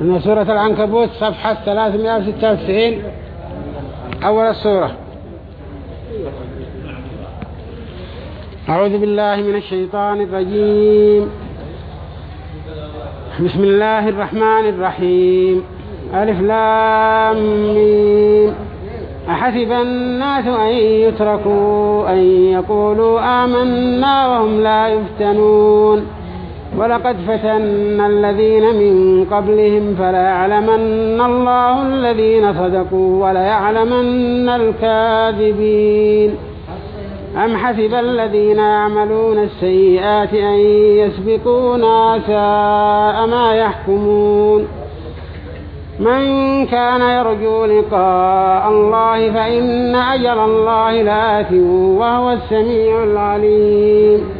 من سورة العنكبوت صفحة 396 أول السورة. أعوذ بالله من الشيطان الرجيم. بسم الله الرحمن الرحيم. ألف لام ميم. أحسب الناس أن يتركوا أن يقولوا آمنا وهم لا يفتنون. ولقد فتنا الذين من قبلهم فلا يعلمن الله الذين صدقوا ولا يعلمن الكاذبين. أم حسب الذين يعملون السيئات أن يسبقونا ساء ما يحكمون. من كان يرجو لقاء الله فإن أجل الله لآت وهو السميع العليم.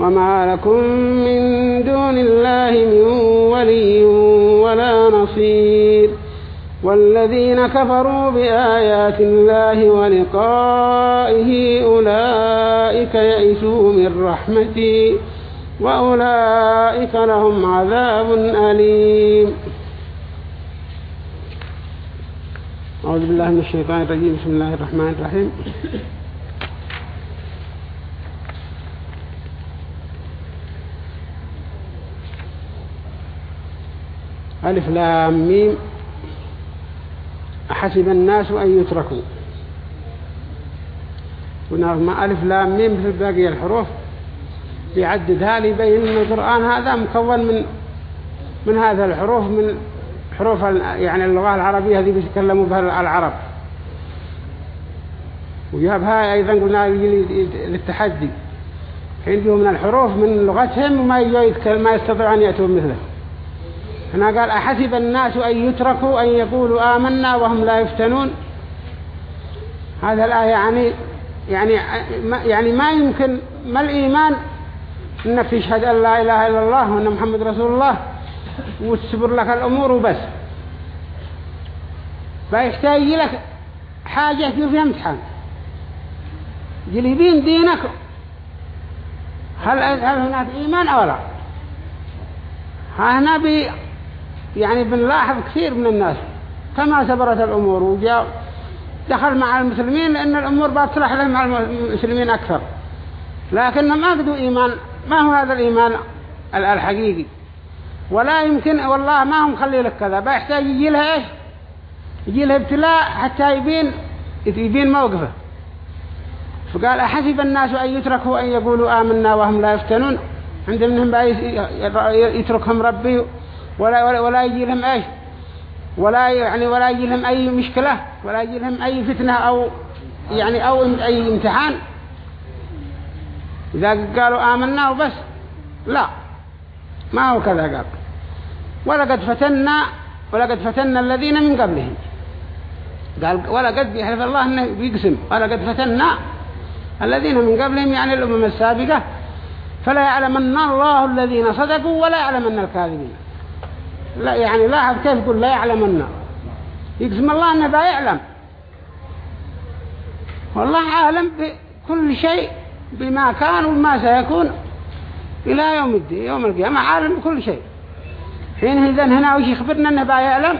وما لكم من دون الله من ولي ولا نصير. والذين كفروا بآيات الله ولقائه أولئك يئسوا من رحمتي وأولئك لهم عذاب أليم. أعوذ بالله من الشيطان الرجيم. بسم الله الرحمن الرحيم. ألف لام ميم. أحسب الناس أن يتركوا. ونعرف ما ألف لام ميم مثل باقي الحروف. يعددها ليبين أن القرآن هذا مكون من من هذه الحروف من حروف يعني اللغة العربية هذه بيتكلموا بها العرب. وجابها أيضا قلنا للتحدي. عندهم من الحروف من لغتهم وما ما يستطيعون أن يأتوا مثله. هنا قال أحسب الناس أن يتركوا أن يقولوا آمنا وهم لا يفتنون. هذا الآية يعني يعني يعني ما يمكن ما الإيمان إنك تشهد أن لا إله إلا الله وأن محمد رسول الله وتسبر لك الأمور وبس. فيحتاج لك حاجة فيها امتحان. جليبين دينك. هل هل هناك إيمان أو لا؟ هنا بي يعني بنلاحظ كثير من الناس. كما سبرت الأمور وجاء دخل مع المسلمين لأن الأمور بتصلح لهم مع المسلمين أكثر. لكن ما قدوا إيمان ما هو هذا الإيمان الحقيقي؟ ولا يمكن والله ما هم خلي لك كذا بيحتاج يجي لها إيش؟ يجي لها ابتلاء حتى يبين يبين موقفه. فقال أحسب الناس أن يتركوا أن يقولوا آمنا وهم لا يفتنون. عند منهم يتركهم ربي ولا, ولا, ولا يجي لهم إيش؟ ولا يعني ولا يجي لهم أي مشكلة ولا يجي لهم أي فتنة أو يعني أو أي امتحان. إذا قالوا آمنا وبس. لا. ما هو كذا قال. ولقد فتنا ولقد فتنا الذين من قبلهم. قال ولقد يحلف الله إنه بيقسم. ولقد فتنا الذين من قبلهم يعني الأمم السابقة. فلا يعلمن الله الذين صدقوا ولا يعلمن الكاذبين. لا يعني لاحظ كيف يقول لا يعلمن يقسم الله أنه لا يعلم. والله عالم بكل شيء بما كان وما سيكون إلى يوم الدين يوم القيامة عالم بكل شيء. حين إذن هنا وش يخبرنا أنه با يعلم؟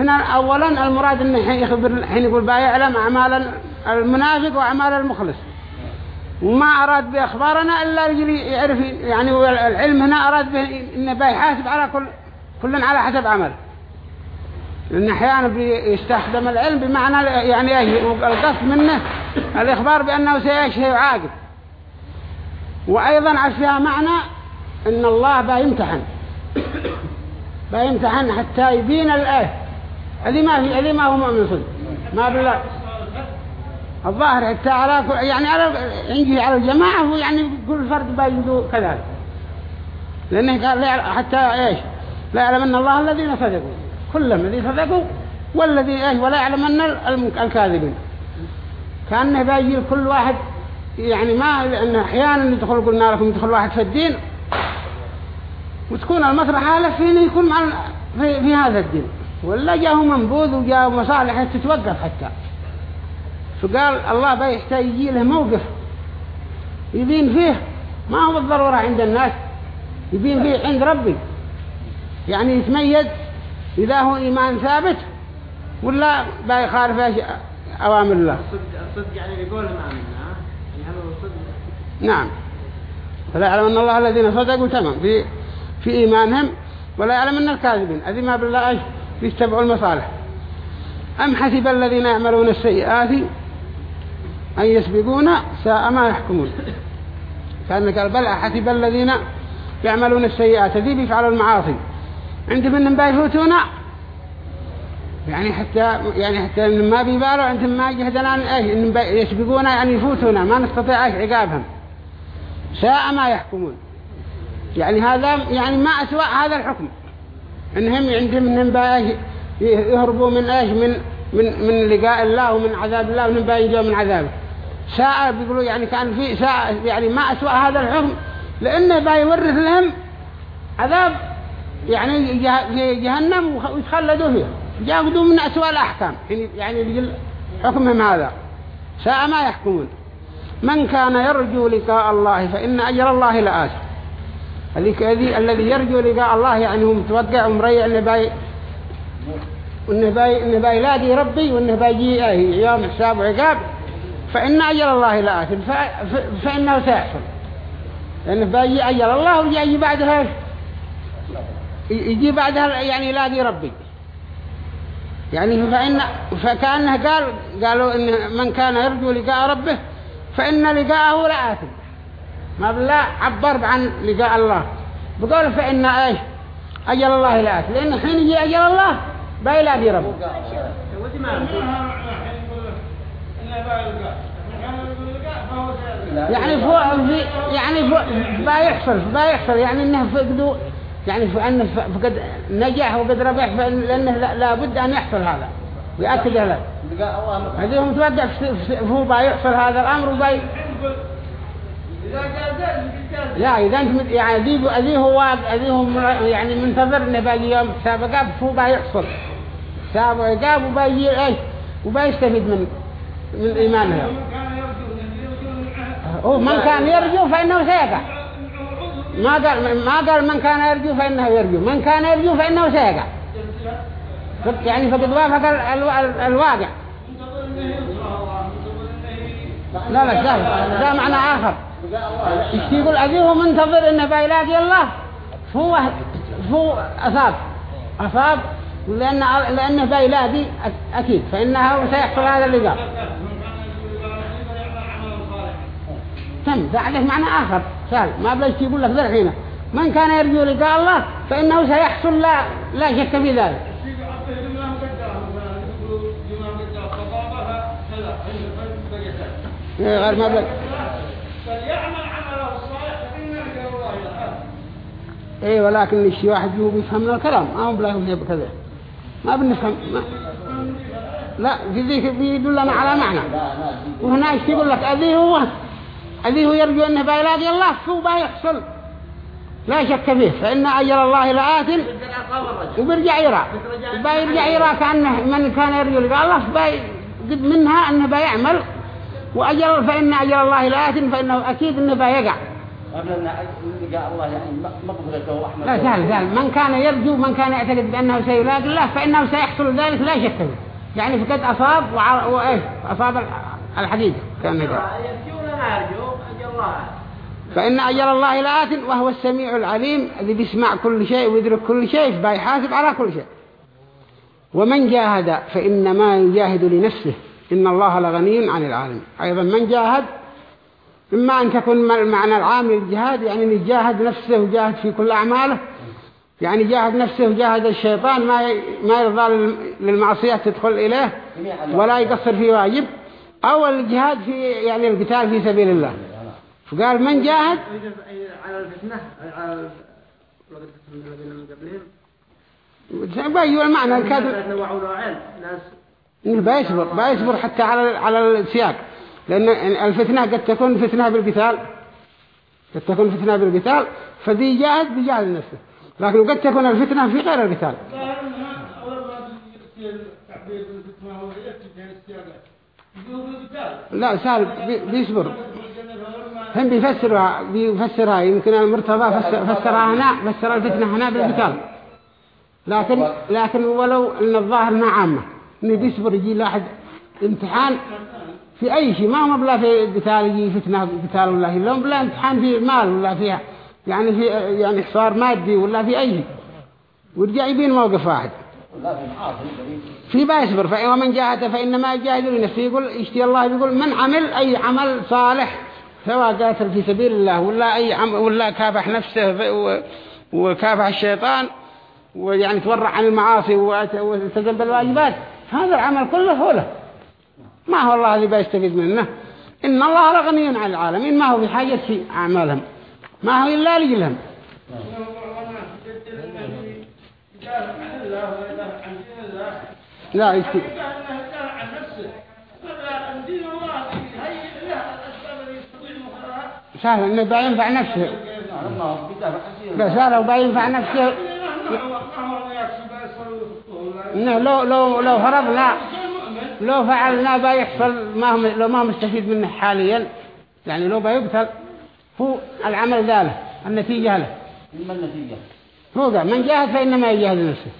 هنا أولا المراد أنه يخبر حين يقول با يعلم أعمال المنافق وأعمال المخلص. وما أراد بأخبارنا إلا يعرف يعني العلم هنا أراد به إنه بيحاسب على كل كل على حسب عمل. لأن أحيانا بيستخدم العلم بمعنى يعني القصد منه الإخبار بأنه سيعاقب وأيضا فيها معنى إن الله بيمتحن بيمتحن حتى يبين الآية هذه ما في هذه ما هو مؤمن صدق. ما بالله. الظاهر حتى على يعني على عندي على الجماعة هو يعني كل فرد بيجدوا كذلك. لأنه قال حتى إيش؟ لا يعلم أن الله الذين صدقوا كلهم الذين صدقوا والذي إيش ولا يعلم أن الكاذبين. كأنه بيجي كل واحد يعني ما لأن أحيانا يدخل قلنا لكم يدخل واحد في الدين وتكون المسرح له فين يكون مع في, في هذا الدين. ولا جاءه منبوذ وجاءه مصالح تتوقف حتى. فقال الله بيحتاج يجي له موقف. يبين فيه ما هو بالضرورة عند الناس. يبين فيه عند ربي. يعني يتميز إذا هو إيمان ثابت ولا بيخالف أوامر الله. الصدق يعني يقولهم آمنا يعني نعم. فلا يعلم أن الله الذين صدقوا تمام. في في إيمانهم ولا يعلم أن الكاذبين. هذه ما بالله يتبعوا المصالح. أم حسب الذين يعملون السيئات أن يسبقون ساء ما يحكمون؟ كان قال بل حسب الذين يعملون السيئات. ذي بيفعلوا المعاصي. عندهم انهم بيفوتونا يعني حتى يعني حتى ما بيبالوا عندهم ما جهدنا إيش؟ انهم يسبقونا يعني يفوتونا ما نستطيع إيش؟ عقابهم. ساء ما يحكمون. يعني هذا يعني ما أسوأ هذا الحكم. انهم عندهم انهم يهربوا من إيش؟ من من من لقاء الله ومن عذاب الله ومن بيجوا من عذابه. ساعة بيقولوا يعني كان في ساعة يعني ما أسوأ هذا الحكم. لأنه بيورث لهم عذاب. يعني جهنم ويتخلدوا فيها. جاءوا من أسوأ الأحكام. يعني يعني حكمهم هذا. ساء ما يحكمون. من كان يرجو لقاء الله فإن أجر الله لآت الذي يرجو لقاء الله يعني هو متوقع ومريع إنه باي وإنه باي إنه باي ربي وإنه بايجي يوم حساب وعقاب. فإن أجل الله لآت فإنه سيحصل. لأنه بايجي أجل الله ويجي بعدها يجي بعدها يعني يلاقي ربي. يعني فإن فكأنه قال قالوا إن من كان يرجو لقاء ربه فإن لقاءه لآثم ما بالله عبر عن لقاء الله. بقول فإن إيش؟ أجل الله لآثم لأن حين يجي أجل الله بيلاقي ربه. يعني فوق يعني فوق بيحصل بيحصل يعني إنه فقدوا يعني فأنه فقد نجح وقد ربح لأنه لابد أن يحصل هذا ويأكد هذا هذه هم توقع هو بيحصل هذا الأمر وبي لا إذا أنت يعني ذي ذي هو ذي هو يعني منتظر إنه باقي يوم سابقة فهو بيحصل سابق عقاب وبيجي إيش؟ وبيستفيد من من إيمانه. هو من كان يرجو فإنه سيقع. ما قال ما قال من كان يرجو فإنه يرجو. من كان يرجو فإنه سيقع. يعني فقد وافق الواقع. لا لا ده ده معنى آخر. يقول؟ أبيه هو منتظر إنه بيلاقي الله. هو هو أصاب أصاب لأن لأنه بيلاقي أكيد. فإنه سيحصل هذا اللقاء. تم ده معنى آخر. سهل. ما بلاش يقول لك ذا الحين من كان يرجو لقاء الله فإنه سيحصل لا لا شك في ذلك. إيه، غير ما بلك فليعمل عمله الصالح فإن الله إيه ولكن الشيء واحد هو بيفهم الكلام؟ ما هو بلاهم كذا. ما بنفهم. ما لا في ذيك بيدلنا على معنى. وهنا يقول لك؟ أذيه هو أذيه يرجو أنه بيلاقي الله هو بيحصل لا شك فيه فإن أجل الله لآت وبيرجع يرى. بيرجع يرى كأنه من كان يرجو لقاء الله بيجد منها أنه بيعمل. وأجل فإن أجل الله لآت فإنه أكيد أنه بيقع. لا سهل سهل. من كان يرجو من كان يعتقد بأنه سيلاقي الله فإنه سيحصل ذلك لا شك فيه. يعني فقد أصاب وإيش؟ أصاب الحقيقة كان يقول فإن أجل الله لآت وهو السميع العليم الذي بيسمع كل شيء ويدرك كل شيء بيحاسب على كل شيء. ومن جاهد فإنما يجاهد لنفسه. إن الله لغني عن العالم. أيضا من جاهد؟ إما أن تكون المعنى العام للجهاد يعني يجاهد نفسه وجاهد في كل أعماله. يعني جاهد نفسه وجاهد الشيطان ما ما يرضى للمعصية تدخل إليه ولا يقصر في واجب. أو الجهاد في يعني القتال في سبيل الله. فقال من جاهد؟ على الفتنة؟ على الذين من قبلهم؟ بيجوا المعنى الكاتب. إنه بيصبر بيصبر حتى على على السياق. لأن الفتنة قد تكون فتنة بالقتال. قد تكون فتنة بالقتال. فدي جاهد بجاهد نفسه لكن قد تكون الفتنة في غير القتال. لا سهل بيصبر. هم بيفسرها بيفسرها يمكن المرتضى فسرها هنا فسر الفتنة هنا بالقتال. لكن لكن ولو أن الظاهر انها عامة. إنه بيصبر يجي لاحد امتحان في أي شيء. ما هو بلا في قتال يجي فتنة قتال ولا لهم بلا امتحان في مال ولا فيها يعني في يعني حصار مادي ولا في أي شيء. ورجع يبين موقف واحد. في بيصبر فإن ومن جاهد فإنما يجاهد لنفسه. يقول اشتي الله يقول من عمل أي عمل صالح؟ سواء قاتل في سبيل الله ولا أي عمل ولا كافح نفسه وكافح الشيطان ويعني تورع عن المعاصي والتزم بالواجبات. هذا العمل كله هو له. ما هو الله اللي بيستفيد منه؟ إن الله لغني عن العالمين. ما هو في حاجة في أعمالهم. ما هو إلا لجلهم. لا يستفيد. سهل إنه بينفع نفسه. لا سهل وبينفع نفسه إنه لو لو لو فرضنا لو فعلنا بيحصل ما هم لو ما مستفيد منه حاليا يعني لو بيقتل هو العمل ذاله النتيجة له. ما النتيجة. هو قال من جاهد فإنما يجاهد نفسه.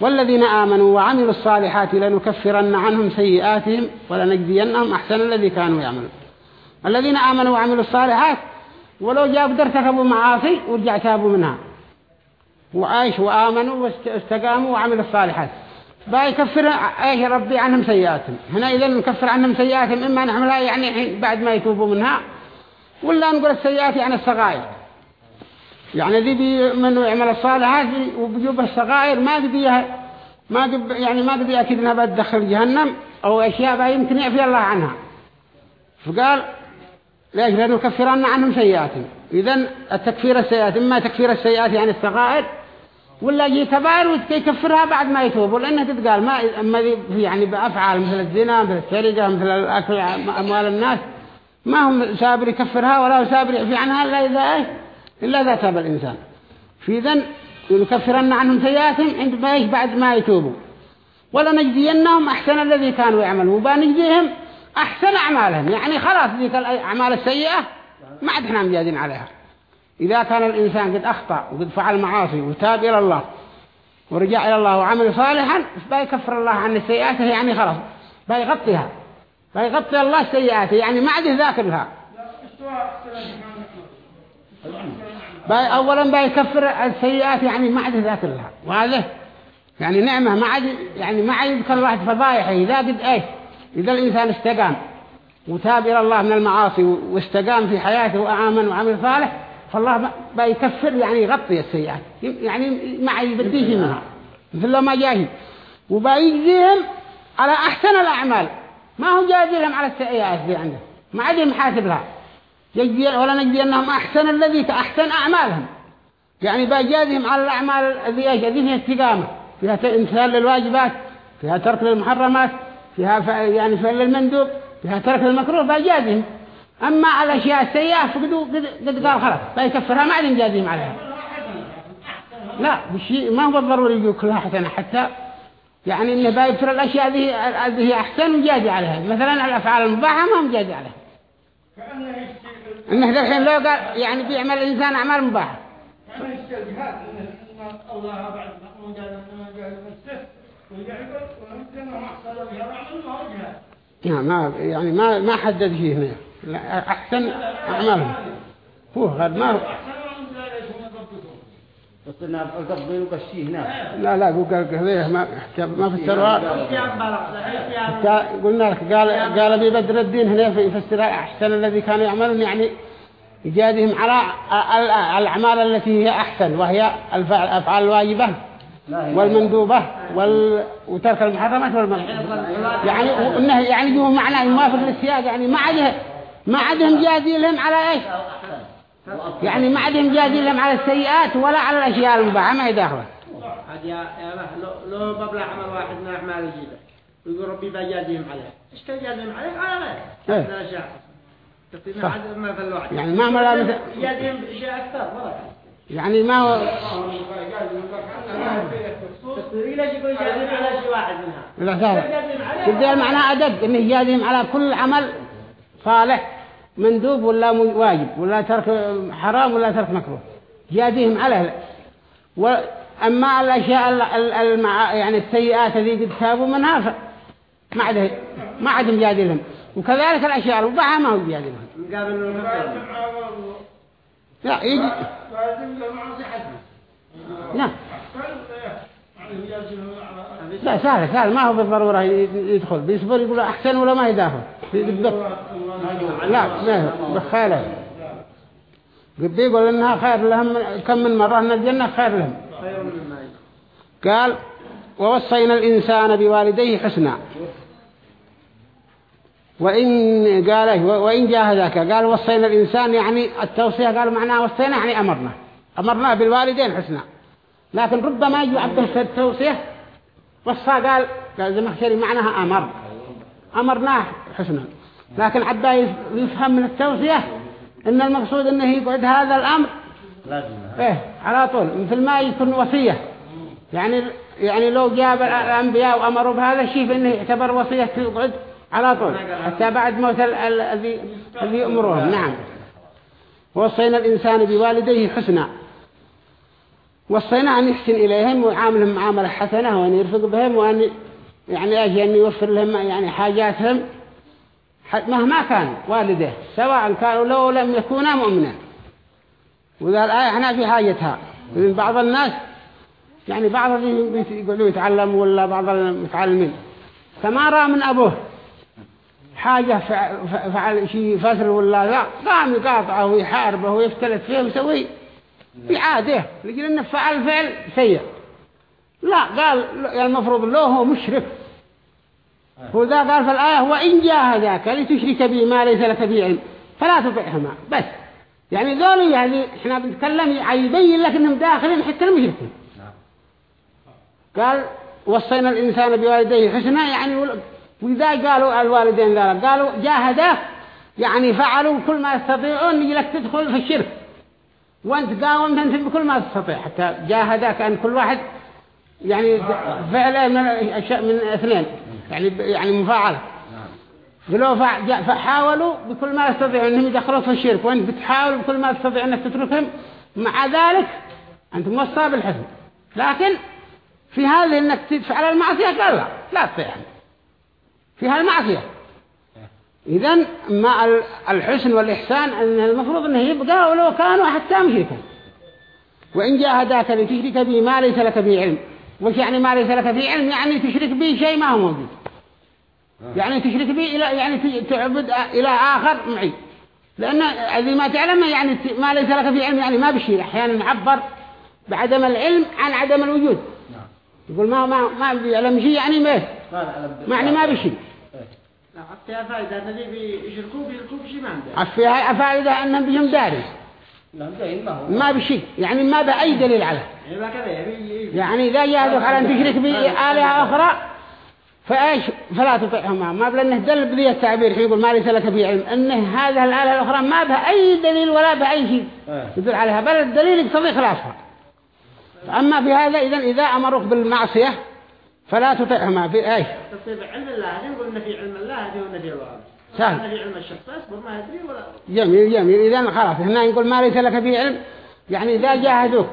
والذين آمنوا وعملوا الصالحات لنكفرن عنهم سيئاتهم ولنجزينهم أحسن الذي كانوا يعملون. الذين آمنوا وعملوا الصالحات ولو جاءوا ارتكبوا معاصي ورجع تابوا منها. وعايش وآمنوا واستقاموا وعملوا الصالحات. يكفر إيش ربي عنهم سيئاتهم. هنا إذا نكفر عنهم سيئاتهم إما نعملها يعني بعد ما يتوبوا منها ولا نقول السيئات يعني الصغائر. يعني ذي بي منه يعمل الصالحات وبيجوب الصغائر ما قد ما يعني ما قد يأكد إنها بتدخل جهنم أو أشياء يمكن يعفي الله عنها. فقال ليش لأنه كفرنا عنهم سيئاتهم. إذن التكفير السيئات إما تكفير السيئات يعني الصغائر ولا يجي كبائر ويكفرها بعد ما يتوب. لأنها تتقال ما يعني بأفعال مثل الزنا مثل السرقة مثل الأكل أموال الناس ما هم سابر يكفرها ولا سابر يعفي عنها إلا إذا إيه إلا إذا تاب الإنسان. في يكفرن عنهم سيئاتهم عند ما بعد ما يتوبوا. ولا نجزينهم أحسن الذي كانوا يعملوا وبنجزيهم أحسن أعمالهم. يعني خلاص ذيك الأعمال السيئة ما عاد إحنا مجازين عليها. إذا كان الإنسان قد أخطأ وقد فعل معاصي وتاب إلى الله ورجع إلى الله وعمل صالحا بيكفر الله عن السيئات يعني خلاص بيغطيها بيغطي الله سيئاته يعني ما عاد ذاكر لها. باي أولا بيكفر السيئات يعني ما عاد ذاكر لها. وهذا يعني نعمة ما عاد يعني ما عاد يذكر واحد فضايحه إذا قد إيش؟ إذا الإنسان استقام وتاب إلى الله من المعاصي واستقام في حياته وآمن وعمل صالح فالله بيكفر يعني يغطي السيئات. يعني ما يبديه منها. مثل لو ما جاهي وبيجزيهم على أحسن الأعمال. ما هو جازيهم على السيئات دي عنده. ما عاد محاسب لها يجزي ولا نجزي أنهم أحسن الذي كأحسن أعمالهم. يعني بيجازيهم على الأعمال الذي فيها استقامة. فيها امتثال للواجبات. فيها ترك للمحرمات. فيها يعني فعل المندوب فيها ترك المكروه بيجازيهم أما على الأشياء السيئة فقدوا قد قال خلاص بيكفرها ما عاد جازيهم عليها. لا بشيء ما هو بالضروري يقول كلها حسنة حتى. يعني إنه بيكفر الأشياء ذي هي أحسن وجازي عليها. مثلا الأفعال المباحة ما هم جازي عليها. إنه الحين لو قال يعني بيعمل الإنسان أعمال مباحة. الله بعد نعم ما يعني ما ما حدد فيه هنا. أحسن أعمالهم هو غير ما لا لا قال هذا ما ما في السروال قلنا لك قال قال أبي بدر الدين هنا في يفسر أحسن الذي كانوا يعملون يعني يجادهم على الأعمال التي هي أحسن وهي الأفعال الواجبة والمندوبة. وال... وترك المحرمات والمنحرمات يعني إنه يعني هو معنى يوافق للسياق يعني ما عده ما عدهم جازي لهم على إيش؟ يعني ما عدهم جازي لهم على السيئات ولا على الأشياء المباحة ما يداخل يا يا لو لو ببلع عمل واحد من اعمال جيدة ويقول ربي بجازيهم عليه. إيش تجازيهم عليه؟ على ما هذا يعني ما ملا مثل جازيهم شيء أكثر يعني ما هو لا سهل معناه أدق إنه جازم على كل عمل صالح مندوب ولا واجب ولا ترك حرام ولا ترك مكروه. جازيهم عليه وأما الأشياء. يعني السيئات التي قد تابوا منها ما عاد ما عاد جادلهم وكذلك الأشياء المباحة ما هو جادلهم لا يجي. لا. لا سهل سهل ما هو بالضرورة يدخل. بيصبر يقول أحسن ولا ما يداخل. لا ما بخاله قد يقول إنها خير لهم كم من مرة أن الجنة خير لهم. قال ووصينا الإنسان بوالديه حسنا. وإن قال وإن جاهدك. قال وصينا الإنسان يعني التوصية قال معناه وصينا يعني أمرنا. أمرنا بالوالدين حسنا لكن ربما يجي عبد التوصية. وصى قال قال زمخشري معناها أمر. أمرناه حسنا. لكن عبا يفهم من التوصية إن المقصود إنه يقعد هذا الأمر. إيه على طول. مثل ما يكون وصية. يعني يعني لو جاب الأنبياء وأمروا بهذا الشيء فإنه يعتبر وصية يقعد. على طول. حتى بعد موت الذي الذي يأمرهم نعم. وصينا الإنسان بوالديه حسنا. وصينا أن يحسن إليهم ويعاملهم معاملة حسنة وأن يرفق بهم وأن يعني أجي أن يوفر لهم يعني حاجاتهم. مهما كان والده سواء كانوا لو لم يكونا مؤمنا. وذا الآية أحنا في حاجتها. من بعض الناس يعني بعضهم يقعدوا يتعلموا ولا بعض المتعلمين. فما رأى من أبوه. حاجة فعل شيء فصل ولا لا قام يقاطعه ويحاربه ويفتلت فيه ويسوي بعاده لجل إنه فعل فعل سيء. لا قال المفروض له هو مشرك. هو ذا قال في الآية وإن جاهداك لتشرك به ما ليس لك به علم. فلا تطعهما بس. يعني ذولي يعني إحنا بنتكلم يبين لك إنهم داخلين حتى المشركين. قال وصينا الإنسان بوالديه حسنا. يعني وإذا قالوا الوالدين ذلك قالوا جاهداك يعني فعلوا كل ما يستطيعون لك تدخل في الشرك. وأنت قاومت أنت بكل ما تستطيع حتى جاهداك ان كل واحد يعني فعل من من اثنين يعني يعني مفاعلة. قالوا فحاولوا بكل ما يستطيعوا إنهم يدخلوا في الشرك وأنت بتحاول بكل ما تستطيع إنك تتركهم. مع ذلك أنت موصى بالحسن لكن في هذه إنك تفعل المعصية قال لا لا تطيعهم في هالمعصيه إذن مع الحسن والإحسان أن المفروض أنه يبقى ولو كانوا حتى مشركا وإن جاهداك لتشرك به ما ليس لك به علم. وش يعني ما ليس لك به علم؟ يعني تشرك به شيء ما هو موجود. يعني تشرك به إلى يعني تعبد إلى آخر معي. لأن هذه ما تعلم يعني ما ليس لك به علم يعني ما بشيء. أحيانا نعبر بعدم العلم عن عدم الوجود. يقول ما ما ما بيعلم شيء يعني ما يعني ما بشيء. فيها فائدة الذي بيشركوا بيشركوا بشيء ما عنده. فيها فائدة أنهم بهم داري ما بشيء يعني ما بأي دليل عليه يعني إذا جاء على أن تشرك بآلهة أخرى فإيش؟ فلا تطيعهما ما بلنه دل بذي التعبير يقول ما ليس لك في علم. أنه هذه الآلهة الأخرى ما بها أي دليل ولا بأي شيء. يدل عليها. بل الدليل يقتضي خلافها. أما في هذا إذا إذا أمرك بالمعصية فلا تطعهما في إيش؟ تصيب علم الله هذه ان في علم الله هذه والنبي الله سهل. في علم الشخص اصبر ما يدري ولا جميل جميل. إذا خلاص هنا نقول ما ليس لك في علم. يعني إذا جاهدوك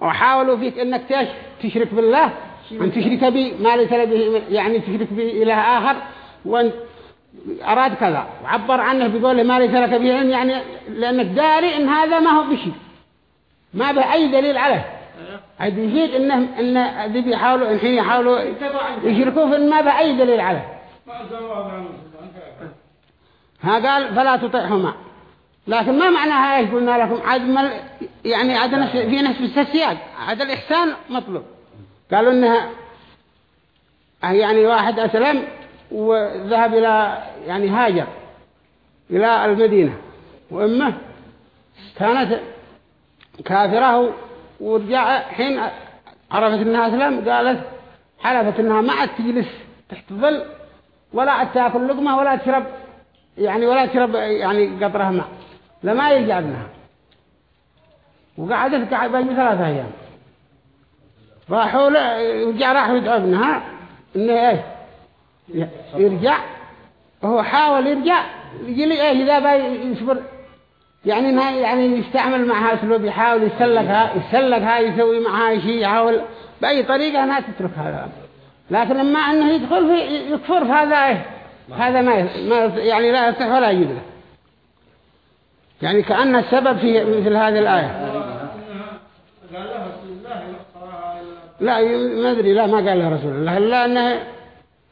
وحاولوا فيك إنك تش تشرك بالله أن تشرك به ما ليس به يعني تشرك به اله آخر. وأن أراد كذا وعبر عنه بقوله ما ليس لك به علم يعني لأنك داري إن هذا ما هو بشيء. ما به أي دليل عليه. عاد يفيد انهم إن ذي بيحاولوا الحين يحاولوا يشركوا في ما بأي دليل عليه ها قال فلا تطيعهما. لكن ما معناها إيش قلنا لكم؟ عاد يعني عاد في نفس السياق عاد الإحسان مطلوب. قالوا إنها يعني واحد أسلم وذهب إلى يعني هاجر إلى المدينة. وأمه كانت كافرة ورجع حين عرفت إنها اسلام قالت حلفت إنها ما عاد تجلس تحت الظل ولا عاد تأكل لقمة ولا تشرب يعني ولا تشرب يعني قطره ماء لما يرجع ابنها وقعدت قاعد بين ثلاثة أيام. راحوا ورجع راحوا يدعوا ابنها إنه إيه يرجع هو حاول يرجع يجي لي إيه إذا باي يصبر يعني ما يعني يستعمل معها أسلوب يحاول يسلكها يسلكها يسوي معها شيء يحاول بأي طريقة أنها تترك هذا لكن لما أنه يدخل في يكفر في هذا إيه هذا ما يعني لا يصح ولا يجوز يعني كأن السبب في مثل هذه الآية. لا ما أدري لا ما قال رسول الله إلا أنه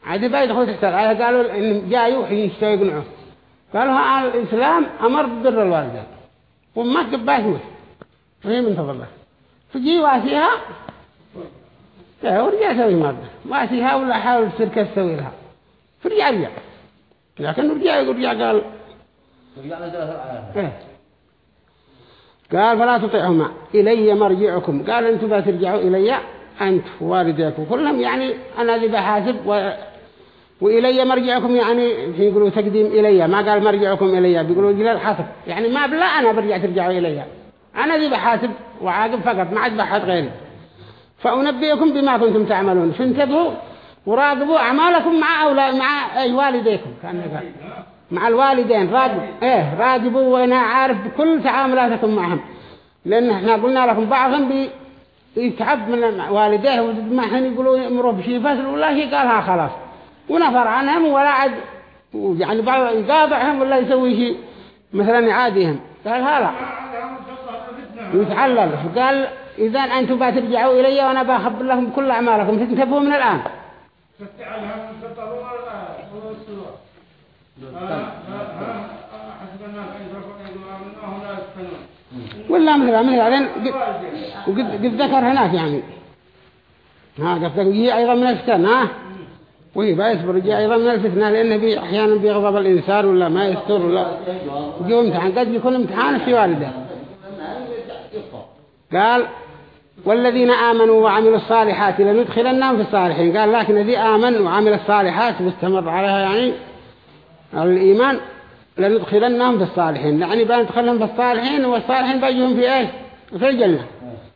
عادي بقى يدخل تحت الآية قالوا إن جاء يوحي يشتوي يقنعه قالوا الإسلام أمر ببر الوالدين وما قباش موت وهي من فضله. فجي واسيها ورجع سوي مرضى واسيها ولا حاول السركة تسوي لها. فرجع رجع. لكن رجع رجع قال إيه. قال فلا تطيعهما. إلي مرجعكم. قال أنتم بترجعوا إلي أنت ووالديكم. كلهم يعني أنا ذي بحاسب و وإلي مرجعكم يعني يقولوا تقديم إلي ما قال مرجعكم إلي بيقولوا جلال حسب يعني ما بلا أنا برجع ترجعوا إلي. أنا ذي بحاسب وعاقب فقط ما عاد بحث غيري. فأنبئكم بما كنتم تعملون. فانتبهوا وراقبوا أعمالكم مع أولاد مع أي والديكم كان مع الوالدين راقبوا إيه راقبوا وأنا عارف بكل تعاملاتكم معهم. لأن إحنا قلنا لكم بعضهم بي يتعب من والديه وما حين يقولوا يمروا بشي فصل ولا شيء قالها خلاص. ونفر عنهم ولا عد يعني بعض يقاطعهم ولا يسوي شيء مثلا يعاديهم. قال هلا يتعلل. فقال إذا أنتم بترجعوا إلي وأنا بخبر لكم كل أعمالكم. تنتبهوا من الآن. ولا مثل مثل بعدين وقد قد ذكر هناك يعني. ها قد أيضا من الفتن ها؟ وهي بيصبر يجي أيضا من الفتنة لأنه بي أحيانا بيغضب الإنسان ولا ما يستر ولا يجي امتحان قد يكون امتحان في والده. قال والذين آمنوا وعملوا الصالحات لندخلنهم في الصالحين. قال لكن الذي آمن وعمل الصالحات واستمر عليها يعني الإيمان لندخلنهم في الصالحين. يعني بندخلهم في الصالحين والصالحين بيجهم في إيش؟ في الجنة.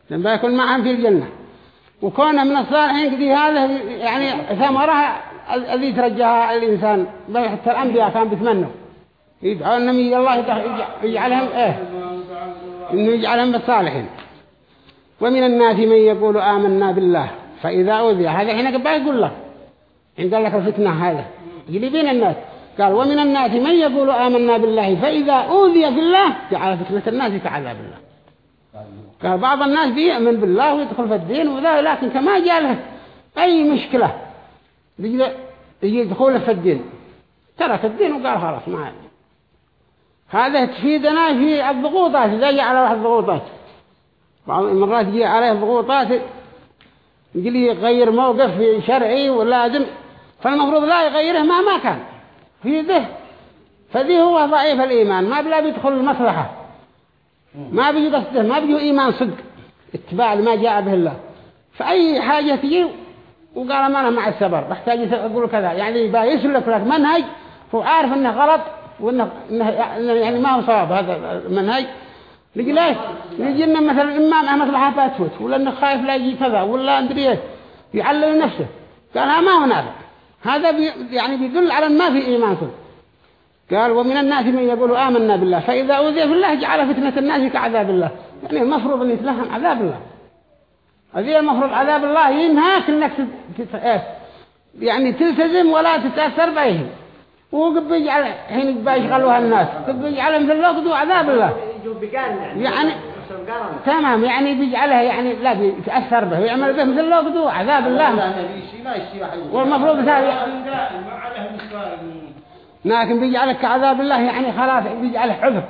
لما يكون معهم في الجنة. وكون من الصالحين كذي هذا يعني ثمرة الذي ترجها الإنسان. بل حتى الأنبياء كانوا بيتمنوا. يدعوا أنهم الله يجعلهم إيه؟ إنه يجعلهم بالصالحين ومن الناس من يقول آمنا بالله فإذا أوذي. هذا حين قبل يقول إن قال لك الفتنة هذا يجي بين الناس. قال ومن الناس من يقول آمنا بالله فإذا أوذي في الله جعل فتنة الناس كعذاب الله. قال بعض الناس بيؤمن بالله ويدخل في الدين وذا لكن كما جاء له أي مشكلة؟ يجي يدخل في الدين. ترك الدين وقال خلاص ما هذا تفيدنا في الضغوطات إذا جاء على واحد ضغوطات. بعض المرات يجي عليه ضغوطات يجي يغير موقف شرعي ولازم. فالمفروض لا يغيره ما ما كان. في ذه فذي هو ضعيف الإيمان. ما بلا بيدخل المصلحة. ما بيجي قصده ما بيجي إيمان صدق. اتباع لما جاء به الله. فأي حاجة تجي وقال ما أنا مع السبر بحتاج أقول كذا. يعني يسلك لك منهج هو عارف أنه غلط وأنه يعني ما هو صواب هذا المنهج. نجي ليش؟ لنا مثلا إمام مصلحة باتفوت ولا إنه خايف لا يجي كذا ولا أدري إيش. يعلل نفسه. قال ما هو نافع. هذا بي يعني بيدل على ما في إيمان. صدق قال ومن الناس من يقول آمنا بالله فإذا أوذي في الله جعل فتنة الناس كعذاب الله. يعني المفروض أن يتلهم عذاب الله. هذه المفروض عذاب الله ينهاك إنك يعني تلتزم ولا تتأثر به وقب يجعل حين يشغلوها الناس قب يجعلهم في الوقت وعذاب الله. يعني تمام يعني بيجعلها يعني لا بيتأثر به ويعمل به مثل الوقت وعذاب الله. والمفروض لكن بيجعلك كعذاب الله يعني خلاص بيجعله عذر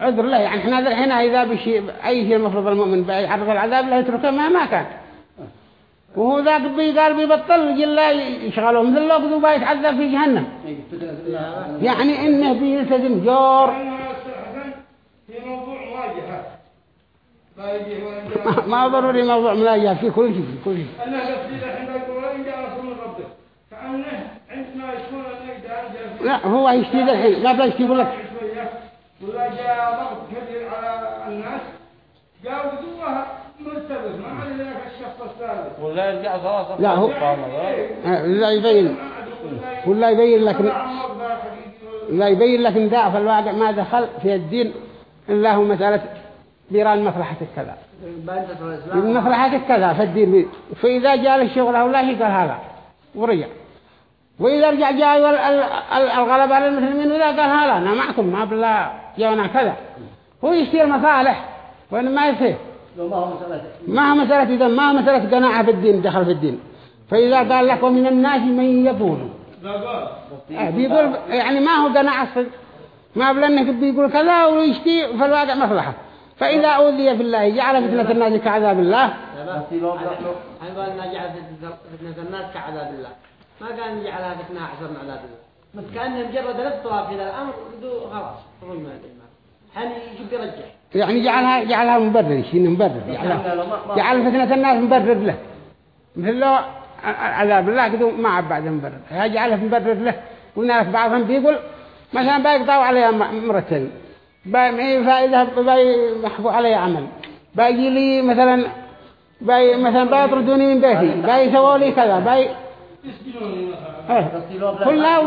عذر له يعني إحنا هنا إذا بشيء أي شيء المفروض المؤمن بيعرض العذاب لا يتركه ما ما كان. وهو ذاك بي قال بيبطل يجي الله يشغله مثل لو قدوا بيتعذب في جهنم. يعني إنه بيلتزم جور. ما ضروري موضوع ملاجهة في كل شيء في كل شيء. لا هو يشتي الحين. بلا يشتي يقول لك ولا جاء ضغط كبير على الناس جاء بدوها مستبد ما عاد ذاك الشخص الثالث. ولا يرجع خلاص. لا هو لا يبين. ولا يبين لك لا يبين لك ان ضعف الواقع ما دخل في الدين إلا هو مسألة بيران مصلحة كذا مصلحة كذا في الدين. فإذا جاء الشغل أو لا قال هذا ورجع. وإذا رجع جاء الغلبة على المسلمين وإذا قال هذا أنا معكم ما بلا جاونا كذا. هو يشتري مصالح وإن ما يصير. ما هو مسألة إذا ما هو مسألة قناعة في الدين دخل في الدين. فإذا قال لك ومن الناس من يقول بيقول يعني ما هو قناعة ما بلا إنك بيقول كذا ويشتي في الواقع مصلحة. فإذا أوذي في الله جعل فتنة الناس كعذاب الله. هل قال إن جعل فتنة الناس كعذاب الله. ما كان يجعلها فتنة أحسن من عذاب الله بس كأن مجرد الاضطراب في الأمر خلاص حن يجب يرجع يعني جعلها جعلها مبرر شيء مبرر. جعلها جعل فتنة الناس مبرر له. مثل لو عذاب الله كده ما عبد بعد مبرر. جعلها مبرر له. لك بعضهم بيقول مثلا بيقطعوا عليها مرتين. باي فائدة باي محفو علي عمل. باجي لي مثلا باي مثلا بيطردوني من بيتي. باي يسووا لي كذا. باي كلها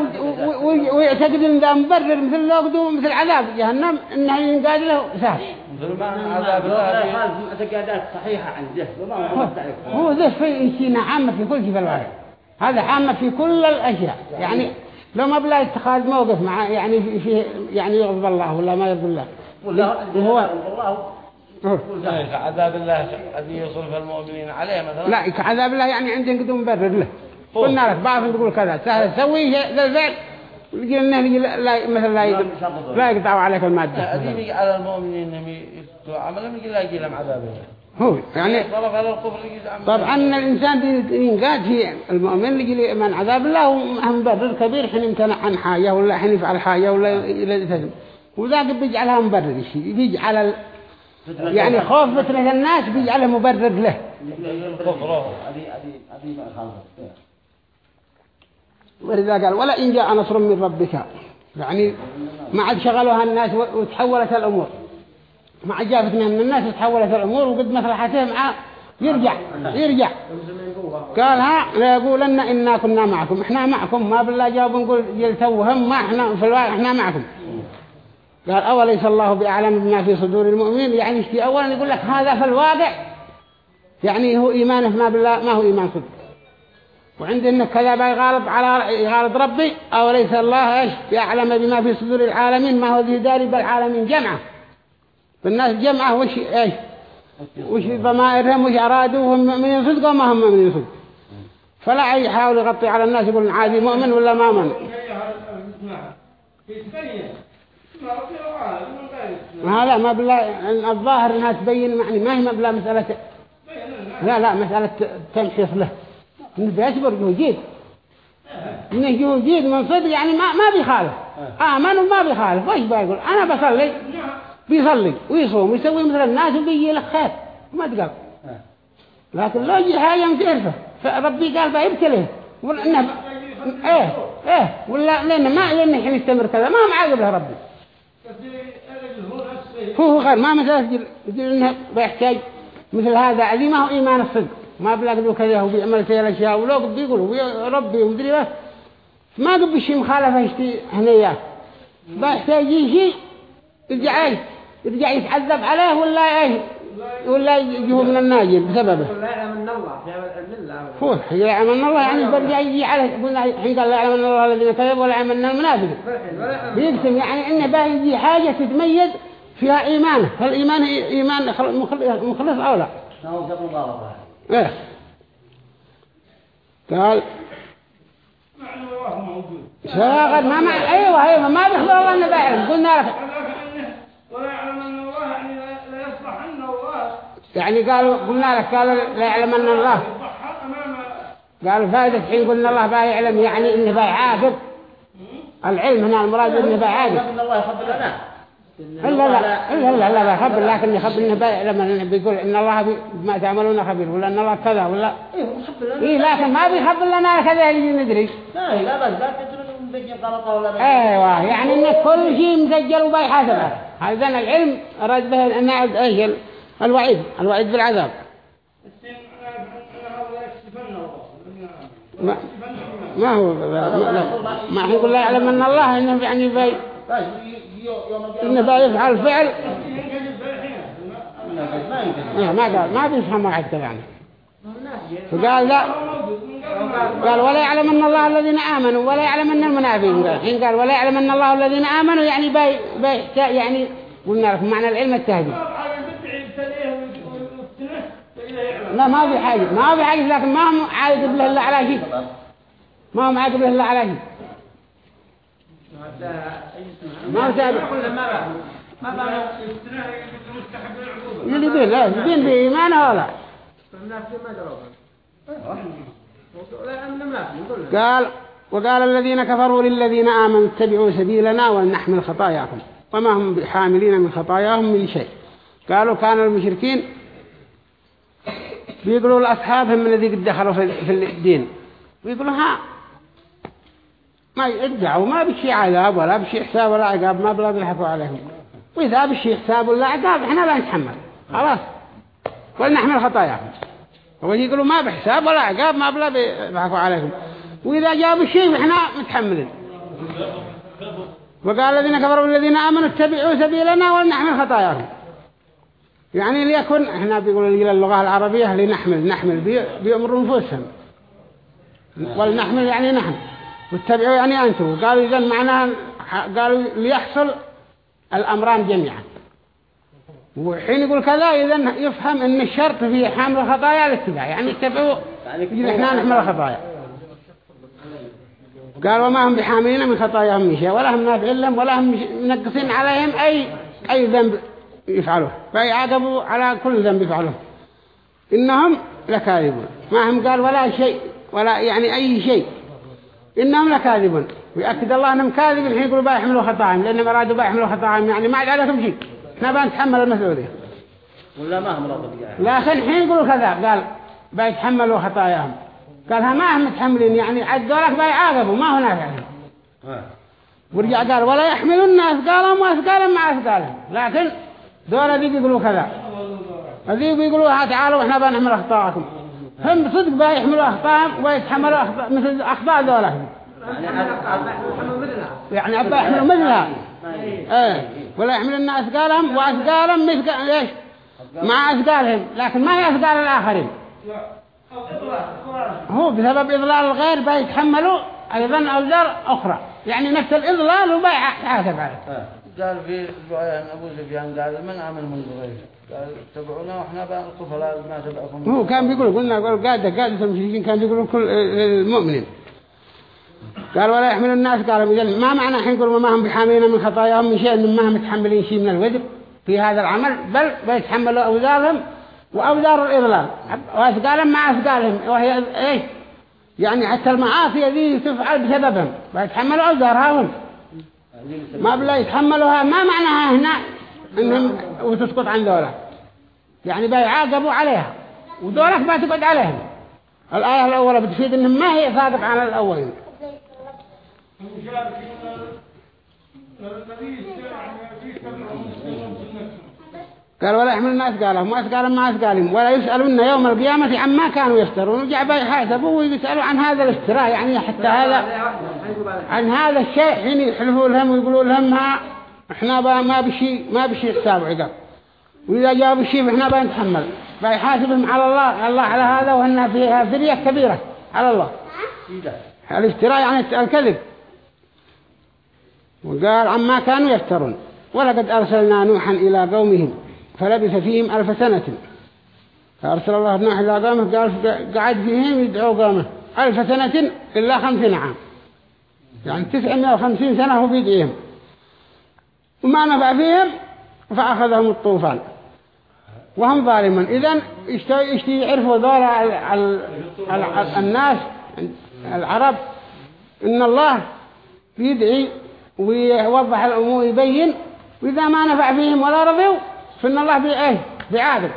ويعتقد إن ذا مبرر مثل لوقدو مثل عذاب. جهنم انه ينقاد له سهل. عذاب اعتقادات صحيحة عنده هو ذا في شيء عامة في كل شيء في الواقع. هذا عامة في كل الأشياء. يعني لو ما بلا اتخاذ موقف مع يعني في يعني يغضب الله ولا ما يغضب الله. وهو كعذاب الله الذي يصرف المؤمنين عليه مثلا. لا كعذاب الله يعني عندهم قدوم مبرر له. قلنا لك بعض يقول كذا. سهل تسوي شيء ذا الفعل ويجي النهي يجي لا مثلا لا لا يقطعوا عليك المادة. هذه يجي على المؤمنين إنهم يسدوا عملهم يجي لا يجي لهم عذاب. هو يعني طرف على الكفر يجي عمل طبعا الإنسان ينقاد في المؤمن يجي لي من عذاب الله وهم مبرر كبير حين يمتنع عن حاجة ولا حين يفعل حاجة ولا يلتزم وذاك بيجعلها مبرر الشيء بيجعل ال... يعني خوف فتنة الناس بيجعله مبرر له. ولذا قال ولا إن جاء نصر من ربك. يعني ما عاد شغلوها الناس وتحولت الأمور. ما عاد جافتنا من الناس وتحولت الأمور وقد مصلحتهم مع يرجع يرجع. قال ها لا يقولن إنا كنا معكم. إحنا معكم ما بالله جاوب نقول يلتوهم ما إحنا في الواقع إحنا معكم. قال أوليس الله بأعلم بما في صدور المؤمنين؟ يعني يشتي أولا يقول لك هذا في الواقع يعني هو إيمانه ما بالله ما هو إيمان صدق. وعندنا كذا يغالب على يغالب ربي أو ليس الله إيش؟ يعلم بما في صدور العالمين ما هو ذي داري بالعالمين جمعة. بالناس جمعة وش إيش؟ وش ضمائرهم؟ وش وهم مؤمنين صدق وما هم مؤمنين صدق. فلا يحاول يغطي على الناس يقول عادي مؤمن ولا ما مؤمن؟ من هذا ما بالله الظاهر انها تبين يعني ما هي ما بالله مسألة لا لا مسألة تمحيص له. انه بيصبر يجيد انه يجيد من صدق يعني ما ما بيخالف. آمن وما بيخالف. وش بيقول أنا بصلي. بيصلي. ويصوم ويسوي مثل الناس وبيجي له خير. ما تقال لكن لو يجي حاجة متعرفة فربي قال بيبتليه ولا انه إيه إيه. ولا لأنه ما لأنه حين يستمر كذا. ما معاقب له ربي. هو غير ما يجي يجي إنه بيحتاج مثل هذا عدي ما هو إيمان الصدق. ما بلاقوا كذا وبيعمل كذا الأشياء ولو قد بيقولوا ويا ربي ومدري بس. ما قد بشي مخالفة هنيات بيحتاج يجي شيء يرجع إيه يرجع يتعذب عليه ولا إيه ولا يجيه من الناجي بسببه. لا يعلم ان الله الله. هو يعلم ان الله يعني برجع يجي عليه قلنا حين قال لا يعلم ان الله الذين كذبوا ولا يعلم ولا يعلم بيقسم يعني إنه بايجي حاجة تتميز فيها إيمانه. فالايمان إيمان خل- مخل- مخلص أو لا؟ هو قبل غلطه إيه. موجود شاغل ما مع أيوه أيوه ما بيخبر الله إنه بايعلم قلنا لك. يعني قالوا قلنا لك قالوا لا يعلم أن الله. قالوا فائدة حين قلنا الله بايعلم يعني إنه بايعاقب العلم هنا المراد إنه بايعاقب إن الله يخبر لنا. لا إلا لا لا لا خبر لكن يخبر إنه لما بيقول إن الله ما تعملون خبير ولا إن الله كذا ولا إيه إيه لكن ما بيخبر لنا كذا اللي ندري لا لا بس لا أيوة يعني إن كل شيء مسجل وبيحاسبه هذا العلم أراد به إيش ال- الوعيد الوعيد بالعذاب ما, ما هو ما, لا. ما نقول لا يعلم أن الله إنه يعني بي إنه بيفعل فعل. ينقلب بالحين ما قال ما بيفهم واحد يعني فقال لا. قال ولا يعلم أن الله الذين آمنوا ولا يعلم أن المنافقين. قال حين قال ولا يعلم أن الله الذين آمنوا يعني بي بي يعني قلنا لكم معنى العلم يعلم لا ما في حاجة ما في حاجة لكن ما هم عاقب له إلا على شيء. ما هم عاقب له إلا على شيء. ما سابق. العقوبة. يلي لا يبين بإيمانه ولا قال وقال الذين كفروا للذين آمنوا اتبعوا سبيلنا ولنحمل خطاياكم وما هم بحاملين من خطاياهم من شيء. قالوا كان المشركين بيقولوا لأصحابهم من الذي قد دخلوا في الدين. بيقولوا ها ما يرجعوا ما بشي عذاب ولا بشي حساب ولا عقاب ما بلا بيحكوا عليهم. وإذا بشي حساب ولا عقاب إحنا لا نتحمل. خلاص. ولنحمل خطاياكم هو يقولوا ما بحساب ولا عقاب ما بلا بيحكوا عليكم وإذا جابوا الشيء إحنا متحملين. وقال الذين كفروا الذين آمنوا اتبعوا سبيلنا ولنحمل خطاياكم يعني ليكن إحنا بيقولوا لي اللغة العربية لنحمل. نحمل بيأمروا نفوسهم ولنحمل يعني نحن. واتبعوا يعني أنتم. قالوا إذا معناها قالوا ليحصل الأمران جميعا. وحين يقول كذا إذا يفهم أن الشرط في حمل الخطايا الاتباع. يعني اتبعوا يجي إحنا نحمل الخطايا. قال وما هم بحاملين من خطاياهم من شيء ولا هم نافعين لهم ولا هم منقصين عليهم أي أي ذنب يفعلوه. فيعاقبوا على كل ذنب يفعلوه. إنهم لكاذبون. ما هم قال ولا شيء ولا يعني أي شيء. إنهم لكاذبون. ويأكد الله أنهم كاذبين الحين يقولوا بيحملوا خطاهم لأنهم أرادوا بيحملوا خطاهم يعني ما عاد عليكم شيء إحنا بنتحمل المسؤولية. ولا ما هم راضي يعني. لكن الحين يقولوا كذا. قال بيتحملوا خطاياهم. قالها ما هم متحملين. يعني عد دولك بيعاقبوا ما هو نافع ها. ورجع قال ولا يحملون أثقالهم وأثقالهم مع أثقالهم. لكن دول ذي بيقولوا كذا. ذي بيقولوا ها تعالوا إحنا بنحمل أخطاءكم هم بصدق بيحملوا أخطاءهم ويتحملوا أخطاء مثل أخطاء دولهم يعني أبا يحملوا مثلها. إيه. ولا يحملون أثقالهم وأثقالهم مثل ليش مع أثقالهم لكن ما هي أثقال الآخرين. هو بسبب إضلال الغير بيتحملوا أيضا أوزار أخرى. يعني نفس الإضلال وبيحاسب عليه. قال في رواية أبو سفيان قال من آمن من قريش؟ قال تبعونا وإحنا بقى الطفلاء ما تبعكم. هو كان بيقول قلنا قال قادة قادة المشركين كان بيقولوا كل المؤمنين. قال ولا يحمل الناس؟ قالوا إذن ما معنى حين يقولوا ما هم بحاملين من خطاياهم؟ من شيء ما هم متحملين شيء من الوزر في هذا العمل بل بيتحملوا أوزارهم وأوزار الإضلال وأثقالهم مع أثقالهم وهي إيش؟ يعني حتى المعاصي ذي تفعل بسببهم. بيتحملوا أوزارها هم ما بلا يتحملوها. ما معناها هنا إنهم وتسقط عن ذولا يعني بيعاقبوا عليها. وذولك ما تقعد عليهم. الآية الأولى بتفيد إنهم ما هي صادق على الأولين. قال ولا يحمل الناس قالهم وأثقالهم ما أثقالهم ولا يسألون يوم القيامة عما كانوا يفترون. وجع بيحاسبوا ويسألوا عن هذا الافتراء يعني حتى هذا عن هذا الشيء حين يحلفوا لهم ويقولوا لهم ها إحنا بقى ما بشي ما بشي حساب عقاب وإذا جاء بشي إحنا بنتحمل فيحاسبهم على الله الله على هذا وأنها فيها فرية كبيرة على الله. الافتراء يعني الكذب. وقال عما كانوا يفترون. ولقد أرسلنا نوحا إلى قومهم. فلبث فيهم ألف سنة. فأرسل الله نوح إلى قومه قال قعد فيهم يدعو قومه. ألف سنة إلا خمسين عام. يعني تسعمائة وخمسين سنة هو بيدعيهم. وما نفع فيهم فأخذهم الطوفان. وهم ظالمون. إذن يشتي يعرفوا ذول الناس العرب؟ إن الله بيدعي ويوضح الأمور يبين وإذا ما نفع فيهم ولا رضوا فإن الله بإيه بيعادل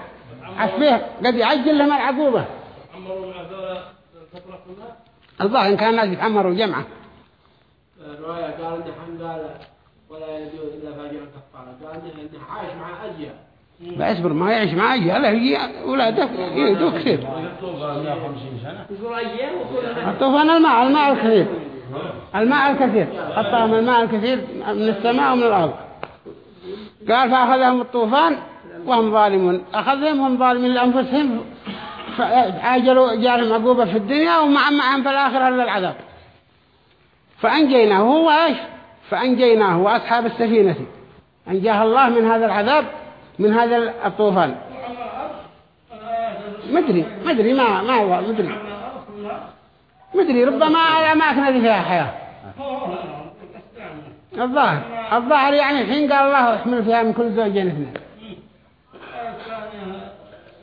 عسفيه قد يعجل لهم العقوبة. الظاهر إن كان الناس يتعمروا جمعة. الرواية قال إن حمد ولا يجوز إلا فاجر كفارة قال إنه عايش مع أجيال. بأصبر ما يعيش مع أجيال يجي أولاده يجوا كثير الطوفان الماء الماء الكثير الماء الكثير. حطهم الماء الكثير من السماء ومن الأرض. قال فأخذهم الطوفان وهم ظالمون. أخذهم هم ظالمين لأنفسهم. فعاجلوا جارهم عقوبة في الدنيا ومع معهم في الآخرة إلا العذاب. فأنجيناه هو إيش فأنجيناه وأصحاب السفينة. أنجاه الله من هذا العذاب من هذا الطوفان. مدري مدري ما ما هو مدري. مدري ربما الأماكن اللي فيها حياة. الظاهر. الظاهر يعني الحين قال الله احمل فيها من كل زوجين اثنين.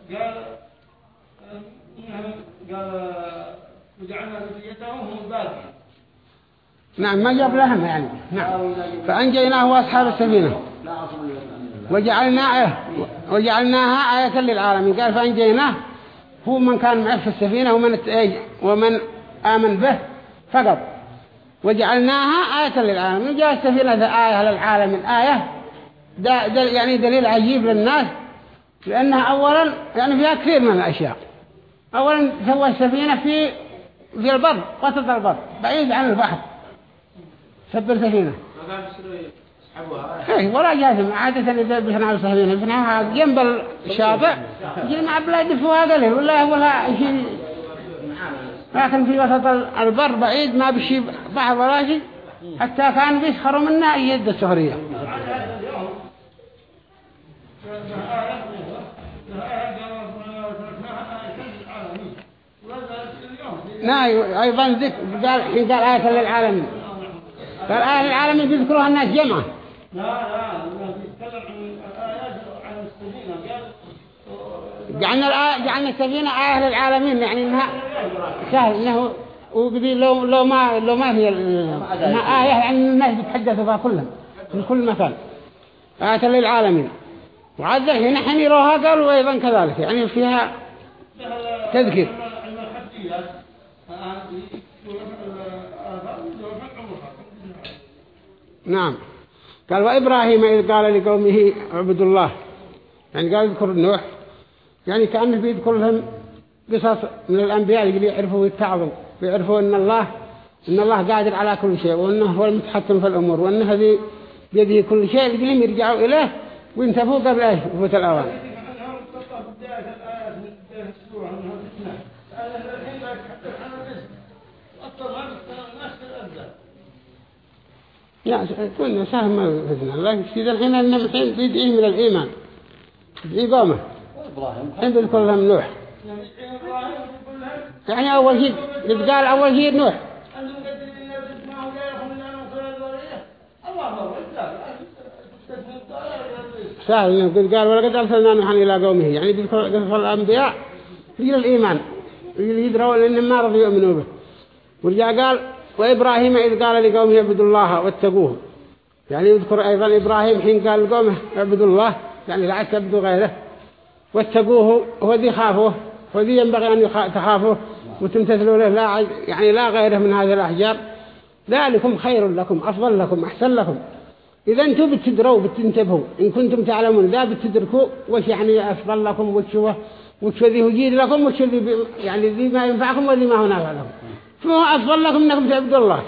قال قال وجعلنا ذريته هم الباقي نعم ما جاب لهم يعني. نعم. فأنجيناه وأصحاب السفينة. وجعلناه وجعلناها آية للعالمين. قال فأنجيناه هو من كان معه في السفينة ومن ومن آمن به فقط. وجعلناها آية للعالمين. جاء السفينة آية للعالمين آية. دل يعني دليل عجيب للناس لأنها أولا يعني فيها كثير من الأشياء. أولا سوى السفينة في في البر وسط البر بعيد عن البحر. سب السفينة ما كان بيصيروا يسحبوها إيه ولا جازم عادة إذا بيصنعوا السفينة بيصنعوها جنب الشاطئ يجي مع بلاد فوها قليل ولا ولا شيء لكن في وسط البر بعيد ما بشي بحر ولا شيء حتى كانوا بيسخروا منها يد السهرية ناي نعم، أيضا ذكر قال حين قال آية للعالمين. قال آية للعالمين بيذكروها الناس جمعة لا لا جعلنا جعلنا السفينة آية للعالمين يعني إنها سهل إنه وقبل لو لو ما لو ما هي إنها آية يعني الناس بيتحدثوا فيها كلهم من كل مكان آية للعالمين. وعاد هنا حين يروها قالوا أيضا كذلك يعني فيها تذكر نعم. قال وإبراهيم إذ قال لقومه اعبدوا الله. يعني قال يذكر نوح. يعني كأنه بيذكر لهم قصص من الأنبياء اللي يعرفوا ويتعظوا ويعرفوا أن الله أن الله قادر على كل شيء وأنه هو المتحكم في الأمور وأنه هذه بيده كل شيء اللي يرجعوا إليه وينتفوا قبل إيش فوت الأوان. لا كنا سهم الفتنة كذا الحين الحين بيدعيه من الإيمان بيدعي قومه. الحين بيذكر لهم نوح. يعني أول شيء قال أول شيء نوح. سهل قد قال ولقد أرسلنا نوحا إلى قومه. يعني بيذكر قصص الأنبياء في الإيمان. يدروا لأنهم ما رضوا يؤمنوا به. ورجع قال وإبراهيم إذ قال لقومه اعبدوا الله واتقوه. يعني يذكر أيضا إبراهيم حين قال لقومه اعبدوا الله. يعني لا تعبدوا غيره. واتقوه هو ذي خافوه هو ذي ينبغي أن تخافوه وتمتثلوا له لا يعني لا غيره من هذه الأحجار. ذلكم خير لكم أفضل لكم أحسن لكم. إذا أنتم بتدروا بتنتبهوا. إن كنتم تعلمون ذا بتدركوا وش يعني أفضل لكم وش هو وش ذي يجيد لكم وش ذي يعني ذي ما ينفعكم وذي ما هو نافع لكم. فهو أفضل لكم أنكم تعبدوا الله.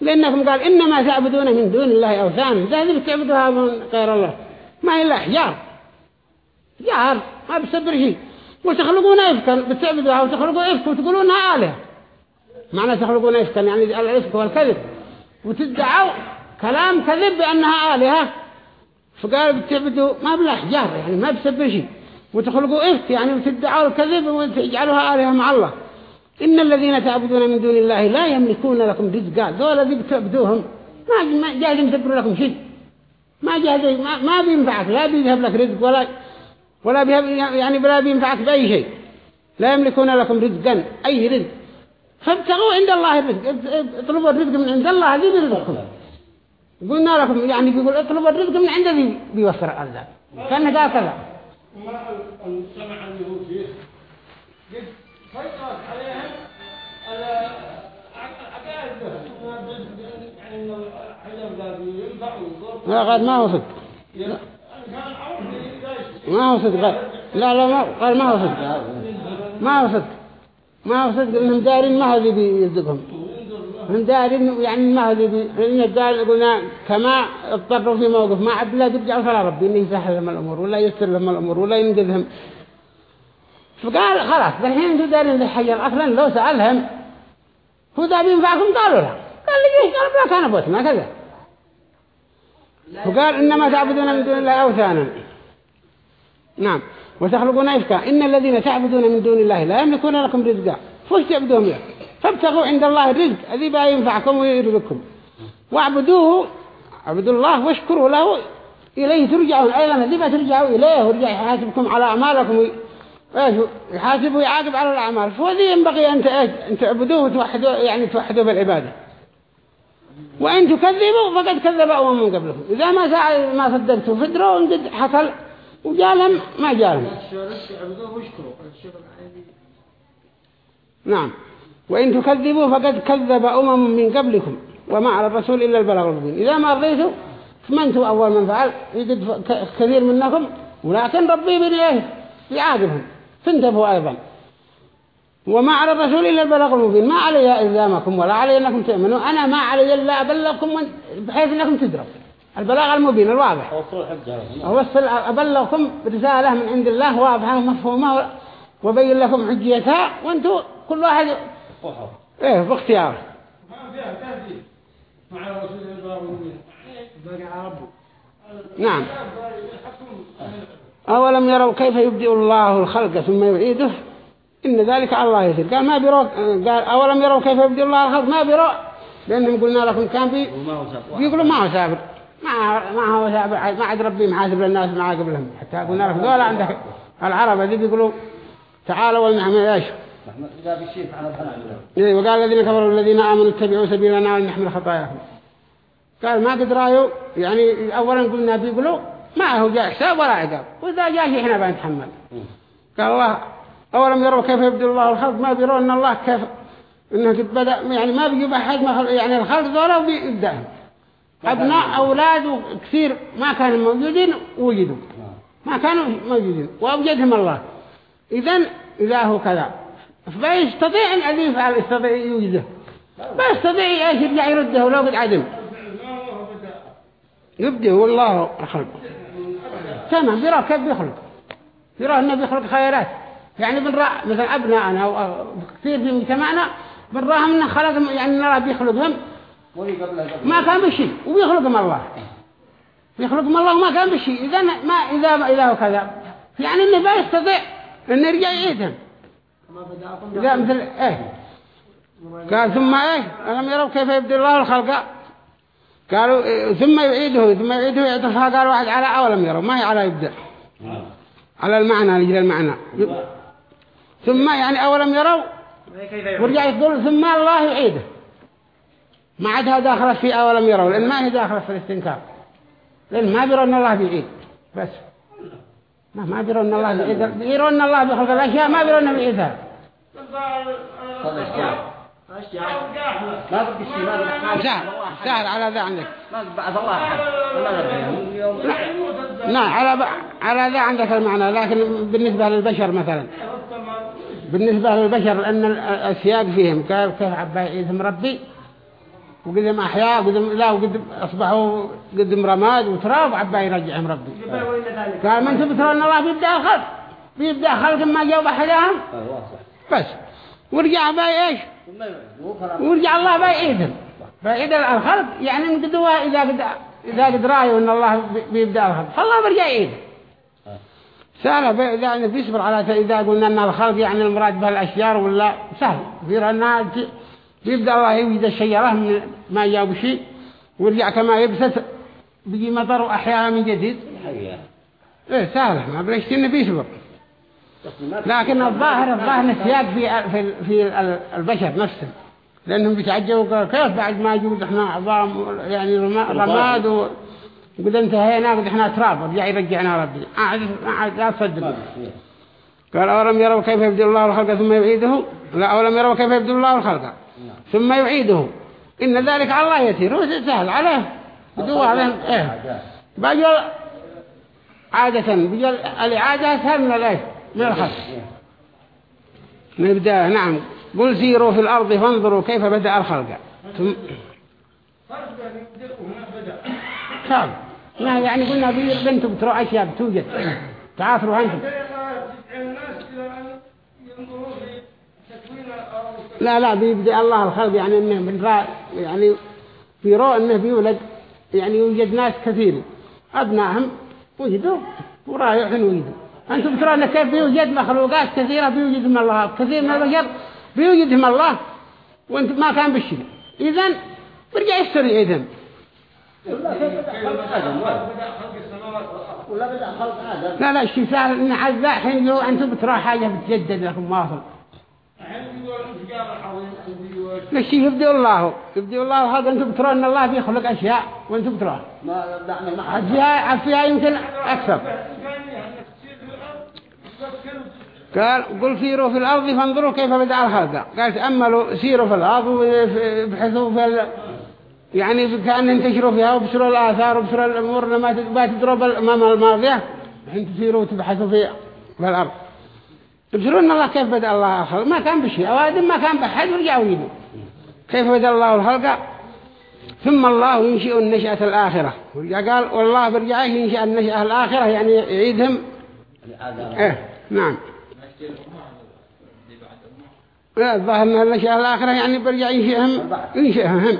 لأنكم قال إنما تعبدون من دون الله أوثان ذا بتعبدوها من غير الله. ما هي إلا جار ما بسبر شيء. وتخلقون إفكا بتعبدوها وتخلقوا إفك وتقولونها آلهة. معنى تخلقون إفكا يعني الإفك والكذب. وتدعوا كلام كذب بأنها آلهة. فقال بتعبدوا ما بلا حجار يعني ما بسبر شيء. وتخلقوا إفك يعني وتدعوا الكذب وتجعلوها آلهة مع الله. إن الذين تعبدون من دون الله لا يملكون لكم رزقا. دول الذي بتعبدوهم ما جاهز يدبر لكم شيء. ما جاهز ما, ما بينفعك لا بيذهب لك رزق ولا ولا بيهب يعني ولا بينفعك بأي شيء. لا يملكون لكم رزقا أي رزق. فابتغوا عند الله الرزق اطلبوا الرزق من عند الله هذه برزقكم قلنا لكم يعني بيقول اطلبوا الرزق من عند ذي بيوفر الأرزاق كان قال كذا. ما المجتمع اللي هو فيه قد عليهم لا غير ما ما هو صدق لا لا ما قال ما هو صدق. ما هو صدق ما هو صدق إنهم دارين ما هو ذي بيصدقهم هم دارين يعني ما هو ذي بي قال قلنا كما اضطروا في موقف ما عبد الله يرجعوا فلا ربي إنه يسهل لهم الأمور ولا يسر لهم الأمور ولا ينقذهم فقال خلاص بالحين أنتوا دارين ذي حجر أصلا لو سألهم هو ذا بينفعكم قالوا لا. قال لي إيش؟ قالوا لا كان ابوت ما كذا. فقال إنما تعبدون من دون الله أوثانا. نعم. وتخلقون إفكا. إن الذين تعبدون من دون الله لا يملكون لكم رزقا. فوش تعبدوهم له فابتغوا عند الله الرزق. الذي بقى ينفعكم ويرزقكم. واعبدوه اعبدوا الله واشكروا له. إليه ترجعون. أيضا الذي ترجعوا إليه ورجع يحاسبكم على أعمالكم يحاسب ويعاقب على الأعمال. فهذه ينبغي أن تعبدوه وتوحدوا يعني توحدوا بالعبادة. وإن تكذبوا فقد كذب أمم من قبلكم. إذا ما ما صدقتوا فدروا حصل وجالهم ما جالهم. نعم. وإن تكذبوا فقد كذب أمم من قبلكم وما على الرسول إلا البلاغ المبين. إذا ما رضيتوا فمنتوا أول من فعل. يجد كثير منكم ولكن ربي بنيه يعاقبهم فانتبهوا أيضا. وما على الرسول إلا البلاغ المبين. ما علي إلزامكم ولا علي أنكم تؤمنوا. أنا ما علي إلا أبلغكم بحيث أنكم تدروا البلاغ المبين الواضح. أوصل أبلغكم رسالة من عند الله واضحة ومفهومة وبين لكم حجيتها وأنتم كل واحد إيه باختياره ما فيها تهديد. مع الرسول البلاغ المبين نعم. أولم يروا كيف يبدئ الله الخلق ثم يعيده؟ إن ذلك على الله يسير. قال ما بيروا قال أولم يروا كيف يبدي الله الخلق؟ ما بيروا. لأنهم قلنا لكم كان بي بيقولوا ما هو سابر ما ما هو ما عاد ربي محاسب للناس ما قبلهم. حتى قلنا لكم ذولا عندك العرب هذي بيقولوا تعالوا ولنعمل إيش؟ إيه وقال الذين كفروا الذين آمنوا اتبعوا سبيلنا ولنحمل خطاياهم. قال ما قد رأيوا؟ يعني أولا قلنا بيقولوا ما هو جاء حساب ولا عقاب. وإذا جاء شيء إحنا بنتحمل. قال الله أولم يروا كيف يبدو الله الخلق؟ ما بيروا أن الله كيف إنه قد بدأ يعني ما بيجيب أحد ما يعني الخلق ذولا وبيبدأهم. أبناء أولاد كثير ما كانوا موجودين وجدوا. ما كانوا موجودين وأوجدهم الله. إذن إذا هو كذا. فبيستطيع أن يفعل يستطيع يوجده. بيستطيع إيش يرجع يرده ولو قد عدم. يبدأ والله الخلق تمام بيرى كيف بيخلق بيرى أنه بيخلق خيرات. يعني بنرى مثلا أبناءنا أو كثير في مجتمعنا بنراهم أنه خلق يعني نرى بيخلقهم ما كان بشيء وبيخلقهم الله بيخلقهم الله وما كان بشيء. إذا ما إذا إذا هو كذا. يعني إنه ما يستطيع إنه يرجع يعيدهم. إذا مثل إيه. قال ثم إيه؟ ألم يروا كيف يبدي الله الخلق؟ قالوا إيه ثم يعيده ثم يعيده يعطفها قال واحد على أولم يروا؟ ما هي على يبدأ. على المعنى لجل المعنى. ثم يعني أولم يروا؟ ورجع يقول ثم الله يعيده. ما عادها داخلة في أولم يروا لأن ما هي داخلة في الاستنكار. لأن ما بيروا أن الله بيعيد بس. ما ما بيروا أن الله بيعيد بيروا أن الله بيخلق الأشياء ما بيروا أنه بيعيدها. سهل سهل على ذا عندك. أحد. نعم على على ذا عندك المعنى لكن بالنسبة للبشر مثلا. بالنسبة للبشر لأن السياق فيهم كيف عبا يعيدهم ربي؟ وقدم أحياء وقدم لا وقدم أصبحوا قدم رماد وتراب عبا يرجعهم ربي. قال من تبتروا أن الله بيبدأ الخلق؟ بيبدأ خلق ما جاوب أحدهم بس. ورجع باي إيش؟ ورجع الله بايعيدهم بايعيد الخلق. يعني من قدوة إذا قد إذا قد رأيوا أن الله بيبدأ الخلق. فالله برجع يعيد سهلة إذا بيصبر على إذا قلنا أن الخلق يعني المراد به الأشجار ولا؟ سهل. في أنها بيبدأ الله يوجد الشجرة من ما جاب شيء ورجع كما يبسط بيجي مطر وأحياها من جديد. إيه سهلة ما بلاش كنا بيصبر لكن الظاهر الظاهر السياق في في في البشر نفسهم لأنهم بيتعجبوا كيف بعد ما يجود إحنا عظام يعني رماد وقد انتهينا قد إحنا تراب ورجع يرجعنا ربي. عاد لا تصدق. قال أولم يروا كيف يبدل الله الخلق ثم يعيده؟ لا أولم يروا كيف يبدل الله الخلق؟ ثم يعيده. إن ذلك على الله يسير. سهل. عليه بدو عليه إيه. بجل عادة. بجل الإعادة سهل من الإيه؟ من الخلق نبدأ. نعم. قل سيروا في الأرض فانظروا كيف بدأ الخلق. ثم صعب لا يعني قلنا بنتم بتروا أشياء بتوجد. تعاثروا أنتم. لا لا بيبدأ الله الخلق يعني إنه من رأي يعني رأى إنه بيولد يعني يوجد ناس كثير. أبنائهم وجدوا ورايحين وجدوا. أنتم ترون كيف بيوجد؟ مخلوقات كثيرة بيوجدهم الله. كثير من البشر بيوجدهم الله وإنت ما كان بالشيء اذا برجع يشتري اذن لا لا الشيء سهل ان عزاء حين أنتم بترى حاجة بتجدد لكم واصل. الشيء يبدي الله يبدي الله هذا أنتم بترون أن الله بيخلق أشياء وأنتم بترون ما فيها يمكن أكثر. قال قل سيروا في الأرض فانظروا كيف بدأ الخلق قال تأملوا سيروا في الأرض وبحثوا في ال... يعني كأن انتشروا فيها وبشروا الآثار وبشروا الأمور لما تضرب الأمام الماضية تسيروا وتبحثوا في, في الأرض. تبشروا أن الله كيف بدأ الله الخلق؟ ما كان بشيء. أوادم ما كان بحد ورجعوا يدوا كيف بدأ الله الخلق؟ ثم الله ينشئ النشأة الآخرة. قال والله برجعه ينشئ النشأة الآخرة يعني يعيدهم. إيه نعم. الظاهر أن الأشياء الآخرة يعني برجع ينشئهم. ينشئهم هم.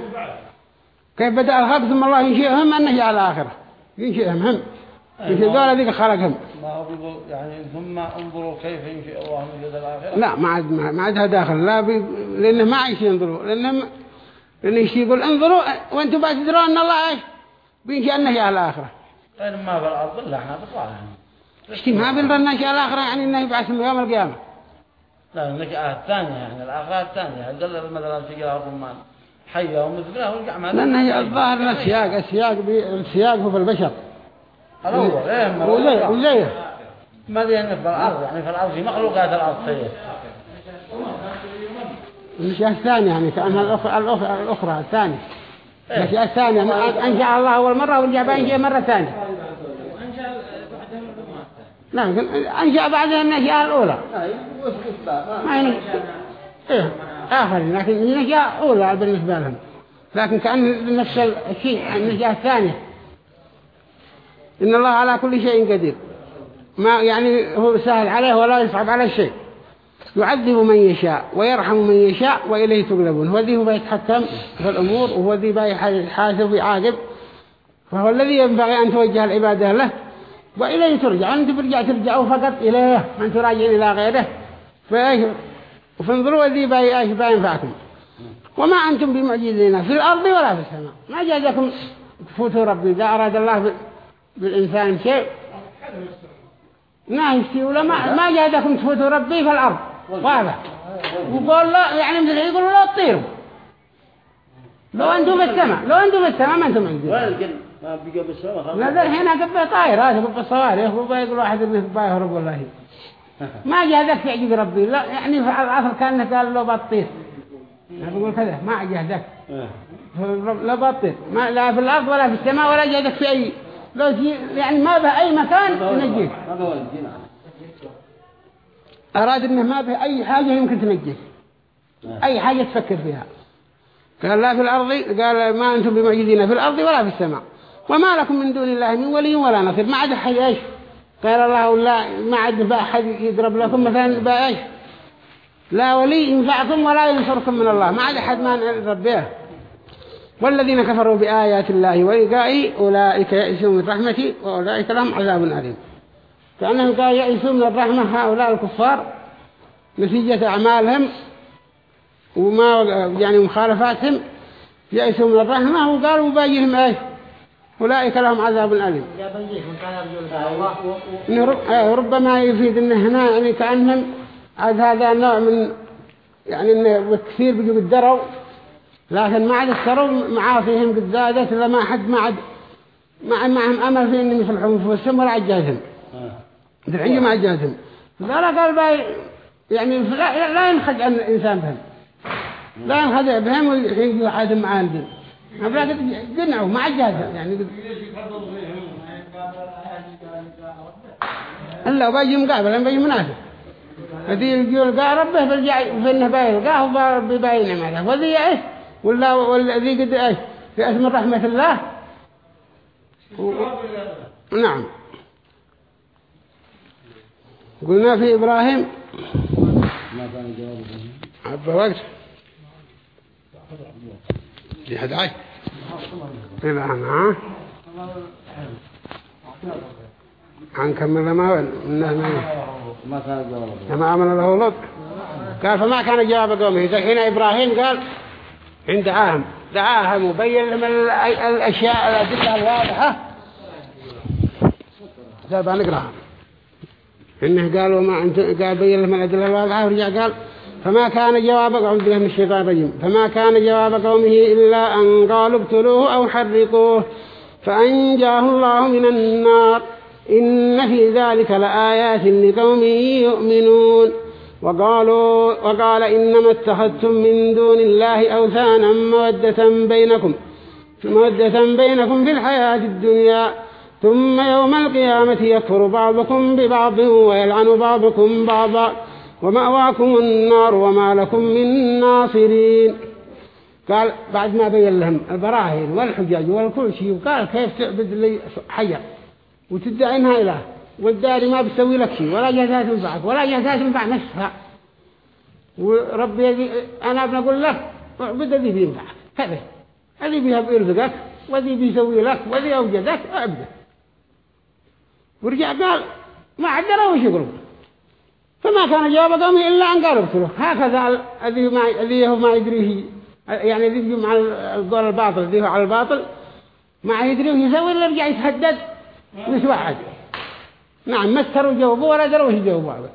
كيف بدأ الخلق؟ ثم الله ينشئهم النشأة الآخرة. ينشئهم هم. مثل ذولا ذيك خلقهم ما يعني ثم انظروا كيف ينشئ الله من جد الآخرة لا ما عاد ما عادها داخل لا بي... لأنه ما عايش ينظروا. لأنه لأنه يقول؟ انظروا وأنتم بقى تدرون أن الله إيش؟ بينشأ النشأة الآخرة غير ما في الأرض إلا إحنا بطلع اشتي ما بنرى النشأة الآخرة يعني إنه يبعثهم يوم القيامة. لا النشأة الثانية يعني الآخرة الثانية قال مثلا تجي الرمان؟ حية ومثلها ورجع ما لأنه الظاهر السياق السياق بي... السياق هو في البشر. الأول إيه. وزي ما دي في الأرض يعني في الأرض في مخلوقات الأرض هي النشأة الثانية يعني كأنها الأخرى الأخرى, الأخرى الثانية. إيه. النشأة الثانية أنشأ الله أول مرة ورجع بأنشأ مرة ثانية. لا أنشأ بعدها النشأة الأولى. ما يعني إيه آخر لكن النشأة أولى بالنسبة لهم. لكن كأن نفس الشيء النشأة الثانية. إن الله على كل شيء قدير. ما يعني هو سهل عليه ولا يصعب عليه شيء يعذب من يشاء ويرحم من يشاء وإليه تقلبون هو الذي هو يتحكم في الأمور وهو الذي يحاسب ويعاقب. فهو الذي ينبغي أن توجه العبادة له وإليه ترجع. أنت برجع ترجعوا فقط إليه. ما أنتم راجعين إلى غيره. فإيش؟ وفانظروا الذي إيش بينفعكم. وما أنتم بمعجزين في الأرض ولا في السماء. ما جازكم تفوتوا ربي. إذا أراد الله بالإنسان شيء. ما يشتي ولا ما, ما جادكم تفوتوا ربي في الأرض. واضح. وقول لا يعني مثل يقولوا لا تطيروا. لو أنتم في السماء لو أنتم في السماء ما أنتم عندي ما بيجوا بالسماء ذا هنا قبل طاير هذا قبل صواريخ قبل يقول واحد انه بايهرب والله ما جهدك تعجب ربي. لا يعني في العصر كان قال له بطير. بقول كذا ما جهدك لا بطير. ما لا في الأرض ولا في السماء ولا جهدك في أي لو تجي يعني ما به أي مكان الجن أراد إنه ما به أي حاجة يمكن تنجيك أي حاجة تفكر فيها. قال لا في الأرض قال ما أنتم بمعجزين في الأرض ولا في السماء. وما لكم من دون الله من ولي ولا نصير. ما عاد حد إيش؟ قال الله لا ما عاد أحد يضرب لكم مثلا بقى إيش؟ لا ولي ينفعكم ولا ينصركم من الله. ما عاد أحد ما نضرب به. والذين كفروا بآيات الله ولقائه أولئك يئسون من رحمتي وأولئك لهم عذاب أليم. كأنهم قال يئسون من الرحمة هؤلاء الكفار نتيجة أعمالهم وما يعني مخالفاتهم. يئسوا من الرحمة وقالوا باجيهم إيش أولئك لهم عذاب أليم. آه، ربما يفيد إنه هنا يعني كأنهم عاد هذا نوع من يعني إنه كثير بيجوا قدروا لكن ما عاد اشتروا معاصيهم قد زادت إلا ما حد ما عاد ما عاد معهم أمل في إنهم يصلحون أنفسهم ولا عجازهم دلعية ما عجازهم لا قال باي يعني لا, لا ينخدع الإنسان بهم. لا ينخدع بهم ويجي واحد معاه الدين ما قد قنعوا ما عجازهم يعني إلا باجي مقابل باجي مناسب. هذي يقول قال ربه برجع فإنه بايلقاه وربي باين ماذا وذي إيش؟ ولا والذي قد إيش في اسم رحمة الله؟ و... نعم. قلنا في إبراهيم. ما كان جوابه عبا وقت في حد عاي إذا أنا هنكمل ما الناس ما ما كان جوابه كما آمن له لوط. قال فما كان جواب قومه؟ حين إبراهيم قال عند عاهم دعاهم وبين لهم ال- الأشياء الأدلة الواضحة. سابع نقراها إنه قالوا ما أنت قال بين لهم الأدلة الواضحة ورجع قال فما كان جواب أعوذ بالله من الشيطان الرجيم فما كان جواب قومه إلا أن قالوا اقتلوه أو حرقوه فأنجاه الله من النار. إن في ذلك لآيات لقوم يؤمنون. وقالوا وقال إنما اتخذتم من دون الله أوثانا مودة بينكم مودة بينكم في الحياة الدنيا ثم يوم القيامة يكفر بعضكم ببعض ويلعن بعضكم بعضا ومأواكم النار وما لكم من ناصرين. قال بعد ما بين لهم البراهين والحجاج والكل شيء وقال كيف تعبد لي حجر وتدعي انها إله. والداري ما بيسوي لك شيء ولا جهزها تنفعك ولا جهزها تنفع نفسها. وربي أنا بنقول لك أعبد الذي بينفعك. هذا الذي بيها بيرزقك والذي بيسوي لك والذي أوجدك اعبده ورجع قال ما عدروا وش يقولوا فما كان جواب قومه إلا أن قالوا اقتلوه هكذا الذي ما يدريه يعني الذي مع القول الباطل هو على الباطل ما يدري يسوي إلا رجع يتهدد واحد نعم ما استروا جوابه ولا دروا جوابه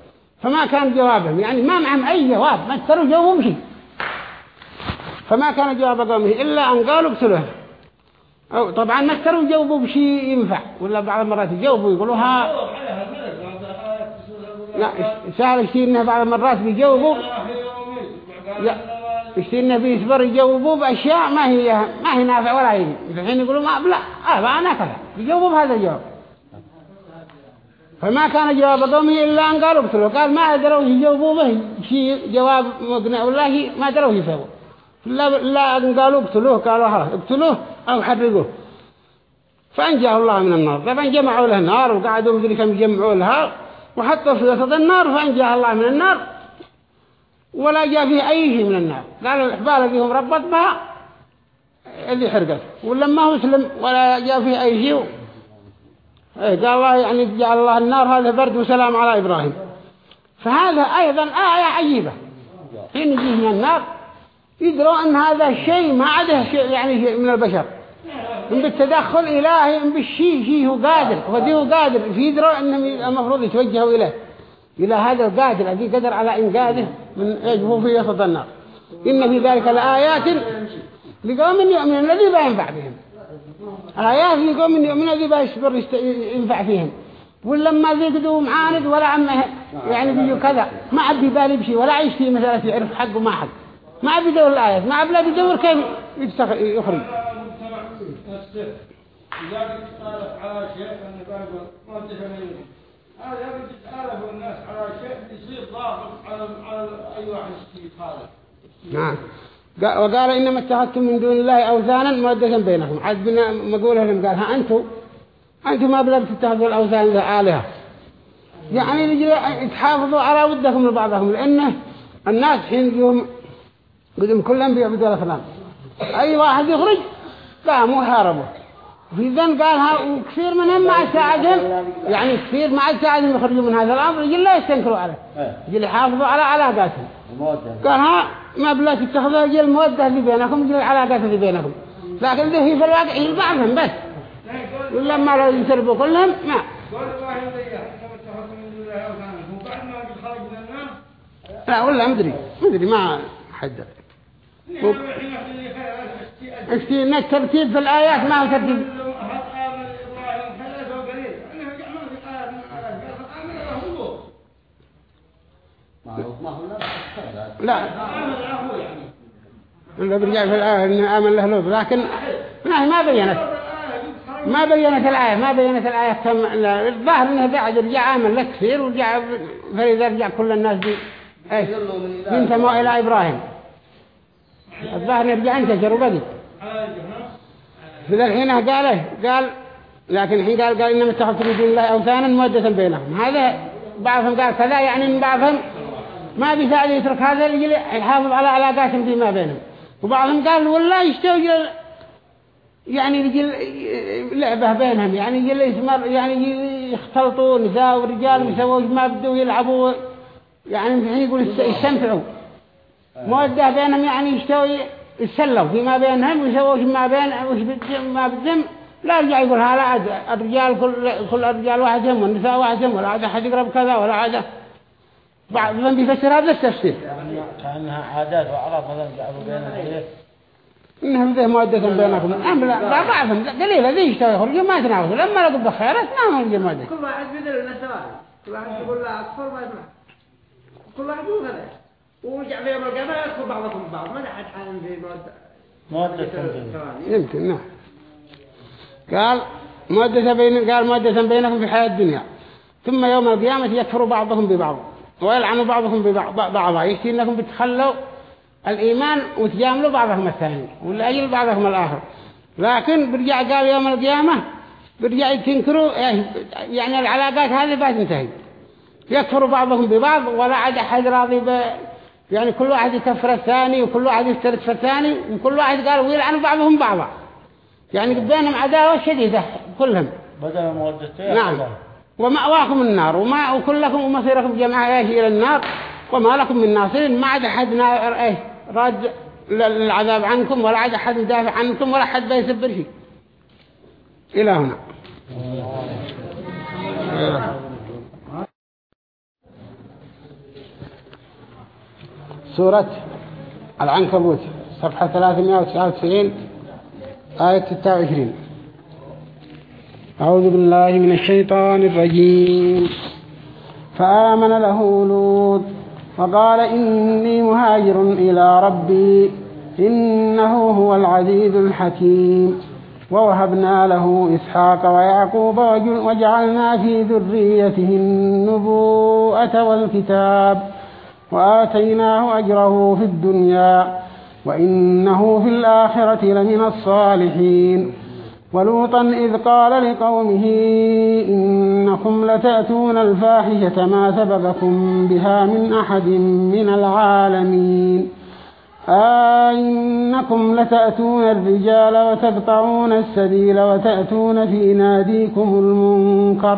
فما كان جوابهم يعني ما معهم أي جواب ما استروا جوابهم شيء فما كان جواب قومه إلا أن قالوا اقتلوه. أو طبعا ما استروا جوابه بشيء ينفع ولا بعض المرات يجاوبوا يقولوها لا سهل يشتي إنه بعض المرات بيجاوبوا. يشتي إنه بيصبر يجاوبوا بأشياء ما هي ما هي نافع ولا هي. الحين يقولوا ما لا آه أنا كذا يجاوبوا بهذا الجواب. فما كان جواب قومه إلا أن قالوا اقتلوا. قال ما أدروا يجاوبوا به شيء جواب مقنع. والله ما أدروا يسووا لا لا أن قالوا اقتلوه. قالوا خلاص اقتلوه أو حرقوه. فأنجاه الله من النار. طبعا جمعوا له النار وقعدوا مدري كم جمعوا لها وحطوا في وسط النار فأنجاه الله من النار. ولا جاء فيه أي شيء من النار. قال الإحبال الذي هم ربط بها اللي حرقت. ولما هو سلم ولا جاء فيه أي شيء. قال الله يعني جعل الله النار هذا برد وسلام على إبراهيم. فهذا أيضا آية عجيبة. حين يجيه من النار يدروا أن هذا الشيء ما عده شيء يعني شيء من البشر. إن بالتدخل إلهي إن بالشيء شيء هو قادر وذي هو قادر. يدروا أنهم المفروض يتوجهوا إليه. إلى هذا القادر الذي قدر على إنقاذه من يجهو في وسط النار. إن في ذلك لآيات لقوم يؤمنون الذي لا ينفع بهم. آيات لقوم يؤمنون الذي لا يصبر ينفع فيهم. ولما ذيقدوا معاند ولا عمه يعني بيجوا كذا. ما عاد بالي بشيء ولا عيش في مسألة يعرف حقه ما حق ما عاد يدور الآيات ما عاد يدور كيف يخرج. لذلك تتعرف على شيء أن بابا ما تفهمين هذا يجب تتعرف الناس على شيء يصير ضاغط على على أي واحد يتخالف نعم. قا- وقال إنما اتخذتم من دون الله أوثانا مودة بينكم. عاد بنا مقولة لهم قال ها أنتم؟ أنتم ما بلا تتخذوا الأوثان ذا آلهة. يعني تحافظوا على ودكم لبعضهم لأنه الناس حين يوم قدم كلهم بيعبدوا الأصنام أي واحد يخرج؟ قاموا حاربوا في ذن قالها وكثير منهم ما ساعدهم. يعني كثير ما ساعدهم يخرجوا من هذا الأمر. يجي لا يستنكروا عليه. يجي يحافظوا على علاقاتهم. قال ها ما بلا تتخذوا يجي المودة اللي بينكم يجي العلاقات اللي بينكم. لكن ذي في الواقع هي بعضهم بس. ولا ما لو يسربوا كلهم ما. لا ولا مدري مدري ما حدد ان الترتيب في الآيات ما هو ترتيب. في لا لا. يعني. اللي برجع في الآية إنه آمن له لوط لكن ما ما بينت. ما بينت الآية. ما بينت الآية كم لا، الظاهر إنه بعد رجع آمن لك كثير ورجع فإذا رجع كل الناس دي إيش؟ ينتموا إلى إبراهيم. الظاهر إنه رجع انتشر وبقي في الحين قال إيه؟ قال لكن الحين قال قال إنما اتخذت من دون الله أوثانا مودة بينهم. هذا بعضهم قال كذا يعني من بعضهم ما بيساعد يترك هذا يحافظ على علاقاتهم فيما بينهم. وبعضهم قال والله يشتغل يعني يجي لعبة بينهم يعني يجي يسمر يعني يجي يختلطوا نساء ورجال ويسووا ما بدوا يلعبوا. يعني في حين يقول يست- يستمتعوا. مودة بينهم يعني يشتوي يتسلوا فيما بينهم ويسووا ما بين ما بدهم لا يرجع يقول هذا عاد الرجال كل كل الرجال واحدهم والنساء واحدهم ولا عاد أحد يقرب كذا ولا عاد. بعضهم بيفسر هذا التفسير كأنها عادات وأعراف مثلا جعلوا بين الحياة إنهم ذي مودة بينكم. أم لا لا بعضهم قليل ذي يشتغل يخرجوا ما يتناوزوا لما لقوا بخيرات ما هم مودة كل واحد بدل لنا سواء. كل واحد يقول لا أكثر ما يسمع كل واحد يقول هذا. ورجع في يوم القيامة يدخل بعضكم ببعض ما حد حالم في. ثواني. يمكن نعم. قال مودة بين قال مودة بينكم في الحياة الدنيا. ثم يوم القيامة يكفر بعضهم ببعض ويلعن بعضهم ببعض بعضا. يشتي إنكم بتخلوا الإيمان وتجاملوا بعضهم الثاني ولأجل بعضهم الآخر. لكن برجع قال يوم القيامة برجع تنكروا يعني العلاقات هذه بس تنتهي. يكفر بعضهم ببعض ولا عاد أحد راضي ب يعني كل واحد يكفر الثاني وكل واحد في الثاني وكل واحد قال ويلعن بعضهم بعضا. يعني بينهم عداوة شديدة كلهم. بدل مودتين نعم. ومأواكم النار وما وكلكم ومصيركم جماعة إيش إلى النار وما لكم من ناصرين. ما عاد أحد إيه راد للعذاب عنكم ولا عاد أحد يدافع عنكم ولا أحد بيسبر شيء. إلى هنا. سورة العنكبوت صفحة 399 آية 26 أعوذ بالله من الشيطان الرجيم. فآمن له لوط وقال إني مهاجر إلى ربي إنه هو العزيز الحكيم. ووهبنا له إسحاق ويعقوب وجعلنا في ذريته النبوءة والكتاب. وآتيناه أجره في الدنيا وإنه في الآخرة لمن الصالحين. ولوطا إذ قال لقومه إنكم لتأتون الفاحشة ما سبقكم بها من أحد من العالمين. أئنكم لتأتون الرجال وتقطعون السبيل وتأتون في ناديكم المنكر.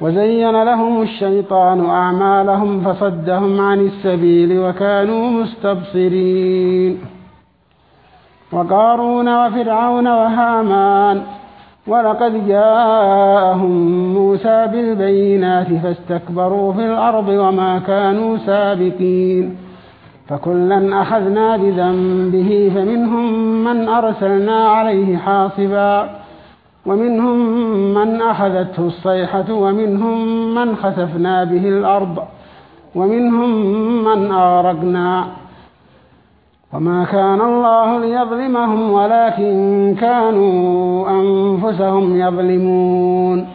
وزين لهم الشيطان أعمالهم فصدهم عن السبيل وكانوا مستبصرين. وقارون وفرعون وهامان ولقد جاءهم موسى بالبينات فاستكبروا في الأرض وما كانوا سابقين. فكلا أخذنا بذنبه فمنهم من أرسلنا عليه حاصبا. ومنهم من أخذته الصيحة ومنهم من خسفنا به الأرض ومنهم من أغرقنا. وما كان الله ليظلمهم ولكن كانوا أنفسهم يظلمون.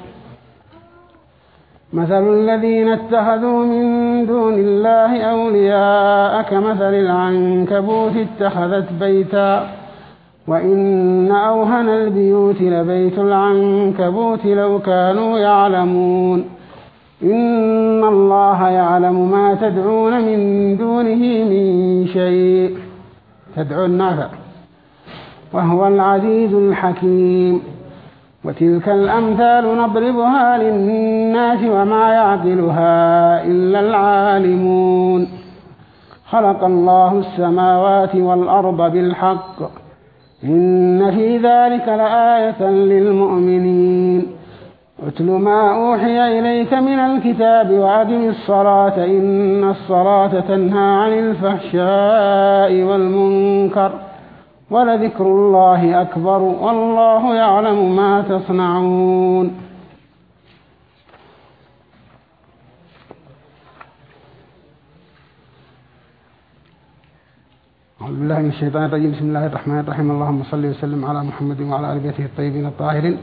مثل الذين اتخذوا من دون الله أولياء كمثل العنكبوت اتخذت بيتا وإن أوهن البيوت لبيت العنكبوت لو كانوا يعلمون إن الله يعلم ما تدعون من دونه من شيء تدعو النافع وهو العزيز الحكيم وتلك الأمثال نضربها للناس وما يعقلها إلا العالمون خلق الله السماوات والأرض بالحق إن في ذلك لآية للمؤمنين. اتل ما أوحي إليك من الكتاب وأقم الصلاة. إن الصلاة تنهى عن الفحشاء والمنكر ولذكر الله أكبر والله يعلم ما تصنعون. أعوذ بالله من الشيطان الرجيم. بسم الله الرحمن الرحيم. اللهم صل وسلم على محمد وعلى آل بيته الطيبين الطاهرين.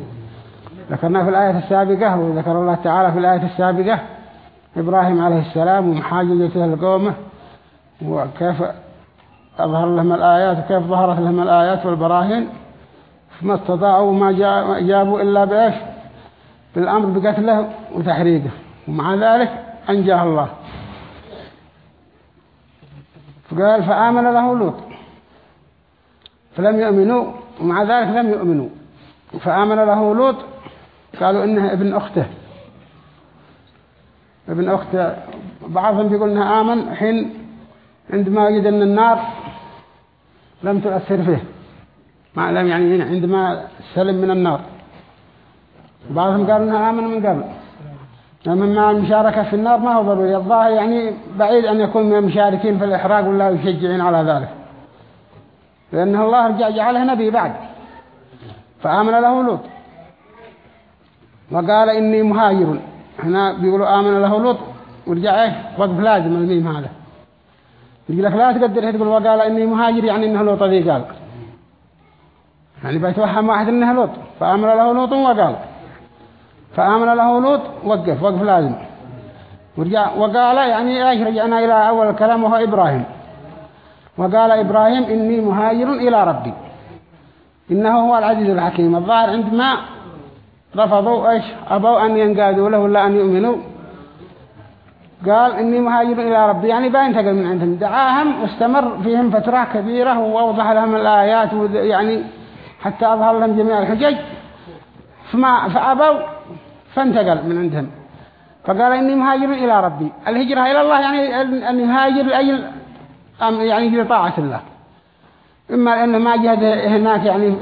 ذكرنا في الآية السابقة وذكر الله تعالى في الآية السابقة إبراهيم عليه السلام ومحاججته لقومه وكيف أظهر لهم الآيات وكيف ظهرت لهم الآيات والبراهين. فما استطاعوا ما جابوا إلا بإيش؟ بالأمر بقتله وتحريقه. ومع ذلك أنجاه الله. فقال فآمن له لوط. فلم يؤمنوا ومع ذلك لم يؤمنوا. فآمن له لوط قالوا إنه ابن أخته. ابن أخته. بعضهم بيقول إنه آمن حين عندما يجد أن النار لم تؤثر فيه. ما لم يعني عندما سلم من النار. بعضهم قالوا انه آمن من قبل. مع المشاركة في النار ما هو ضروري. الظاهر يعني بعيد أن يكون من المشاركين في الإحراق ولا يشجعين على ذلك. لأن الله رجع جعله نبي بعد. فآمن له لوط. وقال إني مهاجر. هنا بيقولوا آمن له لوط. ورجع إيه؟ وقف لازم الميم هذا. يقول لك لا تقدر. تقول وقال إني مهاجر يعني إنه لوط ذي قال. يعني بيتوهم واحد إنه لوط. فآمن له لوط وقال. فآمن له لوط وقف وقف لازم. ورجع وقال يعني إيش رجعنا إلى أول الكلام وهو إبراهيم. وقال إبراهيم إني مهاجر إلى ربي. إنه هو العزيز الحكيم. الظاهر عندما رفضوا إيش؟ أبوا أن ينقادوا له ولا أن يؤمنوا. قال إني مهاجر إلى ربي. يعني بينتقل من عندهم. دعاهم واستمر فيهم فترة كبيرة وأوضح لهم الآيات يعني حتى أظهر لهم جميع الحجج. فما فأبوا فانتقل من عندهم. فقال إني مهاجر إلى ربي. الهجرة إلى الله يعني أن يهاجر لأجل يعني لطاعة الله. إما لأنه ما جهد هناك يعني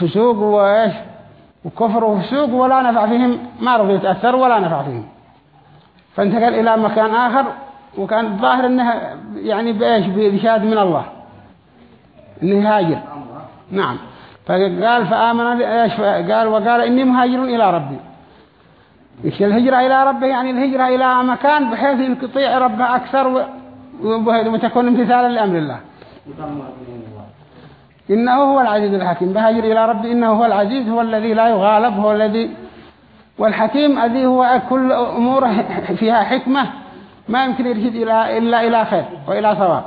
فسوق وإيش وكفر وفسوق ولا نفع فيهم ما رضي يتأثر ولا نفع فيهم. فانتقل إلى مكان آخر وكان الظاهر أنه يعني بإيش بإرشاد من الله. أنه هاجر نعم. فقال فآمن إيش قال وقال إني مهاجر إلى ربي. إيش الهجرة إلى ربه؟ يعني الهجرة إلى مكان بحيث يطيع ربه أكثر وتكون امتثالا لأمر الله. إنه هو العزيز الحكيم. بهاجر إلى ربي إنه هو العزيز هو الذي لا يغالب هو الذي والحكيم الذي هو كل أموره فيها حكمة ما يمكن يرشد إلى إلا إلى خير وإلى ثواب.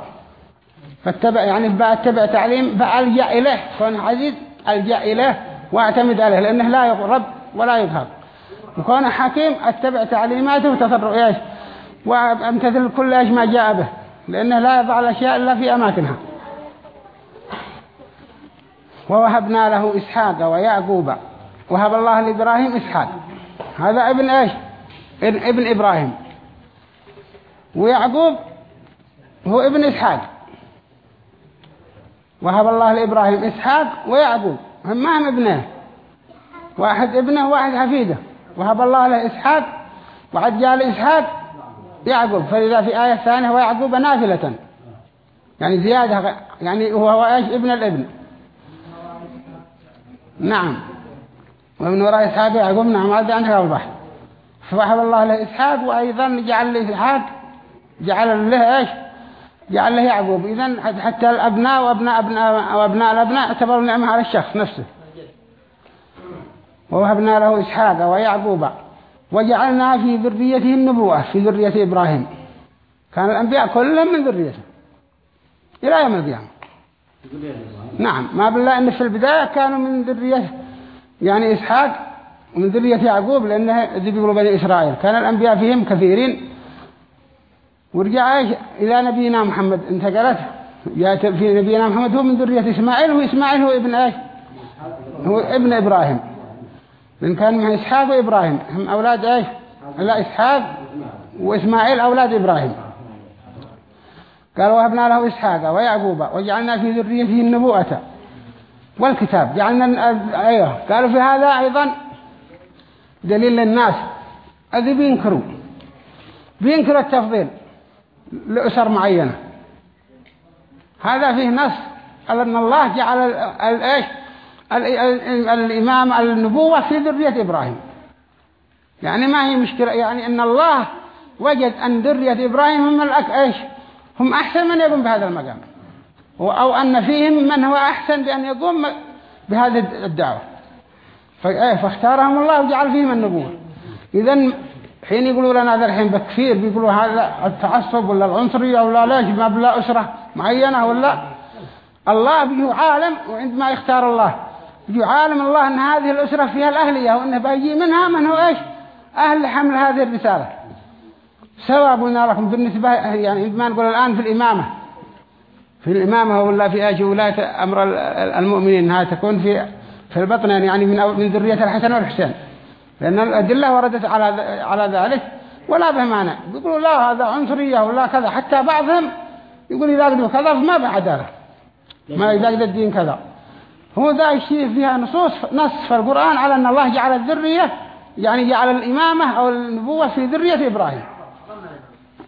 فاتبع يعني اتبع تعليم فألجأ إليه. كون عزيز ألجأ إليه واعتمد عليه لأنه لا يغرب ولا يظهر. وكون حكيم أتبع تعليماته وتصرف إيش؟ وأمتثل كل إيش ما جاء به لأنه لا يضع الأشياء إلا في أماكنها. ووهبنا له إسحاق ويعقوب وهب الله لإبراهيم إسحاق. هذا ابن إيش؟ ابن, إبراهيم. ويعقوب هو ابن إسحاق. وهب الله لإبراهيم إسحاق ويعقوب. هم ما هم ابنه؟ واحد ابنه واحد حفيده. وهب الله له إسحاق وعد جاء لإسحاق يعقوب فإذا في آية ثانية هو يعقوب نافلة. يعني زيادة يعني هو إيش؟ ابن الابن. نعم. ومن وراء إسحاق يعقوب نعم هذا عندك أوضح فوحب الله له إسحاق وأيضا جعل له إسحاق جعل له إيش؟ جعل له يعقوب. إذن حتى الأبناء وأبناء أبناء وأبناء الأبناء اعتبروا نعمة على الشخص نفسه. ووهبنا له إسحاق ويعقوب وجعلنا في ذريته النبوة في ذرية إبراهيم. كان الأنبياء كلهم من ذريته. إلى يوم القيامة. نعم ما بالله أن في البداية كانوا من ذرية يعني إسحاق ومن ذرية يعقوب لأنه ذي بيقولوا بني إسرائيل. كان الأنبياء فيهم كثيرين. ورجع إلى نبينا محمد. انتقلت جاءت في نبينا محمد هو من ذرية إسماعيل وإسماعيل هو ابن إيش؟ هو ابن إبراهيم. من كان من إسحاق وإبراهيم هم أولاد إيش؟ لا إسحاق وإسماعيل أولاد إبراهيم. قال وهبنا له إسحاق ويعقوب وجعلنا في ذريته النبوءة والكتاب. جعلنا أيوه. قالوا في هذا أيضا دليل للناس. الذي بينكروا؟ بينكروا التفضيل لأسر معينة. هذا فيه نص أن الله جعل الإيش الإمام النبوة في ذرية إبراهيم. يعني ما هي مشكلة؟ يعني أن الله وجد أن ذرية إبراهيم هم الأك إيش؟ هم أحسن من يقوم بهذا المقام. أو أن فيهم من هو أحسن بأن يقوم بهذه الدعوة. إيه، فاختارهم الله وجعل فيهم النبوة. إذا حين يقولوا لنا ذا الحين بكثير بيقولوا هذا التعصب ولا العنصرية ولا ليش ما بلا أسرة معينة ولا؟ الله بيجوا عالم وعندما يختار الله. بيجوا عالم الله أن هذه الأسرة فيها الأهلية وأنه بيجي منها من هو إيش؟ أهل حمل هذه الرسالة. سواء قلنا لكم بالنسبة يعني عندما نقول الآن في الإمامة. في الإمامة ولا في أجي ولاية أمر ال- المؤمنين أنها تكون في في البطن يعني من من ذرية الحسن والحسين. لأن الأدلة وردت على على ذلك ولا به مانع يقولوا لا هذا عنصرية ولا كذا. حتى بعضهم يقول إذا كذا ما بعداله ما إذا الدين كذا. هو ذا الشيء فيها نصوص نص في القرآن على أن الله جعل الذرية يعني جعل الإمامة أو النبوة في ذرية إبراهيم.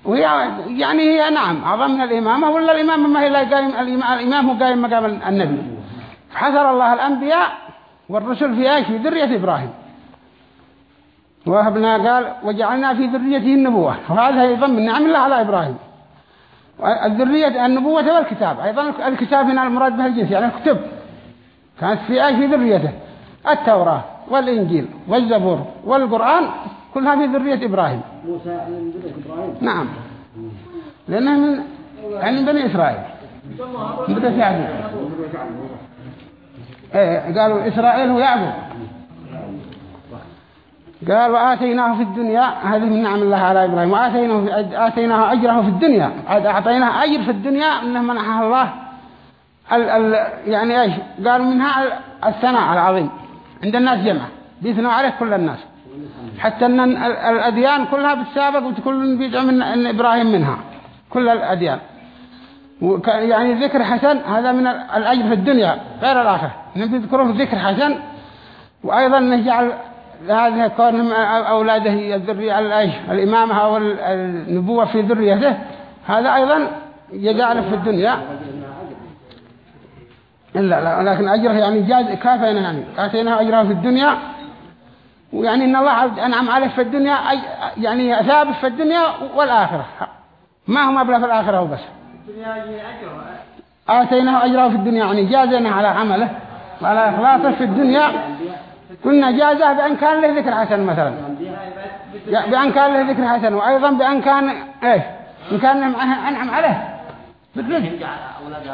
وهي يعني هي نعم أعظم من الإمامة ولا الإمامة ما هي لا قايم الإمام, هو قايم مقام النبي. حصر الله الأنبياء والرسل في إيش في ذرية إبراهيم. وهبنا قال وجعلنا في ذريته النبوة. وهذا أيضا من نعم الله على إبراهيم. الذرية النبوة والكتاب. أيضا الكتاب هنا المراد به الجنس يعني الكتب. كانت في في ذريته. التوراة والإنجيل والزبور والقرآن كلها في ذرية إبراهيم. موسى من ذرية إبراهيم؟ نعم. لأنها من يعني بني إسرائيل. بني يعقوب إيه قالوا إسرائيل هو يعقوب. قال وآتيناه في الدنيا هذه من نعم الله على إبراهيم. وآتيناه آتيناه أجره في الدنيا. عاد أعطيناه أجر في الدنيا إنه منحه الله. ال ال يعني إيش؟ قالوا منها ال- الثناء العظيم. عند الناس جمع. بيثنوا عليه كل الناس. حتى أن ال- الأديان كلها بالسابق وكل بيدعم أن أن إبراهيم منها. كل الأديان. وك- يعني ذكر حسن هذا من ال- الأجر في الدنيا غير الآخرة. نبي يذكرون ذكر حسن وأيضا نجعل هذه كونهم أولاده الذرية الأيش الإمامة أو ال- النبوة في ذريته. هذا أيضا يجعل في الدنيا. لا لكن أجره يعني جاز كافينا يعني. آتيناه أجره في الدنيا. ويعني إن الله عز- أنعم عليه في الدنيا يعني ثابت في الدنيا والآخرة. ما هو مبلغ في الآخرة وبس آتيناه أجره في الدنيا يعني جازنا على عمله وعلى إخلاصه في الدنيا. كنا جازه بأن كان له ذكر حسن مثلا. بأن كان له ذكر حسن. وأيضا بأن كان إيش إن كان أنعم عليه. بالرزق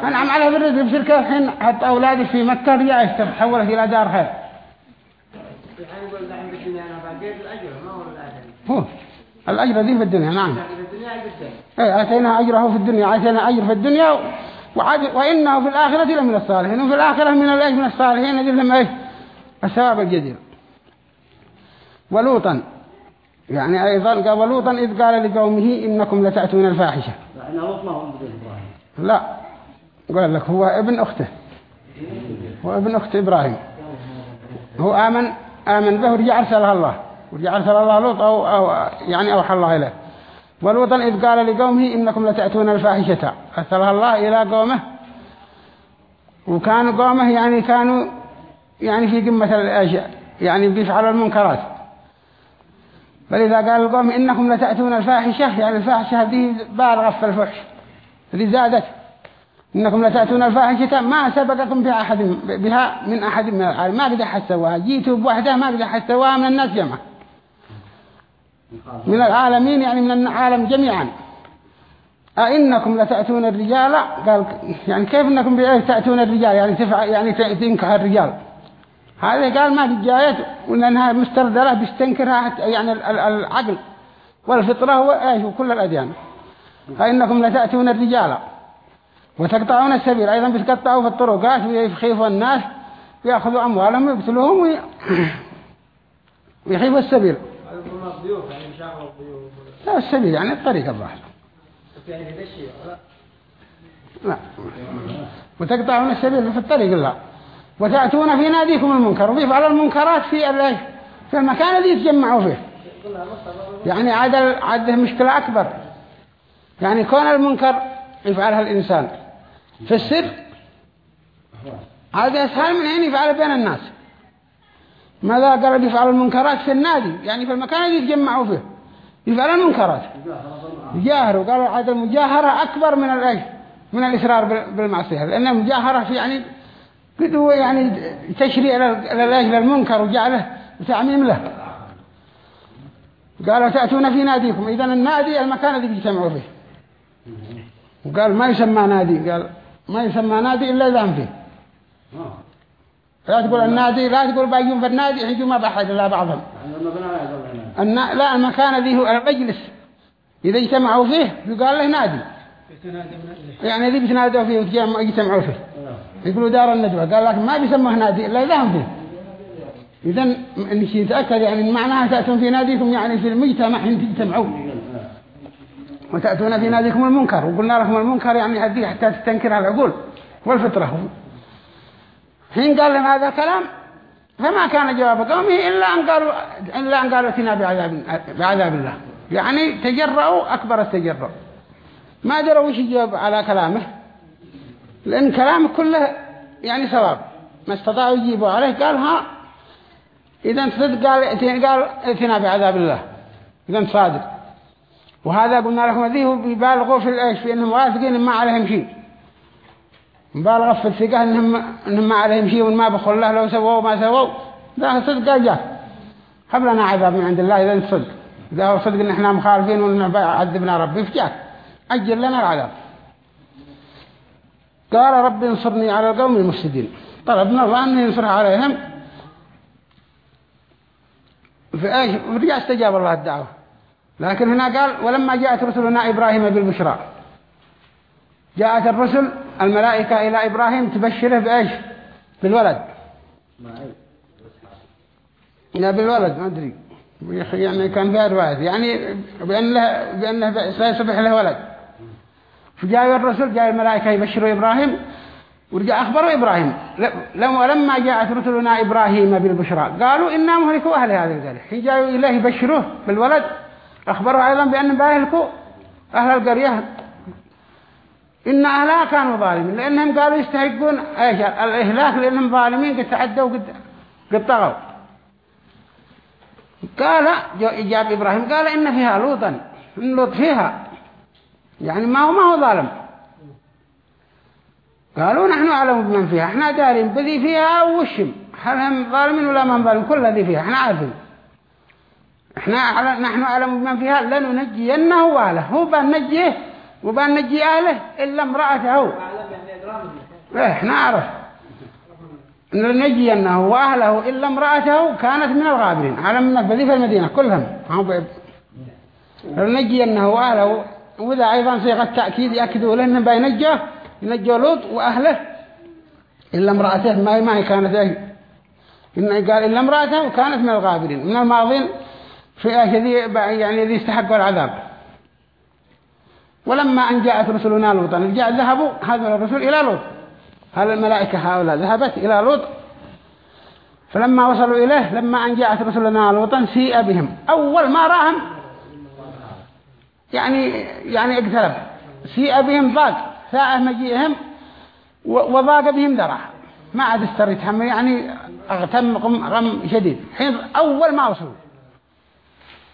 أنعم عليه بالرزق بشركة الحين حتى أولاده في مكة رجع تحولت إلى دار خير. الأجر هو الأجر ذي في الدنيا نعم. إيه آتينا أجره في الدنيا آتينا أجر في الدنيا وعد وإنه في الآخرة لمن الصالحين وفي الآخرة من الإيش من الصالحين الذين لهم إيش؟ الثواب الجزيل ولوطا يعني أيضا قال ولوطا إذ قال لقومه إنكم لتأتون الفاحشة. يعني لوط ما ذرية إبراهيم لا. قال لك هو ابن أخته. هو ابن أخت إبراهيم. هو آمن آمن به ورجع أرسله الله. ورجع أرسل الله لوط أو, أو يعني أوحى الله إليه. ولوطا إذ قال لقومه إنكم لتأتون الفاحشة. أرسلها الله إلى قومه. وكانوا قومه يعني كانوا يعني في قمة الأشياء. يعني بيفعلوا المنكرات. فلذا قال القوم إنكم لتأتون الفاحشة يعني الفاحشة هذه بالغة في الفحش. اللي زادت إنكم لتأتون الفاحشة ما سبقكم بها أحد بها من أحد من العالم ما قد أحد سواها. جيتوا بوحدة ما قد أحد سواها من الناس جمع من العالمين يعني من العالم جميعا. أئنكم لتأتون الرجال؟ قال يعني كيف إنكم تأتون الرجال؟ يعني تفع يعني تنكح الرجال. هذا قال ما قد جايت وإنها مستردرة بيستنكرها يعني ال- ال- العقل والفطرة وإيش وكل الأديان. أئنكم لتأتون الرجال وتقطعون السبيل. أيضا بتقطعوا في الطرقات ويخيفوا الناس ويأخذوا أموالهم ويقتلوهم وي... ويخيفوا السبيل. لا السبيل يعني الطريق الظاهر. لا. وتقطعون السبيل في الطريق الله وتأتون في ناديكم المنكر. ويفعل المنكرات في في المكان الذي يتجمعوا فيه. يعني عاد عاد مشكلة أكبر. يعني كون المنكر يفعلها الإنسان. في السر هذا أسهل من أن يفعل بين الناس. ماذا قال يفعل المنكرات في النادي؟ يعني في المكان الذي يتجمعوا فيه. يفعل المنكرات. جاهروا قالوا عاد المجاهرة أكبر من الإيش من الإسرار بال- بالمعصية. لأن المجاهرة في يعني قد هو يعني تشريع لل- للأجل المنكر وجعله وتعميم له. قالوا تأتون في ناديكم. إذن النادي المكان الذي يجتمعوا فيه. وقال ما يسمى نادي قال ما يسمى نادي إلا إذا فيه. لا تقول النادي لا تقول بايون في النادي يجوا ما بحد إلا بعضهم. لا المكان الذي هو المجلس إذا اجتمعوا فيه يقال له نادي يعني إذا بتنادوا فيه وتجمع- يجتمعوا فيه. يقولوا دار الندوة قال لك ما بيسموه نادي إلا إذا هم فيه إذا إنك يتأكد يعني معناها تأتون في ناديكم يعني في المجتمع حين تجتمعوا آه. وتأتون في ناديكم المنكر. وقلنا لكم المنكر يعني هذه حتى تستنكرها العقول والفطرة. حين قال لهم هذا الكلام فما كان جواب قومه إلا أن قالوا إلا أن قالوا اتنا بعذاب بعذاب الله. يعني تجرؤوا أكبر التجرؤ. ما دروا وش يجاوب على كلامه. لأن كلامه كله يعني صواب ما استطاعوا يجيبوا عليه. قال ها إذا صدق قال قال ائتنا بعذاب الله. إذا صادق. وهذا قلنا لكم ذي هو بيبالغوا في الإيش؟ في إنهم واثقين ما عليهم شيء. مبالغة في الثقة إنهم, إنهم ما عليهم شيء وما بخل الله لو سووا ما سووا. ذا صدق جاء. هب لنا عذاب من عند الله إذا صدق. إذا هو صدق إن إحنا مخالفين وإن عذبنا ربي. فجاك أجل لنا العذاب. قال رب انصرني على القوم المفسدين. طلبنا الله أن ينصر عليهم. في إيش؟ ورجع استجاب الله الدعوة. لكن هنا قال ولما جاءت رسلنا إبراهيم بالبشرى. جاءت الرسل الملائكة إلى إبراهيم تبشره بإيش؟ بالولد. لا بالولد ما أدري. يعني كان فيها رواية يعني بأنه, بأنه سيصبح له ولد. فجاء الرسل جاء الملائكة يبشروا إبراهيم. ورجع أخبروا إبراهيم. لما ولما جاءت رسلنا إبراهيم بالبشرى قالوا إنا مهلكوا أهل هذه القرية حين جاءوا إليه يبشروه بالولد. أخبروا أيضا بأن بيهلكوا أهل القرية إن أهلها كانوا ظالمين لأنهم قالوا يستحقون إيش؟ الإهلاك لأنهم ظالمين قد تعدوا قد, قد طغوا قال إجاب إبراهيم قال إن فيها لوطا إن لوط فيها. يعني ما هو ما هو ظالم. قالوا نحن أعلم بمن فيها إحنا دارين بذي فيها وشم. هل هم ظالمين ولا من ظالم كل الذي فيها إحنا عارفين. إحنا نحن أعلم بمن فيها لننجينه وأهله. هو بنجيه وبنجي أهله إلا امرأته. إيه إحنا نعرف لنجينه وأهله إلا امرأته كانت من الغابرين. على من بذي في المدينة كلهم. لنجينه وأهله. وإذا أيضا صيغة تأكيد يأكدوا لأنهم بينجاه ينجوا لوط وأهله إلا امرأته. ما هي كانت إيه؟ إن قال إلا امرأته كانت من الغابرين. من الماضين في ذي يعني ذي استحقوا العذاب. ولما أن جاءت رسلنا لوطا جاء ذهبوا هذا الرسل إلى لوط. هذا الملائكة هؤلاء ذهبت إلى لوط. فلما وصلوا إليه لما أن جاءت رسلنا لوطا سيء بهم. أول ما راهم يعني يعني اقترب. سيء بهم ضاق. ساعة مجيئهم وضاق بهم ذرع. ما عاد استر يتحمل يعني اغتم غم شديد. حين أول ما وصلوا.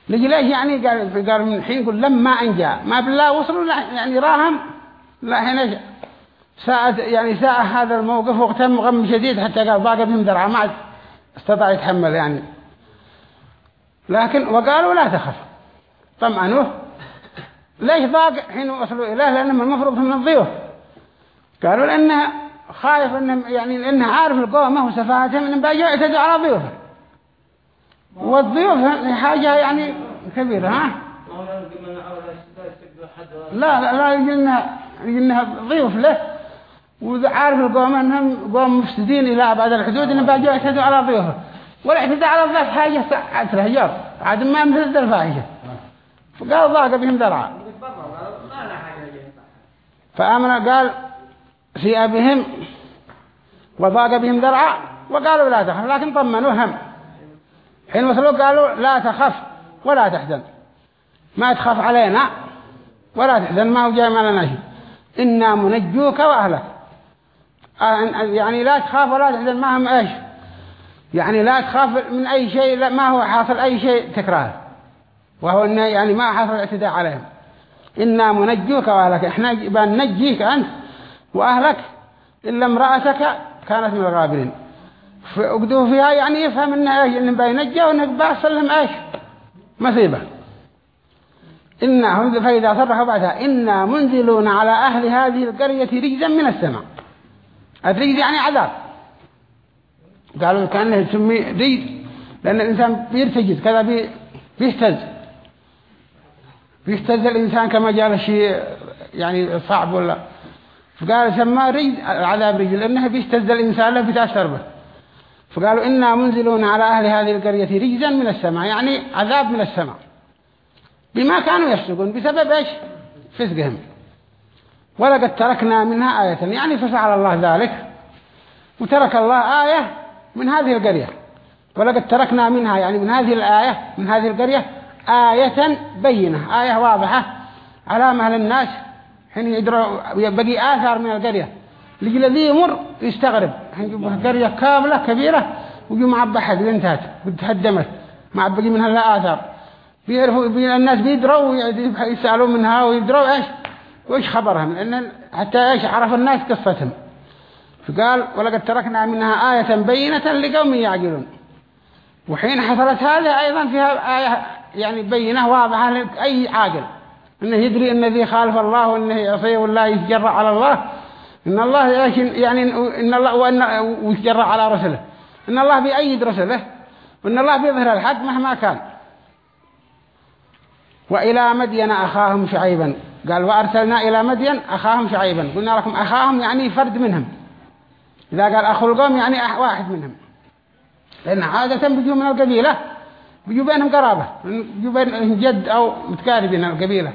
لجي ليش يعني قال قال من حين يقول لما أن جاء؟ ما بالله وصلوا يعني راهم؟ لا هنا ساعة يعني ساعة هذا الموقف واغتم غم شديد حتى قال ضاق بهم ذرع ما استطاع يتحمل يعني. لكن وقالوا لا تخف. طمأنوه. ليش ضاق حين وصلوا إليه؟ لأنهم المفروض من الضيوف. قالوا لأنه خايف إنهم يعني لأنه عارف القومة وسفاهتهم إنهم بيجوا يعتدوا على ضيوفه. والضيوف حاجة يعني كبيرة ها؟ لا لا لا يجينا يجينا ضيوف له. وعارف القومة إنهم قوم مفسدين إلى أبعد الحدود إنهم بيجوا يعتدوا على ضيوفه والاعتداء على الضيف حاجة عتره جار عاد ما مثل الفاحشة فقال ضاق بهم ذرعا فآمن قال سيء بهم وضاق بهم ذرعا وقالوا لا تخف لكن طمنوا هم. حين وصلوا قالوا لا تخف ولا تحزن. ما تخاف علينا ولا تحزن ما هو جاي معنا شيء. إنا منجوك وأهلك. يعني لا تخاف ولا تحزن ما هم إيش؟ يعني لا تخاف من أي شيء لا ما هو حاصل أي شيء تكراه وهو إنه يعني ما حصل اعتداء عليهم. إنا منجوك وأهلك. إحنا بنجيك أنت وأهلك إلا امرأتك كانت من الغابرين. فأقدوا فيها يعني يفهم إنه إيش إنه بينجى بيحصل لهم إيش؟ مصيبة. إنا فإذا صرحوا بعدها إنا منزلون على أهل هذه القرية رجزا من السماء. الرجز يعني عذاب. قالوا كأنه يسمي رجز لأن الإنسان بيرتجز كذا بي بيهتز. بيهتز الإنسان كما جاء شيء يعني صعب ولا. فقال سماه رجز العذاب رجز لأنه بيهتز الإنسان له بتأثر به. فقالوا إنا منزلون على أهل هذه القرية رجزا من السماء يعني عذاب من السماء. بما كانوا يفسقون بسبب إيش؟ فسقهم. ولقد تركنا منها آية يعني ففعل الله ذلك. وترك الله آية من هذه القرية. ولقد تركنا منها يعني من هذه الآية من هذه القرية آية بينة آية واضحة علامة للناس حين يدروا بقي آثار من القرية. الذي يمر يستغرب. قرية كاملة كبيرة ويجوا معبى حد انتهت وتهدمت. معبقي منها لا آثار. بيعرفوا الناس بيدروا يسألوا منها ويدروا إيش؟ وإيش خبرهم؟ لأن حتى إيش؟ عرف الناس قصتهم. فقال ولقد تركنا منها آية بينة لقوم يعجلون. وحين حصلت هذا أيضا فيها آية يعني بينة واضحة لأي عاقل إنه يدري إن ذي خالف الله وإنه يصي ولا يتجرع على الله إن الله يعني إن الله وإن ويتجرع على رسله. إن الله بيأيد رسله. وإن الله بيظهر الحق مهما كان. وإلى مدين أخاهم شعيبا. قال وأرسلنا إلى مدين أخاهم شعيبا. قلنا لكم أخاهم يعني فرد منهم. إذا قال أخو القوم يعني واحد منهم. لأن عادة بيجوا من القبيلة. بيجوا بينهم قرابة. بيجوا بينهم جد أو متقاربين القبيلة.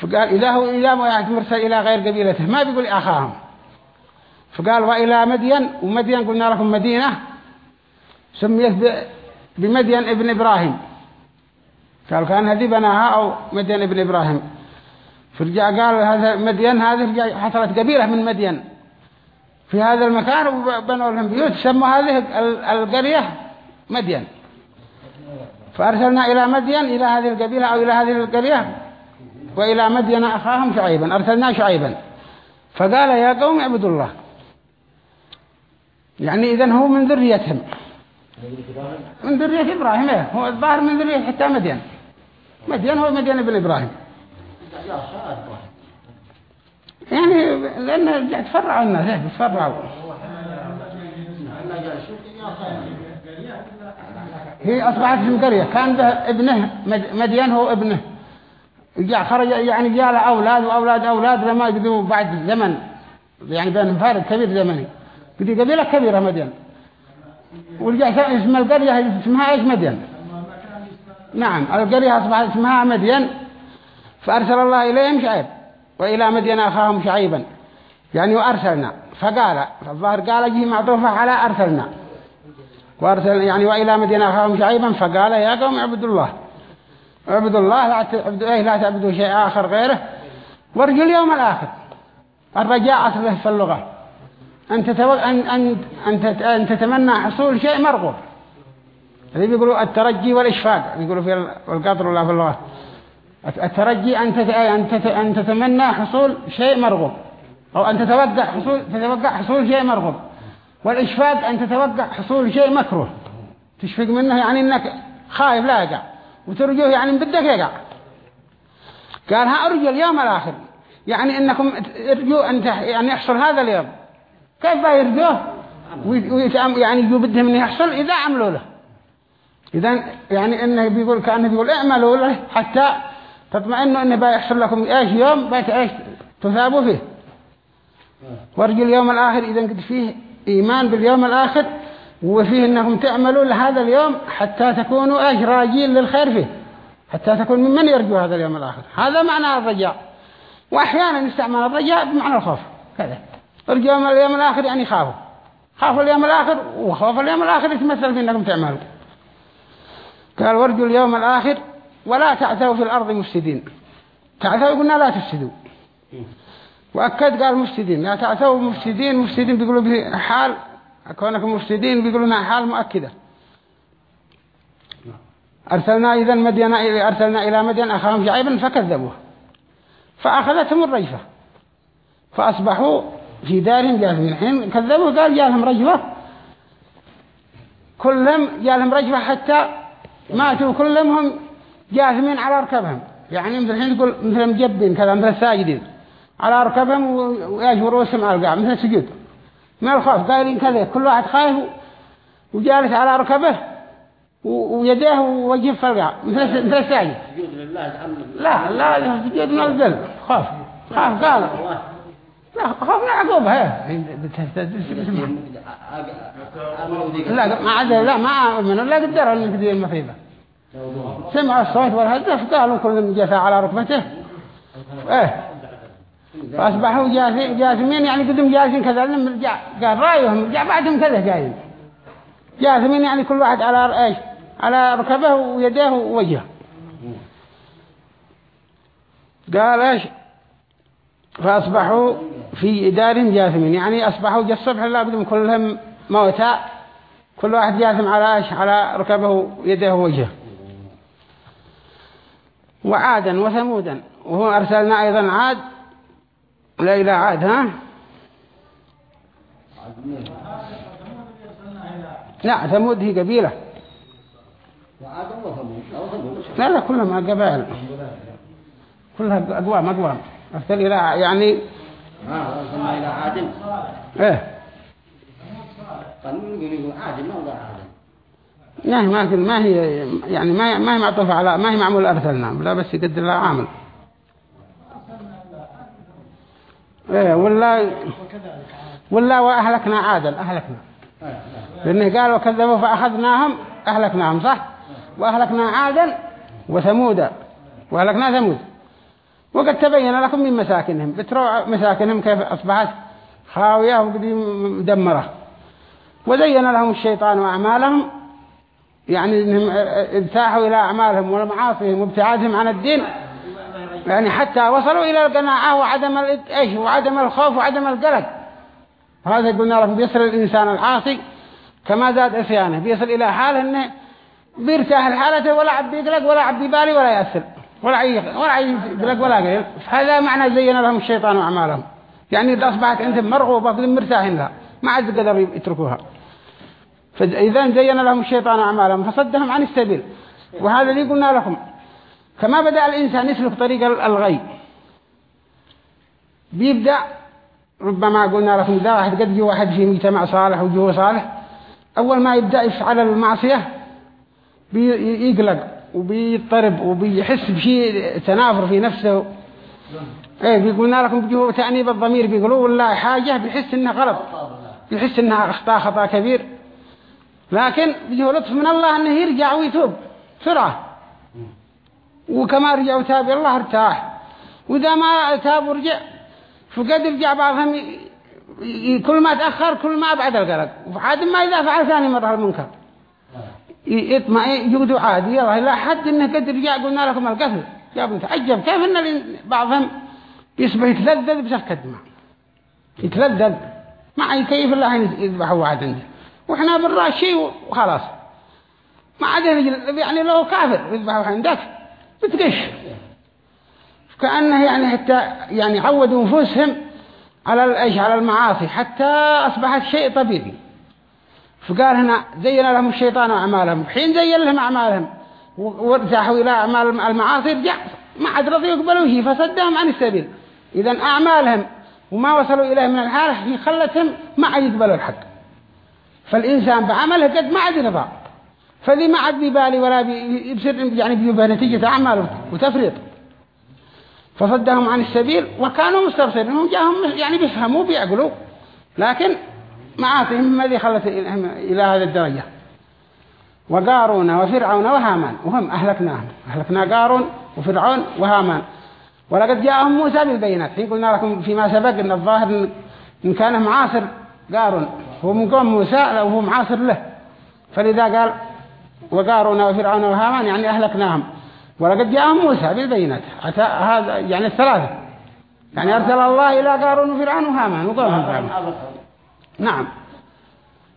فقال هو إذا واحد مرسل إلى غير قبيلته؟ ما بيقول أخاهم فقال وإلى مدين ومدين قلنا لكم مدينة سميت بمدين ابن إبراهيم. قال كأن هذه بناها أو مدين ابن إبراهيم. فرجع قال هذا مدين هذه حصلت قبيلة من مدين. في هذا المكان وبنوا لهم بيوت سموا هذه القرية مدين. فأرسلنا إلى مدين إلى هذه القبيلة أو إلى هذه القرية. وإلى مدين أخاهم شعيبا أرسلنا شعيبا. فقال يا قوم اعبدوا الله. يعني إذن هو من ذريتهم. من ذرية إبراهيم إيه هو الظاهر من ذرية حتى مدين. مدين هو مدين ابن إبراهيم. يعني لأن تفرعوا الناس إيه تفرعوا. هي أصبحت في قرية كان به ابنه مدين هو ابنه. خرج يعني جاء له أولاد وأولاد أولاد لما يقدروا بعد زمن يعني بينهم فارق كبير زمني. بدي قبيلة كبيرة مدين ورجع اسم القرية اسمها إيش مدين نعم القرية أصبحت اسمها مدين فأرسل الله إليهم شعيب وإلى مدين أخاهم شعيبا. يعني وأرسلنا. فقال الظاهر قال جه معطوفة على أرسلنا. وأرسل يعني وإلى مدين أخاهم شعيبا فقال يا قوم اعبدوا الله. اعبدوا الله لا تعبدوا إيه لا تعبدوا شيء آخر غيره. وارجوا اليوم الآخر. الرجاء أصله في اللغة. أن, تتو... أن... أن... أن. أن تتمنى حصول شيء مرغوب. هذي بيقولوا الترجي والإشفاق يقولوا في القطر ولا في اللغة. الترجي أن, تت... أن, تت... أن تتمنى حصول شيء مرغوب. أو أن تتوقع حصول تتوقع حصول شيء مرغوب. والإشفاق أن تتوقع حصول شيء مكروه. تشفق منه يعني أنك خايف لا يقع. وترجوه يعني بدك يقع قال ها أرجو اليوم الآخر. يعني أنكم ارجوا أن يعني يحصل هذا اليوم. كيف يرجوه؟ يعني يجوا بدهم أن يحصل؟ إذا عملوا له. إذا يعني إنه بيقول كأنه بيقول اعملوا له حتى تطمئنوا إنه بيحصل لكم إيش يوم؟ بيت إيش؟ تثابوا فيه. وأرجو اليوم الآخر. إذا قد فيه إيمان باليوم الآخر. وفيه أنكم تعملوا لهذا اليوم حتى تكونوا إيش راجين للخير فيه. حتى تكون ممن يرجو هذا اليوم الآخر؟ هذا معنى الرجاء. وأحيانا يستعمل الرجاء بمعنى الخوف. كذا. ارجو اليوم الآخر يعني خافوا. خافوا اليوم الآخر وخوف اليوم الآخر يتمثل في أنكم تعملوا. قال وارجوا اليوم الآخر ولا تعثوا في الأرض مفسدين. تعثوا قلنا لا تفسدوا. وأكد قال مفسدين. لا تعثوا مفسدين مفسدين بيقولوا حال كونكم مفسدين بيقولوا حال مؤكدة. أرسلنا إذا مدينة أرسلنا إلى مدين أخاهم شعيبا فكذبوه. فأخذتهم الرجفة فأصبحوا في دارهم جاثمين الحين كذبوا قال جالهم رجفة كلهم جالهم رجفة حتى ماتوا. كلهم هم جاثمين على ركبهم. يعني مثل الحين تقول مثل مجبين كذا مثل الساجدين على ركبهم ويجوا رؤوسهم على القاع مثل السجود. ما الخوف؟ قايلين كذا كل واحد خايف وجالس على ركبه ويديه ووجهه في القاع مثل مثل الساجد. لله لا لا سجود من الذل خاف. خاف قال. لا خوف من عقوبة هي لا ما عاد لا ما من لا قدر أن تدير المصيبة. سمع الصوت والهدف قالوا كل جثى على ركبته. إيه. فأصبحوا جاثمين يعني قدم جالسين كذا قال رأيهم رجع بعدهم كذا جايين جاثمين يعني كل واحد على إيش؟ على ركبه ويديه ووجهه. قال إيش؟ فأصبحوا في دارهم جاثمين يعني أصبحوا جاء الصبح الله بدهم كلهم موتى. كل واحد جاثم على إيش؟ على ركبه ويده ووجهه. وعادا وثمودا وهو أرسلنا أيضا عاد لا إلى عاد ها؟ لا ثمود هي قبيلة. لا لا كلهم قبائل. كلها أقوام أقوام أرسل إلى يعني أرسلنا إلى عاد إيه. يعني ما هي ما هي يعني ما ما هي معطوفة على ما هي معمول أرسلنا لا بس يقدر لها عامل. إيه ولا ولا وأهلكنا عادا أهلكنا. لأنه قال وكذبوا فأخذناهم أهلكناهم صح؟ وأهلكنا عادا وثمودا وأهلكنا ثمود. وقد تبين لكم من مساكنهم بتروا مساكنهم كيف أصبحت خاوية وقديم مدمرة وزين لهم الشيطان أعمالهم يعني إنهم ابتاحوا إلى أعمالهم والمعاصيهم وابتعادهم عن الدين. يعني حتى وصلوا إلى القناعة وعدم الإيش وعدم الخوف وعدم القلق. هذا قلنا لكم بيصل الإنسان العاصي كما زاد عصيانه بيصل إلى حال إنه بيرتاح الحالة ولا عبد يقلق ولا عبد يبالي ولا يأسر ولا عي ولا يقلق ولا قلق. هذا معنى زين لهم الشيطان أعمالهم. يعني إذا أصبحت عندهم مرغوبة مرتاحين لها ما عاد قدروا يتركوها. فإذا زين لهم الشيطان أعمالهم فصدهم عن السبيل. وهذا اللي قلنا لكم. كما بدأ الإنسان يسلك طريق الغي. بيبدأ ربما قلنا لكم إذا واحد قد جي واحد في مجتمع صالح وجوه صالح. أول ما يبدأ يفعل المعصية بيقلق وبيضطرب وبيحس بشيء تنافر في نفسه. إيه بيقولنا لكم بجوه تأنيب الضمير بيقولوا والله حاجة بيحس انها غلط. بيحس انها أخطاء خطأ كبير. لكن بجوه لطف من الله إنه يرجع ويتوب بسرعة. وكما رجع وتاب الله ارتاح. وإذا ما تاب ورجع فقد رجع بعضهم كل ما تأخر كل ما أبعد القلق. وعاد ما إذا فعل ثاني مرة المنكر. يطمع يقعدوا عادي. يلا لا حد إنه قد رجع قلنا لكم القتل. يا ابن تعجب كيف إن بعضهم يصبح يتلذذ بسفك الدماء يتلذذ. ما كيف الله يذبحوا واحد عنده وإحنا بالرأس شيء وخلاص. ما عاد يعني لو كافر يذبحوا عندك. بتقش. كأنه يعني حتى يعني عودوا أنفسهم على إيش على المعاصي حتى أصبحت شيء طبيعي. فقال هنا زين لهم الشيطان أعمالهم. حين زين لهم أعمالهم وارتاحوا إلى أعمال المعاصي رجع ما عاد رضوا يقبلوا شيء فصدهم عن السبيل. إذا أعمالهم وما وصلوا إليه من الحالة هي خلتهم ما عاد يقبلوا الحق. فالإنسان بعمله قد ما عاد رضا. فذي ما عاد ببالي ولا بيبصر يعني بيبه نتيجة أعماله وتفريط. فصدهم عن السبيل وكانوا مستبصرين. هم جاهم يعني بيفهموا بيعقلوا. لكن معاصيهم الذي خلت إلى هذه الدرجة. وقارون وفرعون وهامان. وهم أهلكناهم. أهلكنا قارون وفرعون وهامان. ولقد جاءهم موسى بالبينات. حين قلنا لكم فيما سبق أن الظاهر إن كان معاصر قارون. هو من قوم موسى وهو معاصر له. فلذا قال وقارون وفرعون وهامان يعني أهلكناهم. ولقد جاءهم موسى بالبينات. هذا يعني الثلاثة. يعني أرسل الله إلى قارون وفرعون وهامان وقومهم فرعون نعم.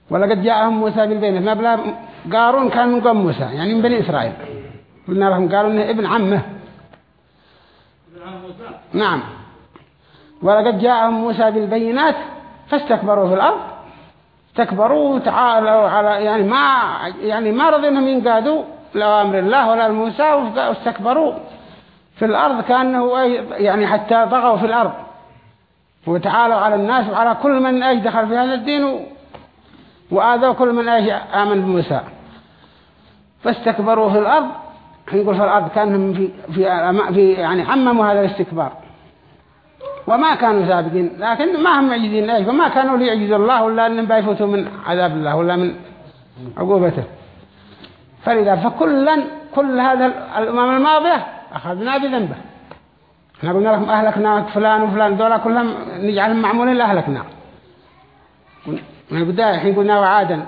ولقد جاءهم موسى بالبينات. ما بلا قارون كان من قوم موسى يعني من بني إسرائيل. قلنا لهم قالوا إنه ابن عمه. نعم. ولقد جاءهم موسى بالبينات فاستكبروا في الأرض. استكبروا وتعالوا على يعني ما يعني ما رضوا إنهم ينقادوا لأوامر الله ولا لموسى واستكبروا. في الأرض كأنه يعني حتى طغوا في الأرض. وتعالوا على الناس وعلى كل من إيش دخل في هذا الدين وآذوا كل من إيش آمن بموسى. فاستكبروا في الأرض. يقول في الأرض كأنهم في, في, في يعني عمموا هذا الاستكبار. وما كانوا سابقين. لكن ما هم معجزين إيش وما كانوا ليعجزوا الله ولا أنهم بيفوتوا من عذاب الله ولا من عقوبته. فلذا فكلا كل هذا الأمم الماضية أخذنا بذنبه. إحنا قلنا لكم أهلكنا فلان وفلان دولة كلهم نجعلهم معمولين لأهلكنا من البداية الحين قلنا وعادا.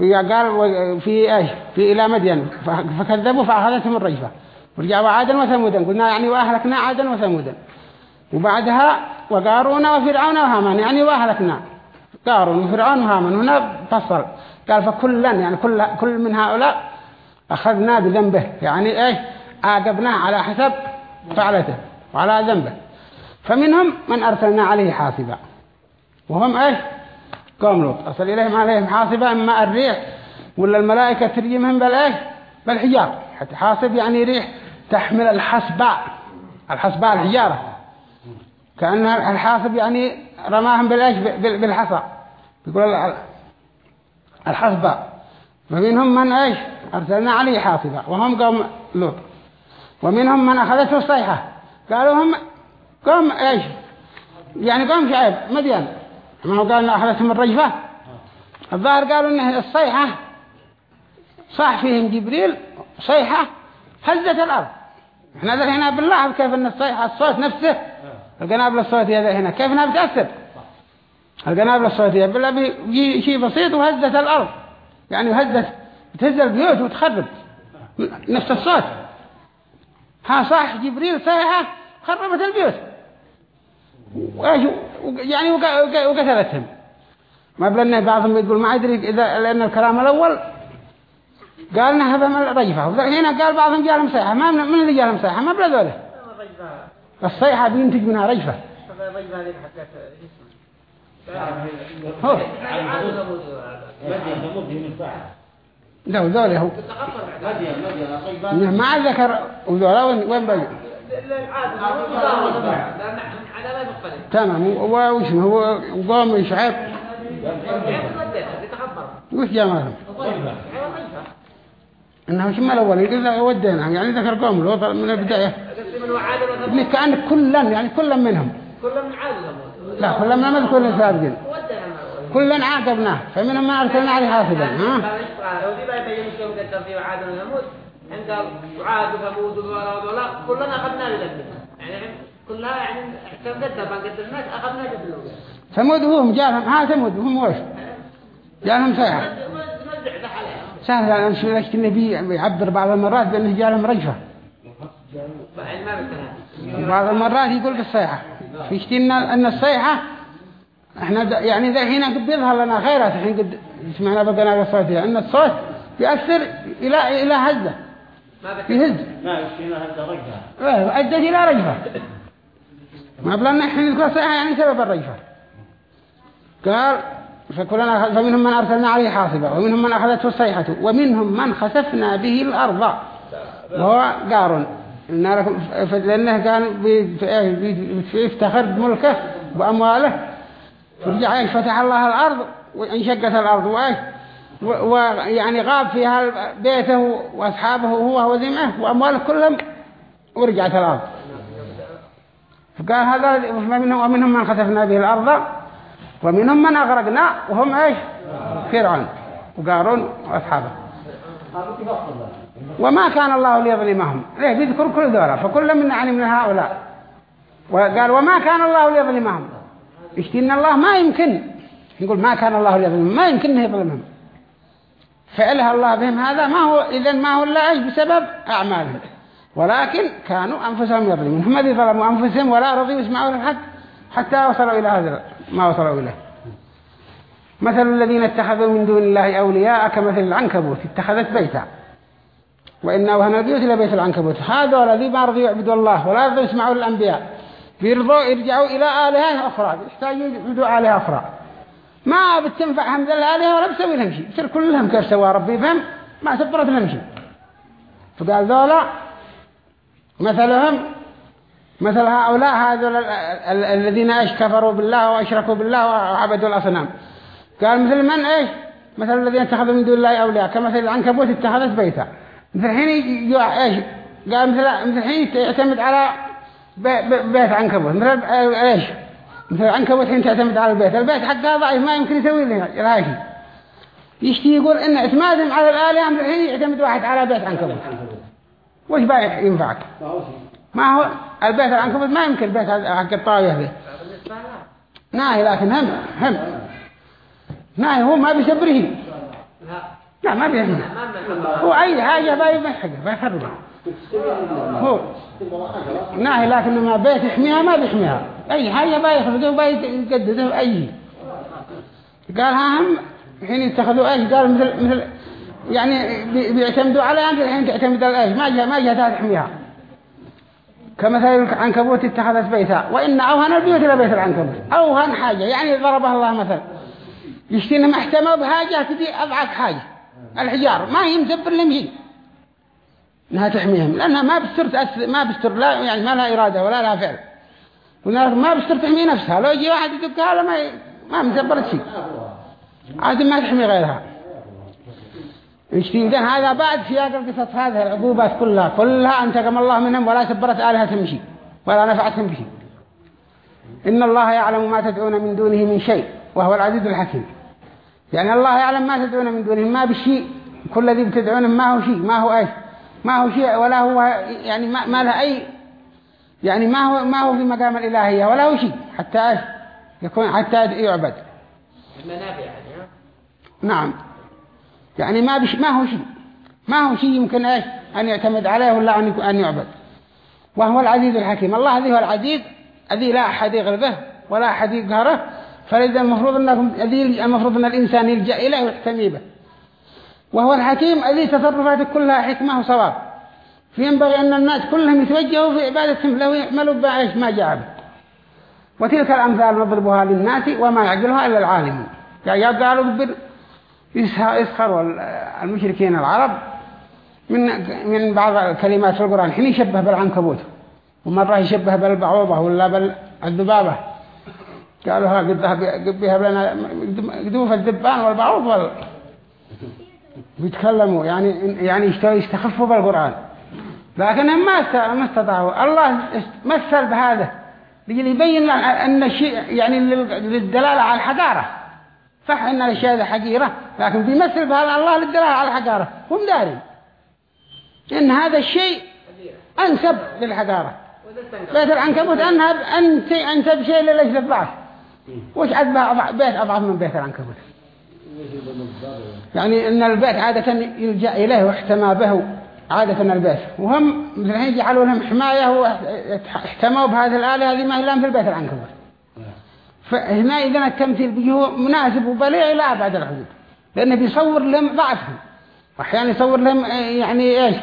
قال في إيش في إلى مدين. فكذبوا فأخذتهم الرجفة. ورجعوا عادا وثمودا. قلنا يعني وأهلكنا عادا وثمودا. وبعدها وقارون وفرعون وهامان. يعني وأهلكنا. قارون وفرعون وهامان. هنا فصل. قال فكلا يعني كل كل من هؤلاء أخذنا بذنبه. يعني إيش عاقبناه على حسب فعلته وعلى ذنبه. فمنهم من أرسلنا عليه حاسبا وهم إيش قوم لوط. أصل إليهم عليهم حاسبا إما الريح ولا الملائكة ترجمهم بالإيش بالحجار حتى حاسب يعني ريح تحمل الحسباء الحسباء الحجارة. كأنها الحاسب يعني رماهم بالإيش؟ بالحصى. يقول الحسباء فمنهم من إيش؟ أرسلنا عليه حاسبا وهم قوم لوط. ومنهم من أخذته الصيحة. قالوا هم قوم إيش؟ يعني قوم شعيب مدين. ما هو قالنا أخذتهم الرجفة؟ الظاهر قالوا إنه الصيحة صح فيهم جبريل صيحة هزت الأرض. إحنا ذا هنا بالله كيف إن الصيحة الصوت نفسه القنابل الصوتية هنا كيف إنها بتأثر؟ القنابل الصوتية بالله بيجي شيء بسيط وهزت الأرض. يعني هزت بتهز البيوت وتخرب نفس الصوت. ها صح جبريل صيحة خربت البيوت. يعني وقتلتهم. ما بلنا بعضهم يقول ما أدري إذا لأن الكلام الأول قال هذا من الرجفة هنا قال بعضهم جالهم صيحة ما من اللي جالهم صيحة ما بلا ذوله الصيحة بينتج منها رجفة هو. لا ذوله هو. ما ذكر وذولا وين بقى؟ تمام. وش هو؟ قوم شعيب. وش جمالهم إنه شمال الأول يقول ودينا. يعني ذكر قوم لوط من البداية. ابن كأن كلا يعني كلا منهم. كلا من عاد لا كلا من ما ذكر السابقين كلا عاقبناه. فمنهم ما ارسلنا عليه ها؟ في وعاد وثمود عند وعاد وثمود ولا كلنا اخذنا لذنب يعني كلها يعني بنقدر الناس اخذنا جبلوا ثمود هم جاهم ها ثمود هم وش؟ جاهم صيحة سهل أن شلشت النبي يعبر بعض المرات بأنه جالهم رجفة. بعض المرات يقول بالصيحة فيشتينا أن الصيحة إحنا يعني ذا هنا قد بيظهر لنا خيرات الحين قد سمعنا بقنا بالصوتية أن الصوت يأثر إلى إلى هزة يهز ما يشتينا هزة رجفة. إيه أدت إلى رجفة. ما بلنا إحنا نقول صيحة يعني سبب الرجفة. قال فكلنا فمنهم من أرسلنا عليه حاصبا ومنهم من أخذته الصيحة ومنهم من خسفنا به الأرض. وهو لكم لأنه كان بيفتخر بملكه وأمواله فرجع فتح الله الأرض وانشقت الأرض ويعني غاب فيها بيته وأصحابه هو وذمه وأمواله كلهم ورجعت الأرض. فقال هذا ومنهم من خسفنا به الأرض. ومنهم من أغرقنا وهم إيش؟ فرعون وقارون وأصحابه. وما كان الله ليظلمهم. ليه بيذكر كل ذولا فكل من يعني من هؤلاء. وقال وما كان الله ليظلمهم. ان الله؟ ما يمكن. يقول ما كان الله ليظلمهم. ما يمكن انه يظلمهم. فعلها الله بهم هذا ما هو إذا ما هو إلا إيش؟ بسبب أعمالهم. ولكن كانوا أنفسهم يظلمون. هم الذي ظلموا أنفسهم ولا رضوا يسمعوا الحق. حتى وصلوا إلى هذا ما وصلوا إليه. مثل الذين اتخذوا من دون الله أولياء كمثل العنكبوت اتخذت بيتا. وإن أوهن البيوت إلى بيت العنكبوت. هذا الذي ما رضوا يعبدوا الله ولا رضوا يسمعوا الأنبياء. بيرضوا يرجعوا إلى آلهة أخرى يحتاجوا يعبدوا آلهة أخرى. ما بتنفع حمد الآلهة ولا بتسوي لهم شيء. بصير كلهم كيف سوى ربي فهم؟ ما سبرت لهم شيء. فقال ذولا مثلهم مثل هؤلاء هذول ال- ال- الذين إيش كفروا بالله وأشركوا بالله وعبدوا الأصنام. قال مثل من إيش؟ مثل الذين اتخذوا من دون الله أولياء. كمثل العنكبوت اتخذت بيتا. مثل الحين إيش؟ قال مثل مثل الحين يعتمد على بي- بي- بيت عنكبوت. مثل إيش؟ مثل العنكبوت الحين تعتمد على البيت. البيت حقها ضعيف ما يمكن يسوي لها شيء يشتي يقول إن اعتمادهم على الآلهة مثل الحين يعتمد واحد على بيت عنكبوت. وش بقى ينفعك؟ ما هو البيت العنكبوت ما يمكن البيت حق الطاوية لها ناهي لكن هم هم. ناهي هو ما بيسبره لا ما من هو أي حاجة باي بيحقه بيخربها هو. ناهي لكن ما بيت يحميها ما بيحميها. أي حاجة باي يخرجه باي يقدده أي. قال ها هم الحين يتخذوا أيش؟ قال مثل مثل يعني بي- بيعتمدوا على أنت الحين تعتمد على أيش؟ ما جاء ما جاء تحميها. كمثل العنكبوت اتخذت بيتا وإن أوهن البيوت لبيت العنكبوت. أوهن حاجة يعني ضربها الله مثل يشتين ما احتموا بحاجة تدي أضعف حاجة. الحجار ما هي مدبر لهم شيء. إنها تحميهم لانها ما بستر تأثر ما بستر لا يعني ما لها إرادة ولا لها فعل. ما بستر تحمي نفسها لو يجي واحد يدقها ما ما مدبرت شيء. عاد ما تحمي غيرها. يشتين هذا بعد سياق القصص هذه العقوبات كلها كلها أنتقم الله منهم ولا سبرت آلهتهم شيء ولا نفعتهم بشيء. إن الله يعلم ما تدعون من دونه من شيء وهو العزيز الحكيم. يعني الله يعلم ما تدعون من دونه ما بشيء. كل ذي بتدعونه ما هو شيء ما هو إيش؟ ما هو شيء ولا هو يعني ما, ما له أي يعني ما هو ما هو في مقام الإلهية ولا هو شيء. حتى يكون حتى يعبد. المنافع يعني نعم. يعني ما بش ما هو شيء. ما هو شيء يمكن إيش؟ أن يعتمد عليه ولا يكون- أن يعبد. وهو العزيز الحكيم. الله هذه هو العزيز الذي لا أحد يغلبه ولا أحد يقهره. فلذا المفروض أنكم الذي المفروض أن الإنسان يلجأ إليه ويحتمي به. وهو الحكيم الذي تصرفاته كلها حكمة وصواب. فينبغي أن الناس كلهم يتوجهوا في عبادتهم. له ويعملوا بإيش ما جاء به. وتلك الأمثال نضربها للناس وما يعقلها إلا العالمون. يعني قالوا بر يسخروا المشركين العرب من من بعض الكلمات في القرآن. حين يشبه بالعنكبوت. ومرة يشبه بالبعوضة ولا بالذبابة. قالوا ها قد بها لنا قدوف الذبان والبعوض وال بيتكلموا. يعني يعني يستخفوا بالقرآن. لكنهم ما است- ما استطاعوا. الله مثل بهذا لجي يبين لنا أن الشيء يعني لل- للدلالة على الحقارة صح أن الأشياء هذه حقيرة لكن بيمثل بهذا الله للدلالة على الحقارة. هم دارين. إن هذا الشيء أنسب للحقارة. بيت العنكبوت أنت أنسب شيء للأجل الضعف وش أضع- بيت أضعف من بيت العنكبوت؟ يعني إن البيت عادة يلجأ إليه واحتمى به عادة البيت. وهم الحين جعلوا لهم حماية واحتموا بهذه الآلة هذه ما هي إلا مثل بيت العنكبوت. فهنا إذا التمثيل بيه مناسب وبليغ إلى أبعد الحدود لأنه بيصور لهم ضعفهم. وأحيانا يصور لهم آه، يعني إيش؟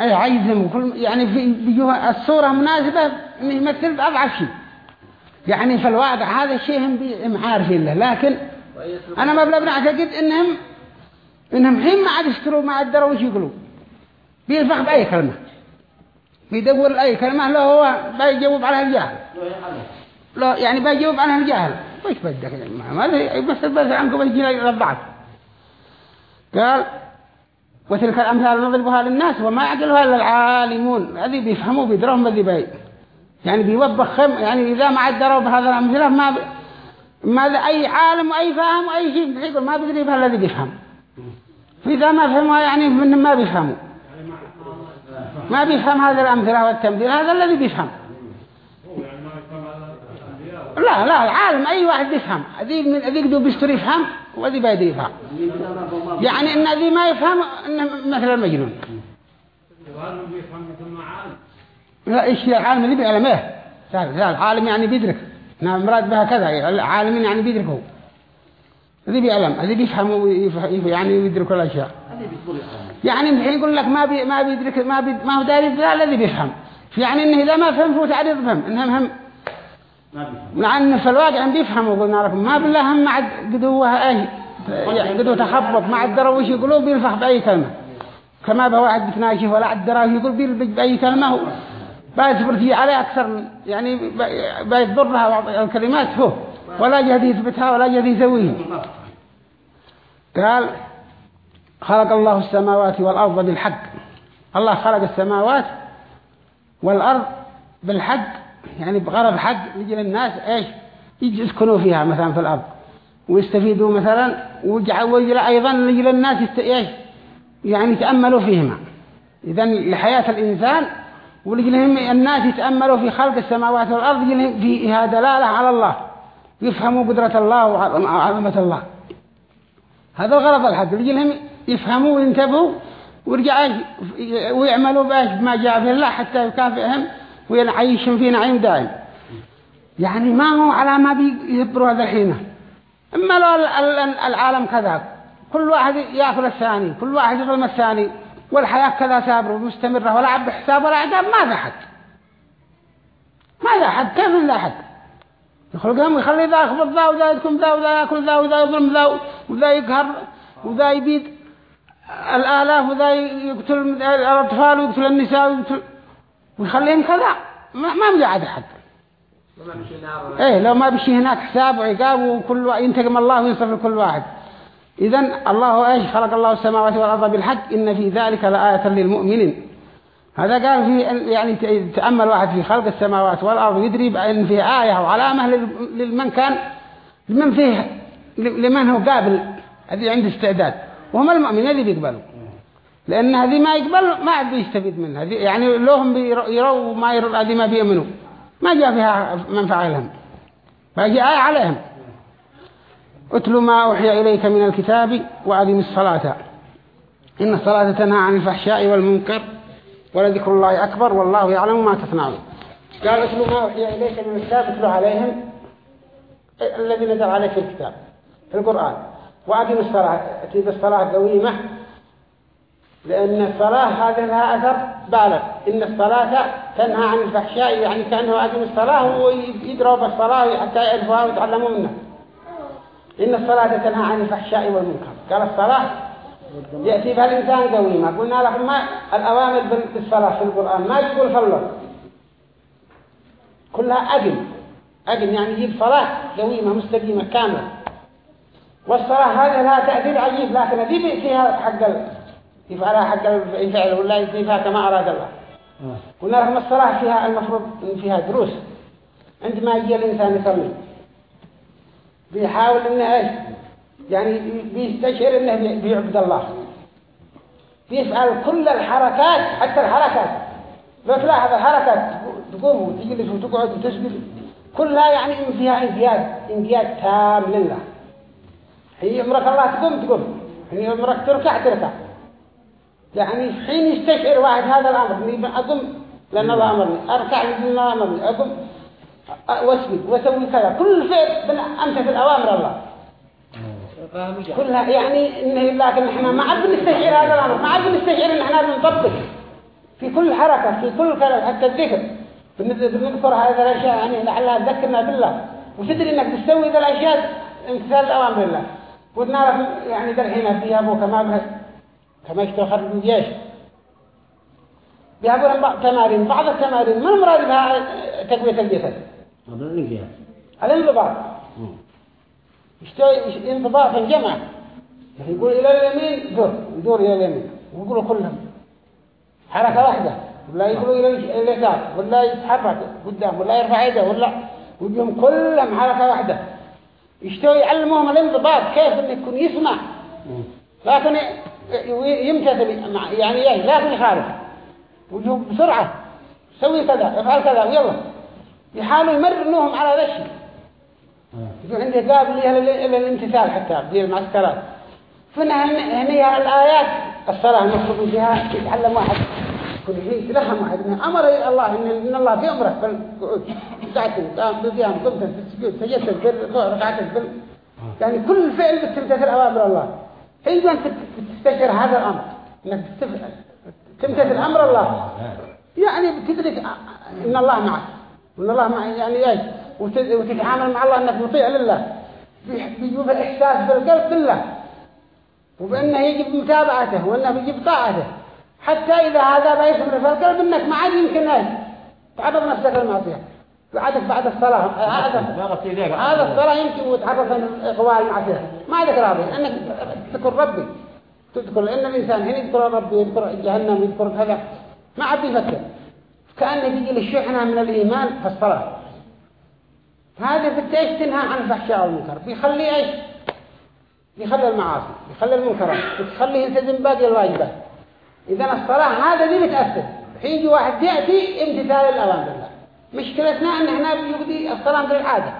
أي عجزهم. وكل يعني في بيجوها الصورة مناسبة إنه يمثل بأضعف شيء. يعني في الواقع هذا الشيء هم عارفين له. لكن أنا ما بلا بنعتقد إنهم إنهم حين ما عاد يشتروا ما عاد دروا وش يقولوا. بيلفق بأي كلمة. بيدور أي كلمة له هو بيجاوب عليها الجاهل. لا يعني بيجاوب عنها الجاهل وش بدك ما بس بس عنكم بيجي للضعف قال وتلك الأمثال نضربها للناس وما يعقلها إلا العالمون. هذه بيفهموا بيدرهم بذي بي يعني بيوبخ خم يعني إذا ما عاد دروا بهذا الأمثلة ما ب... ما أي عالم وأي فاهم وأي شيء يقول ما بيدري بها الذي بيفهم. فإذا ما فهمها يعني من ما بيفهموا. ما بيفهم هذه الأمثلة والتمثيل هذا الذي بيفهم. لا لا العالم أي واحد بيفهم. ذي من ذي قدو بيشتري يفهم وذي بيدري يفهم. يعني إن ذي ما يفهم إنه مثل المجنون لا إيش العالم اللي بيعلم إيه؟ لا لا العالم يعني بيدرك. نعم مراد بها كذا العالم يعني بيدركه. ذي بيعلم ذي بيفهم ويف- يعني يدرك الأشياء. يعني الحين يقول لك ما بي ما بيدرك ما بي ما هو داري ذا الذي بيفهم. يعني إنه إذا ما فهم فهو تعريض فهم. إنهم هم بيفهم. لأن في الواقع بيفهموا قلنا لكم ما بالله هم عاد قدوها إيه قدو تخبط دروا وش يقولوا بينفخ بأي كلمة. كما به واحد بتناقشه ولا عاد دراه يقول بيلبج بأي كلمة بيصبر فيه عليه أكثر يعني بي- بيضرها الكلمات هو. ولا جهد يثبتها ولا جهد يسويه قال خلق الله السماوات والأرض بالحق. الله خلق السماوات والأرض بالحق. يعني بغرض حق يجي للناس إيش؟ يسكنوا فيها مثلا في الأرض. ويستفيدوا مثلا ويجع- ويجي أيضا يجي للناس يست... إيش؟ يعني يتأملوا فيهما. إذا لحياة الإنسان ولجي لهم الناس يتأملوا في خلق السماوات والأرض فيها دلالة على الله. يفهموا قدرة الله وعظم- وعظمة الله. هذا الغرض الحق يجي لهم يفهموا وينتبهوا ويرجع إيش؟ ويعملوا بما جاء في الله حتى يكافئهم. ويعيشهم في نعيم دائم. يعني ما هو على ما بيهبروا هذا الحين. أما لو ال- ال- العالم كذا كل واحد يأكل الثاني كل واحد يظلم الثاني والحياة كذا سابرة ومستمرة ولا عب حساب ولا عذاب ما ذا حد ما ذا حد كيف ذا حد يخلقهم ويخلي ذا يخبط ذا وذا يدكم ذا وذا يأكل ذا وذا يظلم ذا وذا يقهر وذا يبيد الآلاف وذا يقتل الأطفال ويقتل النساء ويقتل ويخليهم كذا. ما ما مجعد حد إيه لو ما بشي هناك حساب وعقاب وكل ينتقم الله وينصف لكل واحد. اذا الله إيش؟ خلق الله السماوات والأرض بالحق إن في ذلك لآية للمؤمنين. هذا قال في يعني تأمل واحد في خلق السماوات والأرض يدري بأن فيه آية وعلامة لمن كان لمن فيه لمن هو قابل هذه عنده استعداد. وهم المؤمنين الذي بيقبلوا لأن هذه ما يقبل ما عاد بيستفيد منها. يعني لهم يروا ما يروا هذه ما بيؤمنوا. ما جاء فيها منفعة لهم. فجاء عليهم. اتل ما أوحي إليك من الكتاب وأقم الصلاة. إن الصلاة تنهى عن الفحشاء والمنكر ولذكر الله أكبر والله يعلم ما تصنعون. قال اتل ما أوحي إليك من الكتاب اتلو عليهم الذي نزل عليك الكتاب في القرآن. وأقم الصلاة أتي بالصلاة قويمة. لأن الصلاة هذا لها أثر بالغ. إن الصلاة تنهى عن الفحشاء يعني كأنه أقم الصلاة ويدروا بالصلاة حتى يعرفوها ويتعلموا منها. إن الصلاة تنهى عن الفحشاء والمنكر. قال الصلاة يأتي بها الإنسان قويمة قلنا لكم ما الأوامر بالصلاة في القرآن. ما يقول صلوا كلها أقم أقم يعني يجيب صلاة قويمة مستقيمة كاملة. والصلاة هذه لها تأثير عجيب لكن هذه فيها حق. يفعلها حق الفعل ولا يفعلها كما أراد الله. قلنا لكم الصلاة فيها المفروض إن فيها دروس. عندما يجي الإنسان يصلي. بيحاول إنه إيش؟ يعني بيستشعر إنه بي- بيعبد الله. بيفعل كل الحركات حتى الحركات. لو تلاحظ الحركات تقوم وتجلس وتقعد وتسجد. كلها يعني إن فيها انقياد انقياد تام لله. حين يأمرك الله تقوم تقوم. حين يأمرك تركع تركع. يعني حين يستشعر واحد هذا الأمر إني أقوم لأن الله أمرني أركع لأن الله أمرني أقوم واسجد وأسوي كذا. كل فعل أمثل الأوامر الله. كلها يعني إنه لكن إحنا ما عاد بنستشعر هذا الأمر ما عاد بنستشعر إن إحنا بنطبق. في كل حركة في كل كلام حتى الذكر. بنذ- بنذكر هذه الأشياء يعني لعلها تذكرنا بالله. وتدري إنك تسوي ذا الأشياء امتثال أوامر الله قلنا لكم يعني الحين في أبو كما به كما يشتغل خرج الجيش بيعبرون بعض تمارين بعض التمارين ما المراد بها تقوية الجسد؟ الانضباط. يشتوي انضباط الجمع. يقول إلى اليمين دور يدور إلى اليمين ويقولوا كلهم. حركة واحدة ولا يقولوا إلى اليسار ولا يتحرك قدام ولا يرفع يده ولا ويجيهم كلهم حركة واحدة. يشتوي يعلمهم الانضباط كيف إنه يكون يسمع. لكن يمتثل يعني إيه لكن يخالف. ويجوا بسرعة سوي كذا افعل كذا ويلا. يحاولوا يمرنوهم على هذا الشيء. يقول عندي قابل إلى الامتثال حتى في المعسكرات فهنا هنا الآيات. الصلاة المفروض فيها يتعلم واحد. كل شيء يتلهم واحد. منها أمر الله إن, الله في أمرك بالقعود قعدت قام بالقيام قمت في السجود سجدت بالركوع ركعت بال يعني كل فعل بتمتثل أوامر الله. أيضا تستشعر هذا الأمر تستف- تمتثل أمر الله. يعني بتدرك إن الله معك وان الله معك يعني وت- وتتعامل مع الله إنك مطيع لله. بي- بيجيب الاحساس بالقلب بالله. وبأنه يجب متابعته وأنه بيجب طاعته. حتى إذا هذا بيثمر في القلب إنك ما عاد يمكن إيش تعرض نفسك للمعصيه بعدك بعد الصلاة. هذا الصلاة يمكن وتعرف عن المعصية ما عندك راضي. أنك تذكر ربي. تذكر لأن الإنسان هنا يذكر ربي يذكر جهنم يذكر هذا ما عاد يفكر. كأنه يجي للشحنة من الإيمان في الصلاة. هذا بالتأيش تنهى عن الفحشاء والمنكر. بيخلي إيش؟ بيخلي المعاصي بيخلي المنكرات بتخليه يلتزم باقي الواجبات. إذا الصلاة هذا دي بتأثر. حين يجي واحد يأتي امتثال الأوامر. مشكلتنا إن إحنا بيقضي الصلاة مثل العادة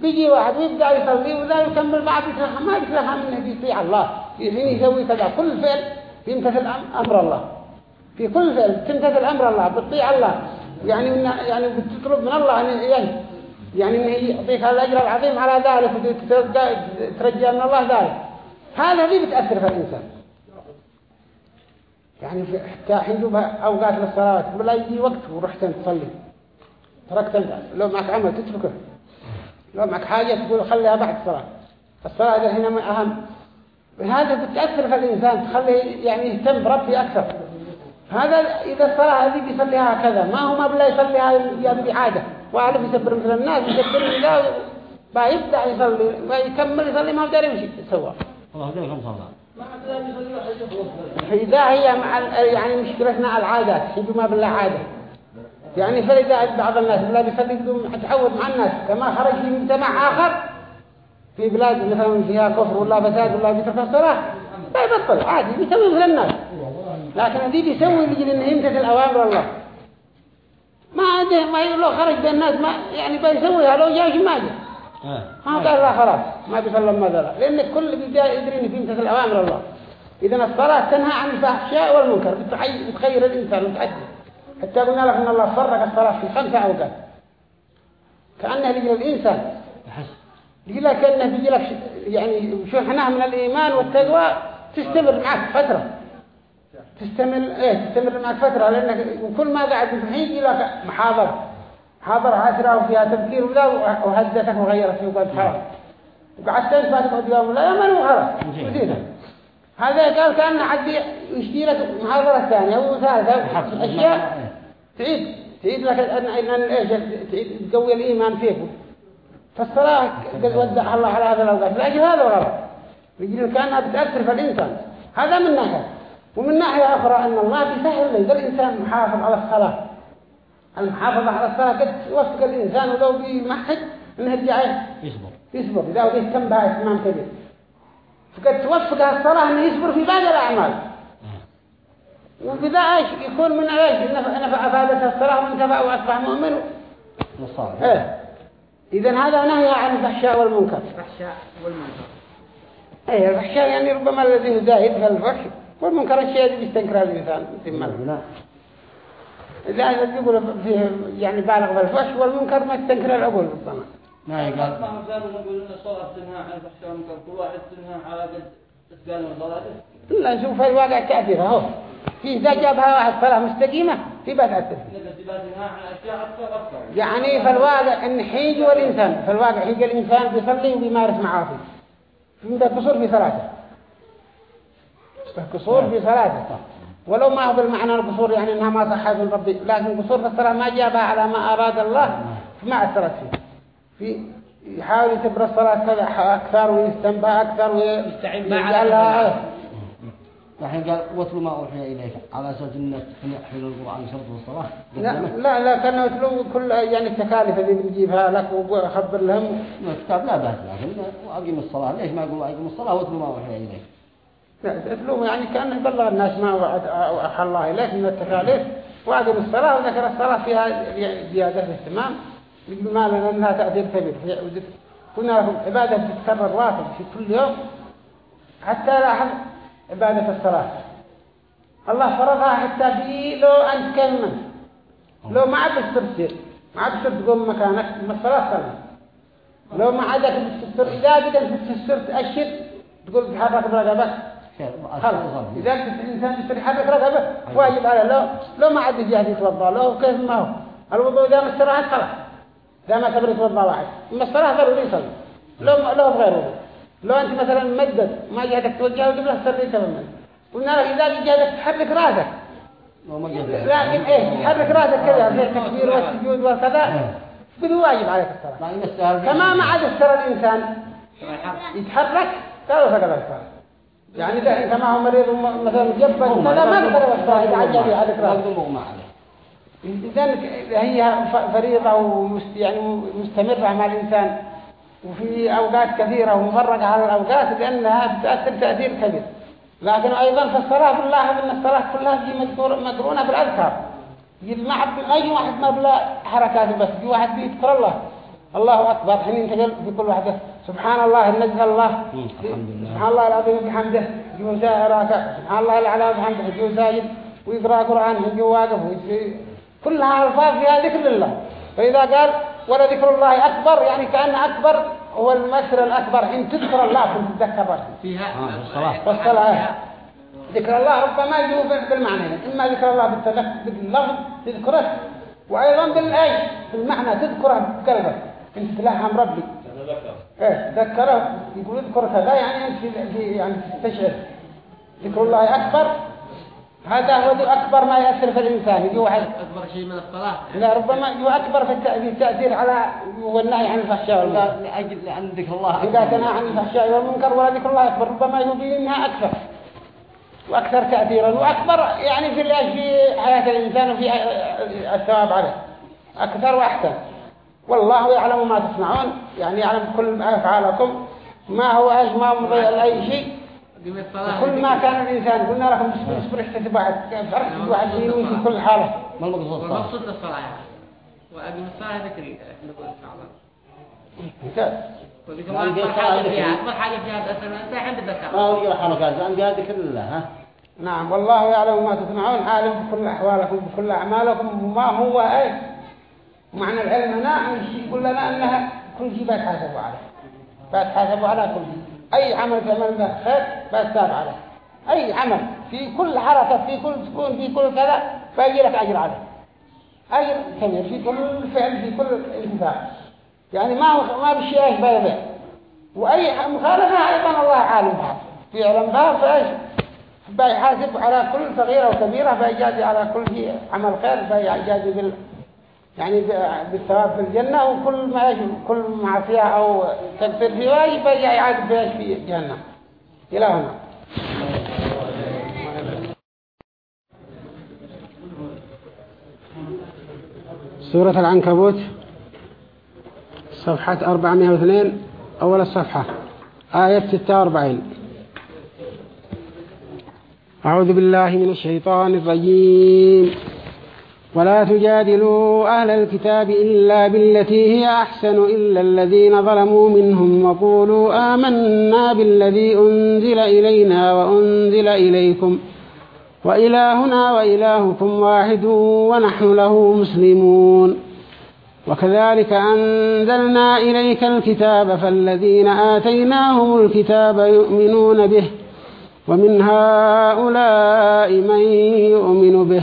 بيجي واحد ويبدأ يصلي وذا يكمل بعض يتلخى ما يتلخى منه بيطيع الله. حين يسوي كذا. كل فعل يمتثل أم- أمر الله. في كل فعل تمتثل أمر الله بتطيع الله. يعني يعني بتطلب من الله أن يعني يعني إنه يعطيك الأجر العظيم على ذلك وترجى من الله ذلك. هذا اللي بتأثر في الإنسان؟ يعني حتى حين يجيبها أوقات للصلاة ولا يجي وقت ورحت تصلي تركت لو معك عمل تتركه. لو معك حاجة تقول خليها بعد الصلاة. الصلاة إذا هنا أهم. هذا بتأثر في الإنسان تخليه يعني يهتم بربي أكثر. هذا إذا الصلاة هذه بيصليها كذا ما هو ما بلا يصليها يبدي عادة وعارف يسبر مثل الناس يسبر إذا بيبدأ يصلي ويكمل يصلي ما بدأ يمشي. سوا الله هذول كم صلاة فإذا هي مع يعني مشكلتنا العادات حيث ما بالله عادة. يعني فإذا بعض الناس لا بيصلي بدون تعود مع الناس كما خرج في مجتمع آخر. في بلاد مثلا فيها كفر ولا فساد ولا بيترك الصلاة لا يبطل عادي بيسوي مثل الناس. لكن هذي بيسوي لجل إنه يمتثل أوامر الله. ما عنده ما يقول له خرج بين الناس ما يعني بيسويها لو جاش ما جاء. آه. ما قال لا خلاص ما بيصلى ماذا لا لأن الكل بيجا يدري إن في امتثال أوامر الله. إذا الصلاة تنهى عن الفحشاء والمنكر بتخير الإنسان وتعدي حتى قلنا لك أن الله فرق الصلاة في خمسة أوقات كأنها لجل الإنسان. يجي لك أنه بيجي لك يعني شحنة من الإيمان والتقوى تستمر معك فترة. تستمر إيه تستمر معك فترة لأنك وكل ما قاعد الحين يجي لك محاضرة. محاضرة عشرة وفيها تفكير ولا وهدتك وغيرت وقالت خلاص وقعدت انت بعد تقعد يوم ولا يوم وخلاص. ودينا هذا قال كأن حد يشتي لك محاضرة ثانية وثالثة. أشياء تعيد تعيد لك أن أن إيش تعيد تقوي الإيمان فيك. فالصلاة قد ودعها الله على هذا الأوقات. لكن هذا الغلط يجب كأنها بتأثر في الإنسان. هذا من ناحية. ومن ناحية أخرى أن الله بيسهل لي الإنسان محافظ على الصلاة. المحافظة على الصلاة قد توفق الإنسان ولو بيمحد أنه يرجع يصبر. يصبر. إذا هو يهتم بها اهتمام كبير. فقد توفق الصلاة أنه يصبر في باقي الأعمال. وبذا إيش؟ يكون من إيش؟ نفع نفع افادته الصلاة ومن تبع وأصبح مؤمن. والصالح إيه. اذا هذا نهي عن الفحشاء والمنكر. الفحشاء والمنكر. إيه الفحشاء يعني ربما الذي زاهد في الفحش والمنكر الشيء الذي بيستنكره الانسان ما لا. لا يقول فيه يعني بالغ في الفحش والمنكر ما يستنكر العقول ربما ما يقال ما هو نقول إن الصلاة تنهى عن الفحشاء والمنكر كل واحد تنهى على قد اتقان صلاته لا نشوف الواقع تأثيره هو. في إذا جابها واحد صلاة مستقيمة في أكثر أكثر يعني في الواقع أن حيجي والإنسان في الواقع حيجي الإنسان بيصلي وبيمارس معاصي. في قصور في صلاته. قصور في صلاته. ولو ما هو بالمعنى القصور يعني إنها ما صحت من ربي. لكن قصور في الصلاة ما جابها على ما أراد الله فما أثرت فيه. في يحاول يتبر الصلاة كذا أكثر ويستنبه أكثر يستعين بها على ويجعلها. الحين قال واتل ما أوحي إليك. على أساس أن يحفظ القرآن شرط الصلاة. لا لا لا كانوا يتلو كل يعني التكاليف اللي بنجيبها لك وخبر لهم. الكتاب لا بأس لكن وأقيم الصلاة. ليش ما يقول أقيم الصلاة واتل ما أوحي إليك؟ لا يتلو يعني كأنه بلغ الناس ما وعد أوحى الله إليك من التكاليف. وعدم الصلاة وذكر الصلاة فيها زيادة الاهتمام. ما لنا لها تأثير كبير. قلنا لكم عبادة تتكرر واحد في كل يوم. حتى لاحظ عبادة الصلاة. الله فرضها حتى في لو أنت كلمة لو ما عاد تستر ما عاد تستر تقوم مكانك من الصلاة صلاة لو ما عادك بتستر إذا بدأت بتستر تأشر تقول تحرك برقبك خلاص. إذا كنت الإنسان يشتري حرك رقبة واجب عليه لو لو ما عاد جهد يتوضأ له كيف ما هو. الوضوء ما استراحت خلاص. إذا ما تبري يتوضأ واحد. ما استراحة ضروري يصلي. لو لو غير وضوء. لو أنت مثلا مدد ما جهدك توجه وقبله استري تماما قلنا لك إذا جهدك تحرك راسك. لكن إيه تحرك راسك كذا في التكبير والسجود والكذا بدو واجب عليك الصلاة. كما ما عاد استرى الإنسان؟ يتحرك قالوا فقد الصلاة يعني إذا أنت معه مريض مثلا جبا كذا ما تقدر الصلاة إذا عجل هذا الكلام إذا هي فريضة ومست يعني مستمرة مع الإنسان. وفي أوقات كثيرة ومفرقة على الأوقات لأنها تأثر تأثير كبير. لكن أيضا في الصلاة بنلاحظ أن الصلاة كلها في مقرونة بالأذكار ما حد أي واحد ما بلا حركات بس في واحد بيذكر الله. الله أكبر. حين ينتقل في كل واحدة. سبحان الله النزه الله سبحان الله العظيم بحمده. جوزا راكع سبحان الله العلى بحمده. ساجد ويقرأ قرآن جو واقف كلها ألفاظ فيها ذكر لله. فإذا قال ولا ذكر الله أكبر يعني كأن أكبر هو المثل الأكبر. حين تذكر الله كنت تتذكر فيها الصلاة والصلاة. ذكر الله ربما يجوب بالمعنى. إما ذكر الله باللفظ تذكره وأيضا بالأي بالمعنى تذكره بقلبك انت تلهم ربي. إيه ذكره يقول اذكر كذا يعني في يعني تستشعر. ذكر الله أكبر هذا هو أكبر ما يأثر في الإنسان يجي واحد أكبر شيء من الصلاة. لا ربما يجي أكبر في التأثير على والنهي عن الفحشاء لأجل عن ذكر الله. إذا تنهى عن الفحشاء والمنكر ولا ذكر الله أكبر ربما يبين إنها أكثر. وأكثر تأثيرا وأكبر يعني في في حياة الإنسان وفي الثواب عليه. أكثر وأحسن. والله يعلم ما تصنعون يعني يعلم كل أفعالكم. ما هو إيش ما مضي أي شيء. كل ما كان الإنسان قلنا لكم بسم اصبر احتسب واحد فرق واحد في كل حالة. ما المقصود المقصود الصلاة. وأقم الصلاة ذكري نقول إن شاء الله. ممتاز. وذكر الله أكبر حاجة فيها أكبر حاجة فيها بأسر. أنت عند الذكر ما هو حركات عن جهة ذكر الله ها؟ نعم. والله يعلم ما تصنعون. عالم بكل أحوالكم بكل أعمالكم. وما هو أي معنى العلم هنا يقول لنا أنها كل شيء بيتحاسبوا عليه. بيتحاسبوا على كل شيء. أي عمل تعمل به خير بيتحاسب عليه. أي عمل في كل حركة في كل سكون في كل كذا بيجي لك أجر عليه. أجر كبير في كل فعل في كل انتفاع يعني ما ما بشيء إيش بيبيع وأي مخالفة أيضا الله عالم بها. في علم بها فايش؟ بيحاسب على كل صغيرة وكبيرة بيجازي على كل عمل خير بيجازي بال يعني بالثواب في الجنة وكل ما كل معصية أو تكفر في واجب يعاقب بيش في جهنم إلى هنا. سورة العنكبوت صفحة 402 أول الصفحة آية 46 أعوذ بالله من الشيطان الرجيم. ولا تجادلوا أهل الكتاب إلا بالتي هي أحسن إلا الذين ظلموا منهم وقولوا آمنا بالذي أنزل إلينا وأنزل إليكم وإلهنا وإلهكم واحد ونحن له مسلمون وكذلك أنزلنا إليك الكتاب فالذين آتيناهم الكتاب يؤمنون به ومن هؤلاء من يؤمن به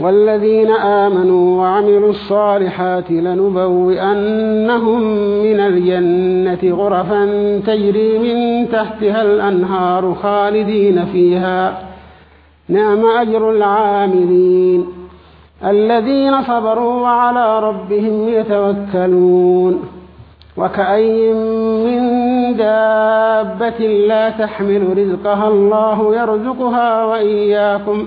والذين آمنوا وعملوا الصالحات لنبوئنهم من الجنة غرفا تجري من تحتها الأنهار خالدين فيها. نعم أجر العاملين الذين صبروا وعلى ربهم يتوكلون. وكأي من دابة لا تحمل رزقها الله يرزقها وإياكم.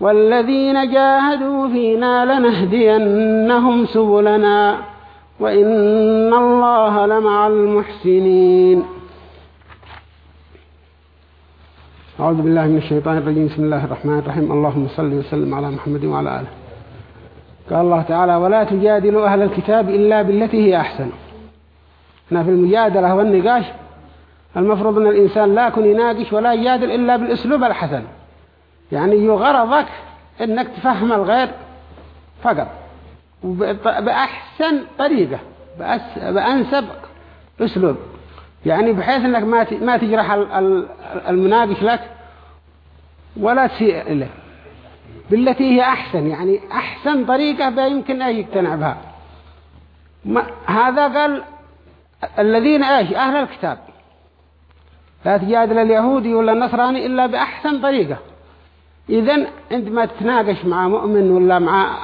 والذين جاهدوا فينا لنهدينهم سبلنا وإن الله لمع المحسنين. أعوذ بالله من الشيطان الرجيم. بسم الله الرحمن الرحيم. اللهم صل وسلم على محمد وعلى آله. قال الله تعالى ولا تجادلوا أهل الكتاب إلا بالتي هي أحسن. هنا في المجادلة والنقاش المفروض أن الإنسان لا يكون يناقش ولا يجادل إلا بالأسلوب الحسن. يعني يغرضك إنك تفهم الغير فقط بأحسن طريقة بأنسب أسلوب. يعني بحيث إنك ما ما تجرح المناقش لك ولا تسيء له بالتي هي أحسن يعني أحسن طريقة يمكن أن يقتنع بها. هذا قال الذين إيش؟ أهل الكتاب. لا تجادل اليهودي ولا النصراني إلا بأحسن طريقة. إذن عندما تتناقش مع مؤمن ولا مع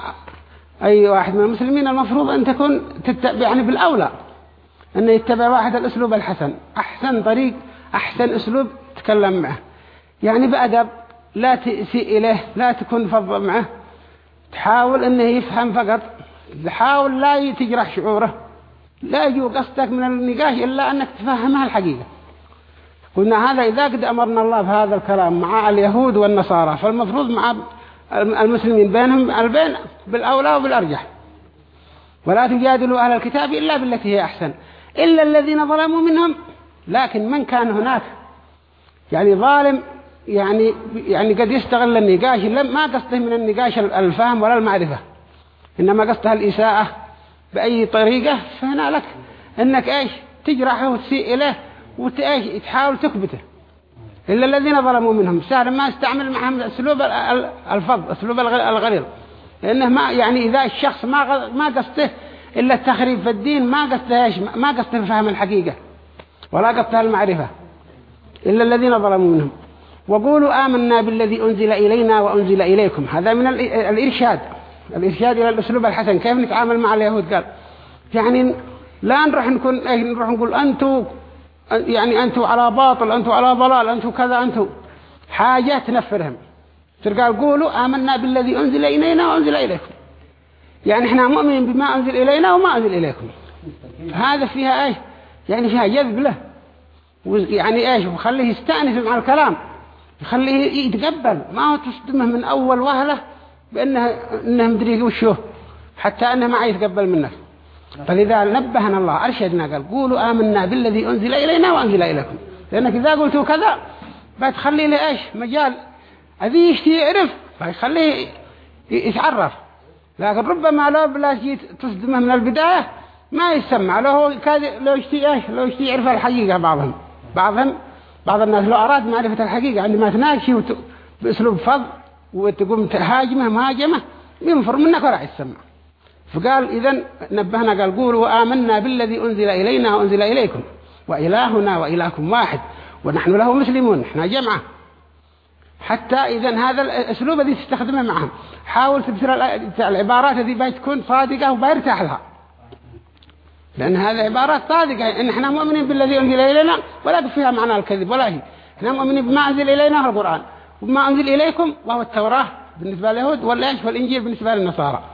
أي واحد من المسلمين المفروض أن تكون تتبع يعني بالأولى أن يتبع واحد الأسلوب الحسن. أحسن طريق أحسن أسلوب تكلم معه. يعني بأدب لا تأسي إليه لا تكون فض معه. تحاول أنه يفهم فقط. تحاول لا تجرح شعوره. لا يجو قصدك من النقاش إلا أنك تفهمها الحقيقة. قلنا هذا إذا قد أمرنا الله بهذا الكلام مع اليهود والنصارى فالمفروض مع المسلمين بينهم البين بالأولى وبالأرجح. ولا تجادلوا أهل الكتاب إلا بالتي هي أحسن. إلا الذين ظلموا منهم لكن من كان هناك؟ يعني ظالم يعني يعني قد يستغل النقاش ما قصده من النقاش الفهم ولا المعرفة. إنما قصده الإساءة بأي طريقة فهنا لك. إنك إيش؟ تجرحه وتسيء إليه. وتإيش تحاول تكبته. إلا الذين ظلموا منهم. سهل ما استعمل معهم أسلوب الفض أسلوب الغليظ. لأنه ما يعني إذا الشخص ما ما قصده إلا التخريب في الدين ما قصده إيش؟ ما قصده فهم الحقيقة ولا قصده المعرفة. إلا الذين ظلموا منهم. وقولوا آمنا بالذي أنزل إلينا وأنزل إليكم. هذا من الإرشاد. الإرشاد إلى الأسلوب الحسن. كيف نتعامل مع اليهود؟ قال يعني لا نروح نكون إيه نروح نقول أنتوا يعني أنتوا على باطل أنتوا على ضلال أنتوا كذا أنتوا حاجة تنفرهم قال قولوا آمنا بالذي أنزل إلينا وأنزل إليكم. يعني إحنا مؤمنين بما أنزل إلينا وما أنزل إليكم. هذا فيها إيش؟ يعني فيها جذب له. يعني إيش؟ وخليه يستأنس مع الكلام. يخليه يتقبل. ما هو تصدمه من أول وهلة بأنه إنه مدري وشه حتى أنه ما يتقبل منك فلذا نبهنا الله أرشدنا قال قولوا آمنا بالذي أنزل إلينا وأنزل إليكم. لأنك إذا قلتوا كذا بتخلي له إيش مجال. أذي يشتي يعرف؟ فيخليه يتعرف. لكن ربما لو بلا شيء تصدمه من البداية ما يسمع. له لو يشتي إيش؟ لو يشتي يعرف الحقيقة بعضهم. بعضهم بعض الناس لو أراد معرفة الحقيقة عندما تناقشي بأسلوب فض وتقوم تهاجمه مهاجمة ينفر منك ولا يسمع. فقال إذا نبهنا قال قولوا آمنا بالذي أنزل إلينا وأنزل إليكم وإلهنا وإلهكم واحد ونحن له مسلمون إحنا جمعة. حتى إذا هذا الأسلوب الذي تستخدمه معهم. حاول تبصر العبارات التي تكون صادقة وبيرتاح لها لأن هذه عبارات صادقة إن إحنا مؤمنين بالذي أنزل إلينا ولا فيها معنى الكذب ولا هي. إحنا مؤمنين بما أنزل إلينا القرآن وبما أنزل إليكم وهو التوراة بالنسبة لليهود والإنجيل بالنسبة للنصارى.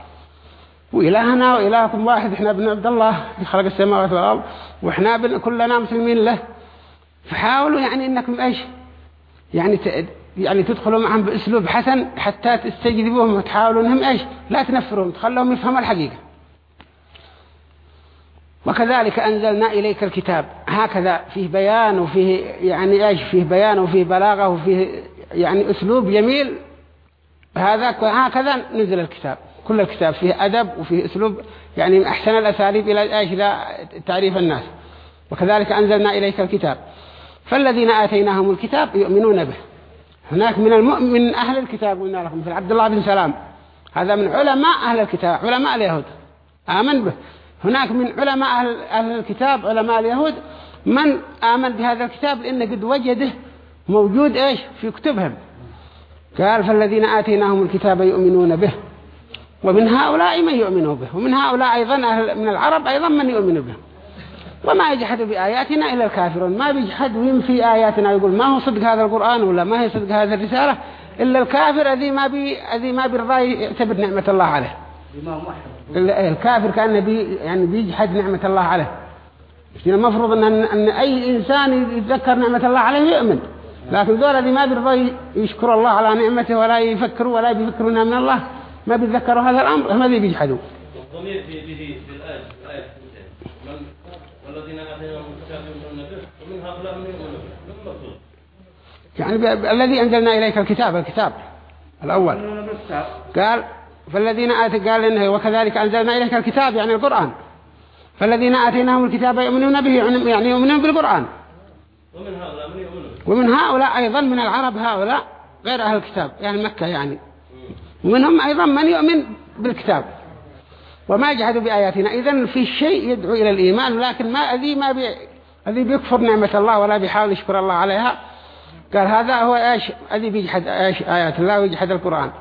وإلهنا وإلهكم واحد إحنا بنعبد الله خلق السماوات والأرض وإحنا كلنا مسلمين له. فحاولوا يعني إنكم إيش؟ يعني يعني تدخلوا معهم بأسلوب حسن حتى تستجذبوهم وتحاولوا إنهم إيش؟ لا تنفرهم تخلوهم يفهموا الحقيقة. وكذلك أنزلنا إليك الكتاب. هكذا فيه بيان وفيه يعني إيش؟ فيه بيان وفيه بلاغة وفيه يعني أسلوب جميل. هذا هكذا نزل الكتاب. كل الكتاب فيه أدب وفيه أسلوب يعني من أحسن الأساليب إلى إيش؟ تعريف الناس. وكذلك أنزلنا إليك الكتاب. فالذين آتيناهم الكتاب يؤمنون به. هناك من المؤمن من أهل الكتاب قلنا لكم في عبد الله بن سلام. هذا من علماء أهل الكتاب علماء اليهود. آمن به. هناك من علماء أهل, أهل الكتاب علماء اليهود من آمن بهذا الكتاب لأنه قد وجده موجود إيش؟ في كتبهم. قال فالذين آتيناهم الكتاب يؤمنون به. ومن هؤلاء من يؤمن به ومن هؤلاء أيضا من العرب أيضا من يؤمن به. وما يجحد بآياتنا إلا الكافرون. ما بيجحد وينفي آياتنا يقول ما هو صدق هذا القرآن ولا ما هي صدق هذه الرسالة؟ إلا الكافر الذي ما بي الذي ما بيرضى يعتبر نعمة الله عليه. الكافر كان بي يعني بيجحد نعمة الله عليه. المفروض أن, أن أي إنسان يتذكر نعمة الله عليه يؤمن. لكن ذول الذي ما بيرضى يشكر الله على نعمته ولا يفكروا ولا بيفكروا من الله ما بيتذكروا هذا الأمر؟ هم ذي بيجحدوا؟ الضمير في به في الآية الآية من والذين آتيناهم الكتاب يؤمنون به ومن هؤلاء من يؤمن به يعني الذي أنزلنا إليك الكتاب الكتاب الأول. قال فالذين آت قال إنه وكذلك أنزلنا إليك الكتاب يعني القرآن. فالذين آتيناهم الكتاب يؤمنون به يعني يؤمنون بالقرآن. ومن هؤلاء من يؤمن به ومن هؤلاء أيضا من العرب هؤلاء غير أهل الكتاب يعني مكة يعني. ومنهم أيضا من يؤمن بالكتاب. وما يجحد بآياتنا. إذن في شيء يدعو إلى الإيمان لكن ما أذي ما بي الذي بيكفر نعمة الله ولا بيحاول يشكر الله عليها. قال هذا هو إيش؟ الذي بيجحد إيش؟ آيات الله ويجحد القرآن.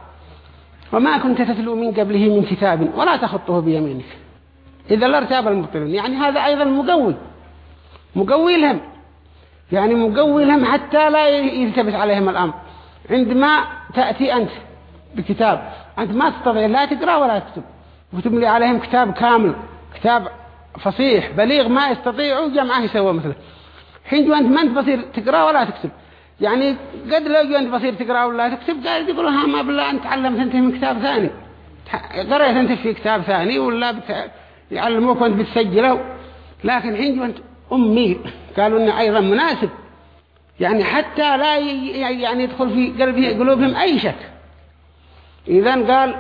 وما كنت تتلو من قبله من كتاب ولا تخطه بيمينك. إذا لارتاب المبطلون. يعني هذا أيضا مقوي. مقوي لهم. يعني مقوي لهم حتى لا يلتبس عليهم الأمر. عندما تأتي أنت بكتاب. أنت ما تستطيع لا تقرأ ولا تكتب. وتملي عليهم كتاب كامل. كتاب فصيح بليغ ما يستطيعوا جمعه يسوى مثله. حين أنت ما أنت بصير تقرأ ولا تكتب. يعني قد لو أنت بصير تقرأ ولا تكتب قال يقولوا ها ما بالله أنت تعلمت أنت من كتاب ثاني. قرأت أنت في كتاب ثاني ولا بت... يعلموك وأنت بتسجله لكن حين أنت أمي قالوا أنه أيضا مناسب. يعني حتى لا ي- يعني يدخل في قلبه قلوبهم أي شك. إذا قال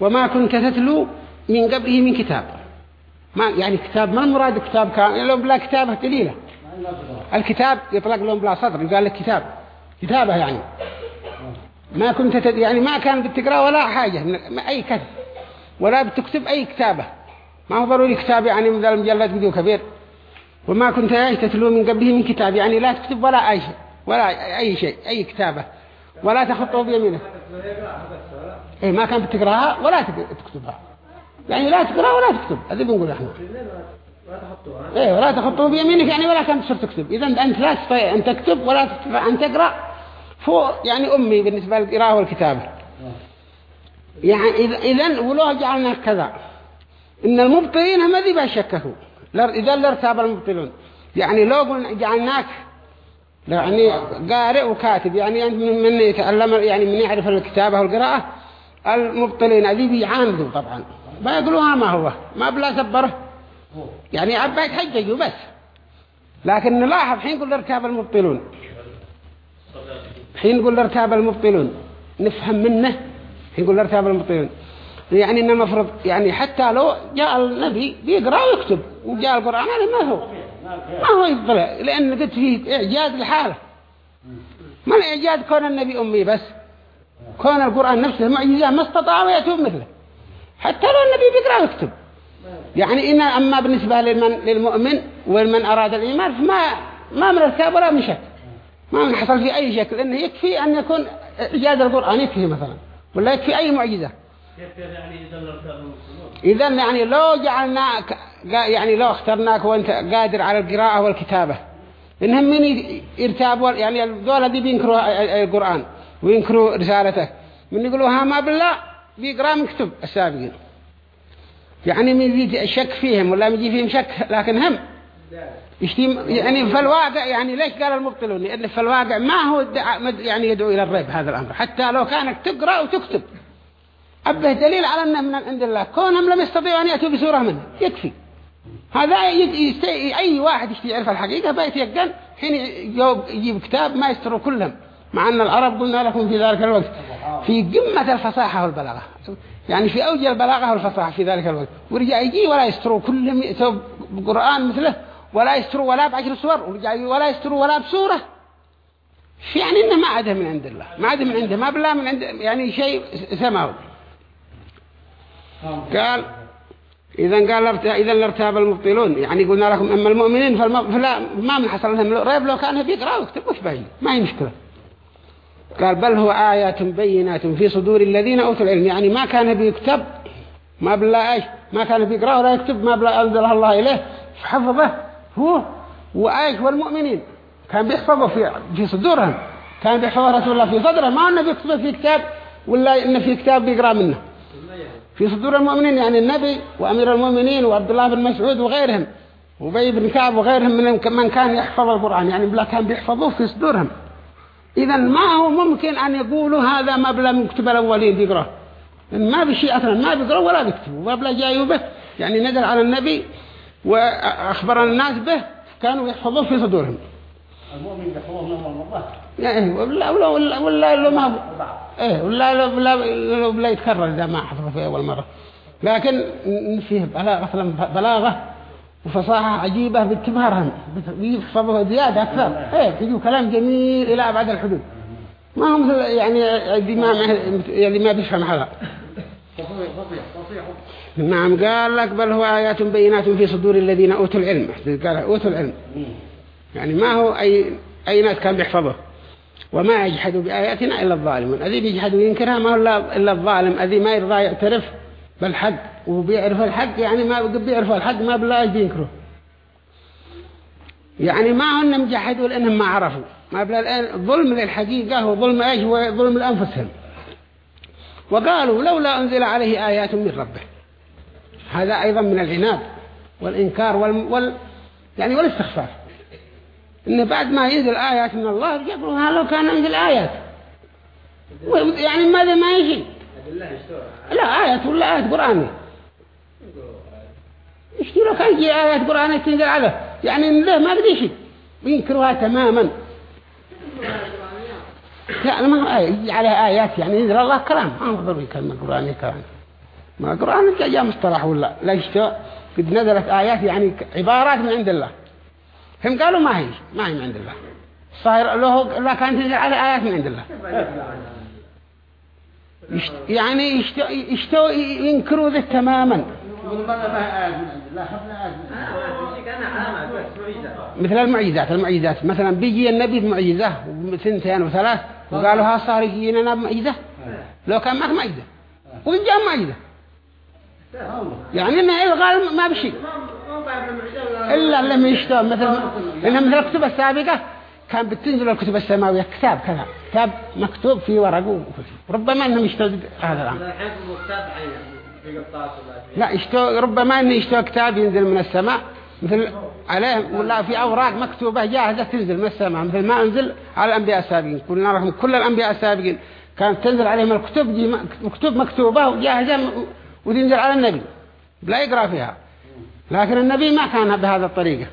وما كنت تتلو من قبله من كتاب. ما يعني كتاب ما المراد كتاب كان؟ لو بلا كتابة دليلة. الكتاب يطلق لهم بلا صدر يقال لك كتاب كتابة يعني. ما كنت تد... يعني ما كان بتقرأ ولا حاجة من أي كتب ولا بتكتب أي كتابة. ما هو ضروري كتاب يعني من المجلد بدو كبير. وما كنت تتلو من قبله من كتاب. يعني لا تكتب ولا أي شيء ولا أي شيء أي كتابة. ولا تخطه بيمينك إيه ما كان بتقراها ولا تك- تكتبها. يعني لا تقرأ ولا تكتب هذا بنقول إحنا. إيه ولا تخطه بيمينك يعني ولا كان تصير تكتب. إذا أنت لا تستطيع أن تكتب ولا تستطيع أن تقرأ فوق يعني أمي بالنسبة للقراءة والكتابة. يعني اذا ولو جعلنا كذا. إن المبطلين هم ذي بشككوا لر- إذا لارتاب المبطلون. يعني لو جعلناك يعني قارئ وكاتب. يعني أنت من يتعلم يعني من يعرف الكتابة والقراءة المبطلين هذي بيعاندوا طبعا. بيقولوها ما هو ما بلا سبرة. يعني عبا يتحججوا بس. لكن نلاحظ حين نقول ارتاب المبطلون حين نقول ارتاب المبطلون نفهم منه حين نقول ارتاب المبطلون. يعني ان المفروض يعني حتى لو جاء النبي بيقرأ ويكتب وجاء القرآن هذا ما هو. ما هو يطلع لأن قلت فيه إعجاز لحاله ما الإعجاز؟ كون النبي أمي بس. كون القرآن نفسه معجزة ما استطاع ويأتوب مثله. حتى لو النبي بيقرأ ويكتب. يعني إن أما بالنسبة للمن للمؤمن والمن أراد الإيمان فما ما من ارتاب ولا من شك. ما من حصل في أي شك لأنه يكفي أن يكون إعجاز القرآن يكفي مثلا. ولا يكفي أي معجزة. إذا يعني لو جعلناك يعني لو اخترناك وأنت قادر على القراءة والكتابة إنهم من يرتابوا يعني الدولة دي بينكروا القرآن وينكروا رسالته. من يقولوا ها ما بالله بيقرأ مكتوب السابقين. يعني من يجي شك فيهم ولا يجي فيهم شك لكن هم يعني في الواقع يعني ليش قال المبطلون؟ لأن في الواقع ما هو يعني يدعو إلى الريب هذا الأمر. حتى لو كانك تقرأ وتكتب. أبه دليل على أنه من عند الله. كونهم لم يستطيعوا أن يأتوا بسورة منه يكفي. هذا ي- يست... أي واحد يعرف الحقيقة بيتيقن حين يجيب كتاب ما يستروا كلهم. مع أن العرب قلنا لكم في ذلك الوقت في قمة الفصاحة والبلاغة. يعني في أوج البلاغة والفصاحة في ذلك الوقت. ورجع يجي ولا يستروا كلهم يأتوا بقرآن مثله ولا يستروا ولا بعشر سور. ورجع ولا يستروا ولا بسورة. يعني إنه ما عاده من عند الله. ما عاده من عنده ما بلا من عند يعني شيء سماوي قال إذا قال إذا لارتاب المبطلون يعني قلنا لكم أما المؤمنين. فلا ما من حصل لهم ريب لو كان بيقرأ ويكتب وش باين ما هي مشكلة. قال بل هو آيات بينات في صدور الذين أوتوا العلم يعني ما كان بيكتب ما بلا إيش ما كان بيقرأ ولا يكتب ما بلا أنزلها الله إليه فحفظه هو وآيش والمؤمنين. كان بيحفظه في في صدورهم. كان بيحفظه رسول الله في صدره ما أنه بيكتبه في كتاب ولا إنه في كتاب بيقرأ منه. في صدور المؤمنين يعني النبي وأمير المؤمنين وعبد الله بن مسعود وغيرهم وبي بن كعب وغيرهم من من كان يحفظ القرآن يعني بلا كان بيحفظوه في صدورهم. إذا ما هو ممكن أن يقولوا هذا ما بلا من كتب الأولين بيقرأ؟ ما بشيء أصلا ما بيقرأ ولا بيكتبوا ما بلا جايوا به. يعني نزل على النبي وأخبر الناس به كانوا يحفظوه في صدورهم. المؤمن يحفظه من الله. يعني ولا ولا ولا ولا لو ما إيه ولا لو لو يتكرر إذا ما حفظه في أول مرة. لكن فيه بلاغه مثلا بلاغة وفصاحة عجيبة بتبهرهم بيحفظوها زيادة أكثر. إيه تجيب كلام جميل إلى أبعد الحدود. ما هم مثل يعني اللي ما اللي ما بيفهم هذا. نعم قال لك بل هو آيات بينات في صدور الذين أوتوا العلم. قال أوتوا العلم. يعني ما هو أي أي ناس كان بيحفظه. وما يجحد بآياتنا إلا الظالمون. الذي بيجحد وينكرها ما هو إلا الظالم. الذي ما يرضى يعترف بالحق وبيعرف الحق يعني ما بيعرف الحق ما بالله بينكره يعني ما هم جحدوا لأنهم ما عرفوا. ما بلا الآن ظلم للحقيقة وظلم إيش؟ وظلم لأنفسهم وقالوا لولا أنزل عليه آيات من ربه. هذا أيضا من العناد والإنكار وال, وال يعني والاستخفاف إن بعد ما ينزل آيات من الله يقولوا لو كان ينزل آيات. يعني ماذا ما يجي؟ لا آيات ولا آيات قرآنية يشتي لو كان يجي آيات قرآنية تنزل عليه يعني إن له ما قد يشي وينكروها تماما. لا ما هو آية؟ يجي عليها آيات يعني ينزل الله كلام. ما ضروري كلمة قرآنية كلام ما القرآن جاء مصطلح ولا لا. يشتو قد نزلت آيات يعني عبارات من عند الله. هم قالوا ما هي ما هي من عند الله. صاير له لا كانت تنزل على آيات من عند الله. يشت يعني يشتو, يشتو ينكروا ذا تماما. ما ما عند الله مثل المعجزات المعجزات. مثلا بيجي النبي بمعجزة سنتين وثلاث وقالوا ها صار يجينا بمعجزة لو كان معك معجزة. وإن جاء معجزة؟ يعني إنه الغال ما بشيء. إلا لما يشتغل مثل إنها مثل الكتب السابقة كان بتنزل الكتب السماوية. كتاب كذا. كتاب مكتوب في ورق. ربما إنهم يشتغل هذا ولا لا يشتغل ربما إنه يشتغل كتاب ينزل من السماء. مثل عليه ولا في أوراق مكتوبة جاهزة تنزل من السماء. مثل ما أنزل على الأنبياء السابقين. قلنا لكم كل الأنبياء السابقين. كانت تنزل عليهم الكتب دي مكتوب مكتوبة وجاهزة وتنزل على النبي. لا يقرأ فيها. لكن النبي ما كان بهذا الطريقة.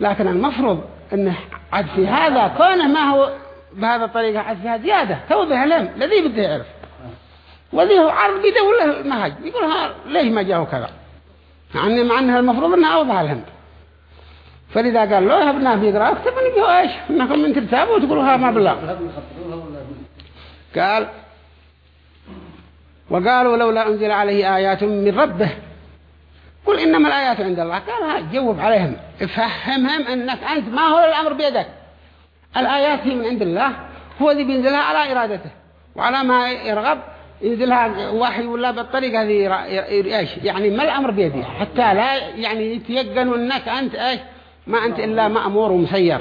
لكن المفروض إنه عد في هذا كونه ما هو بهذا الطريقة عد فيها زيادة. توضح لهم الذي بده يعرف وذي هو عرض بيده ولا المهج يقول ها ليش ما جاءوا كذا؟ يعني مع انها المفروض انها أوضح لهم. فلذا قال له ابناه بيقرأ اكتبوا نبيه إيش؟ إنكم من ترتابوا وتقولوا ها ما بالله. قال وقالوا لولا أنزل عليه آيات من ربه قل إنما الآيات عند الله. قال جوب عليهم. افهمهم أنك أنت ما هو الأمر بيدك. الآيات هي من عند الله هو الذي بينزلها على إرادته. وعلى ما يرغب ينزلها وحي ولا بالطريقة هذه إيش؟ يعني ما الأمر بيدي. حتى لا يعني يتيقنوا أنك أنت إيش؟ ما أنت إلا مأمور ومسير.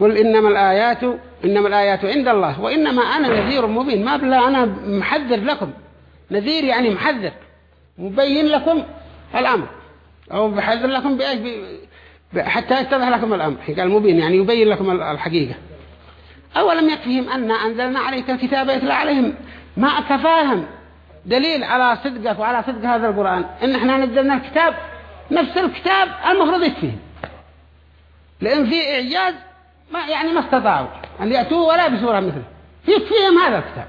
قل إنما الآيات إنما الآيات عند الله. وإنما أنا نذير مبين. ما بلا أنا محذر لكم. نذير يعني محذر. مبين لكم الأمر. أو بحذر لكم بإيش. حتى يتضح لكم الأمر. قال مبين يعني يبين لكم الحقيقة. أولم يكفيهم أن أنزلنا عليك الكتاب يتلى عليهم. ما كفاهم. دليل على صدقك وعلى صدق هذا القرآن. إن إحنا نزلنا الكتاب نفس الكتاب المفروض يكفيهم. لأن في إعجاز ما يعني ما استطاعوا. أن يأتوا ولا بسورة مثله. يكفيهم هذا الكتاب.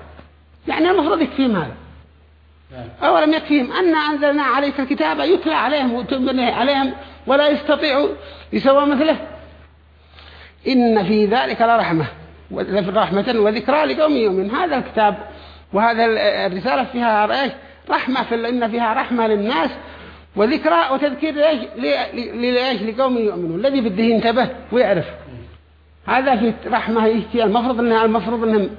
يعني المفروض يكفيهم هذا. أولم يكفيهم أن أنزلنا عليك الكتاب يتلى عليهم وتنبني عليهم ولا يستطيعوا يسوى مثله. إن في ذلك لرحمة رحمة وذكرى لقوم يؤمن هذا الكتاب وهذا الرسالة فيها رحمة في إن فيها رحمة للناس وذكرى وتذكير لإيش؟ لقوم يؤمنون. الذي بده ينتبه ويعرف. هذا في رحمة المفروض إنها المفروض إنهم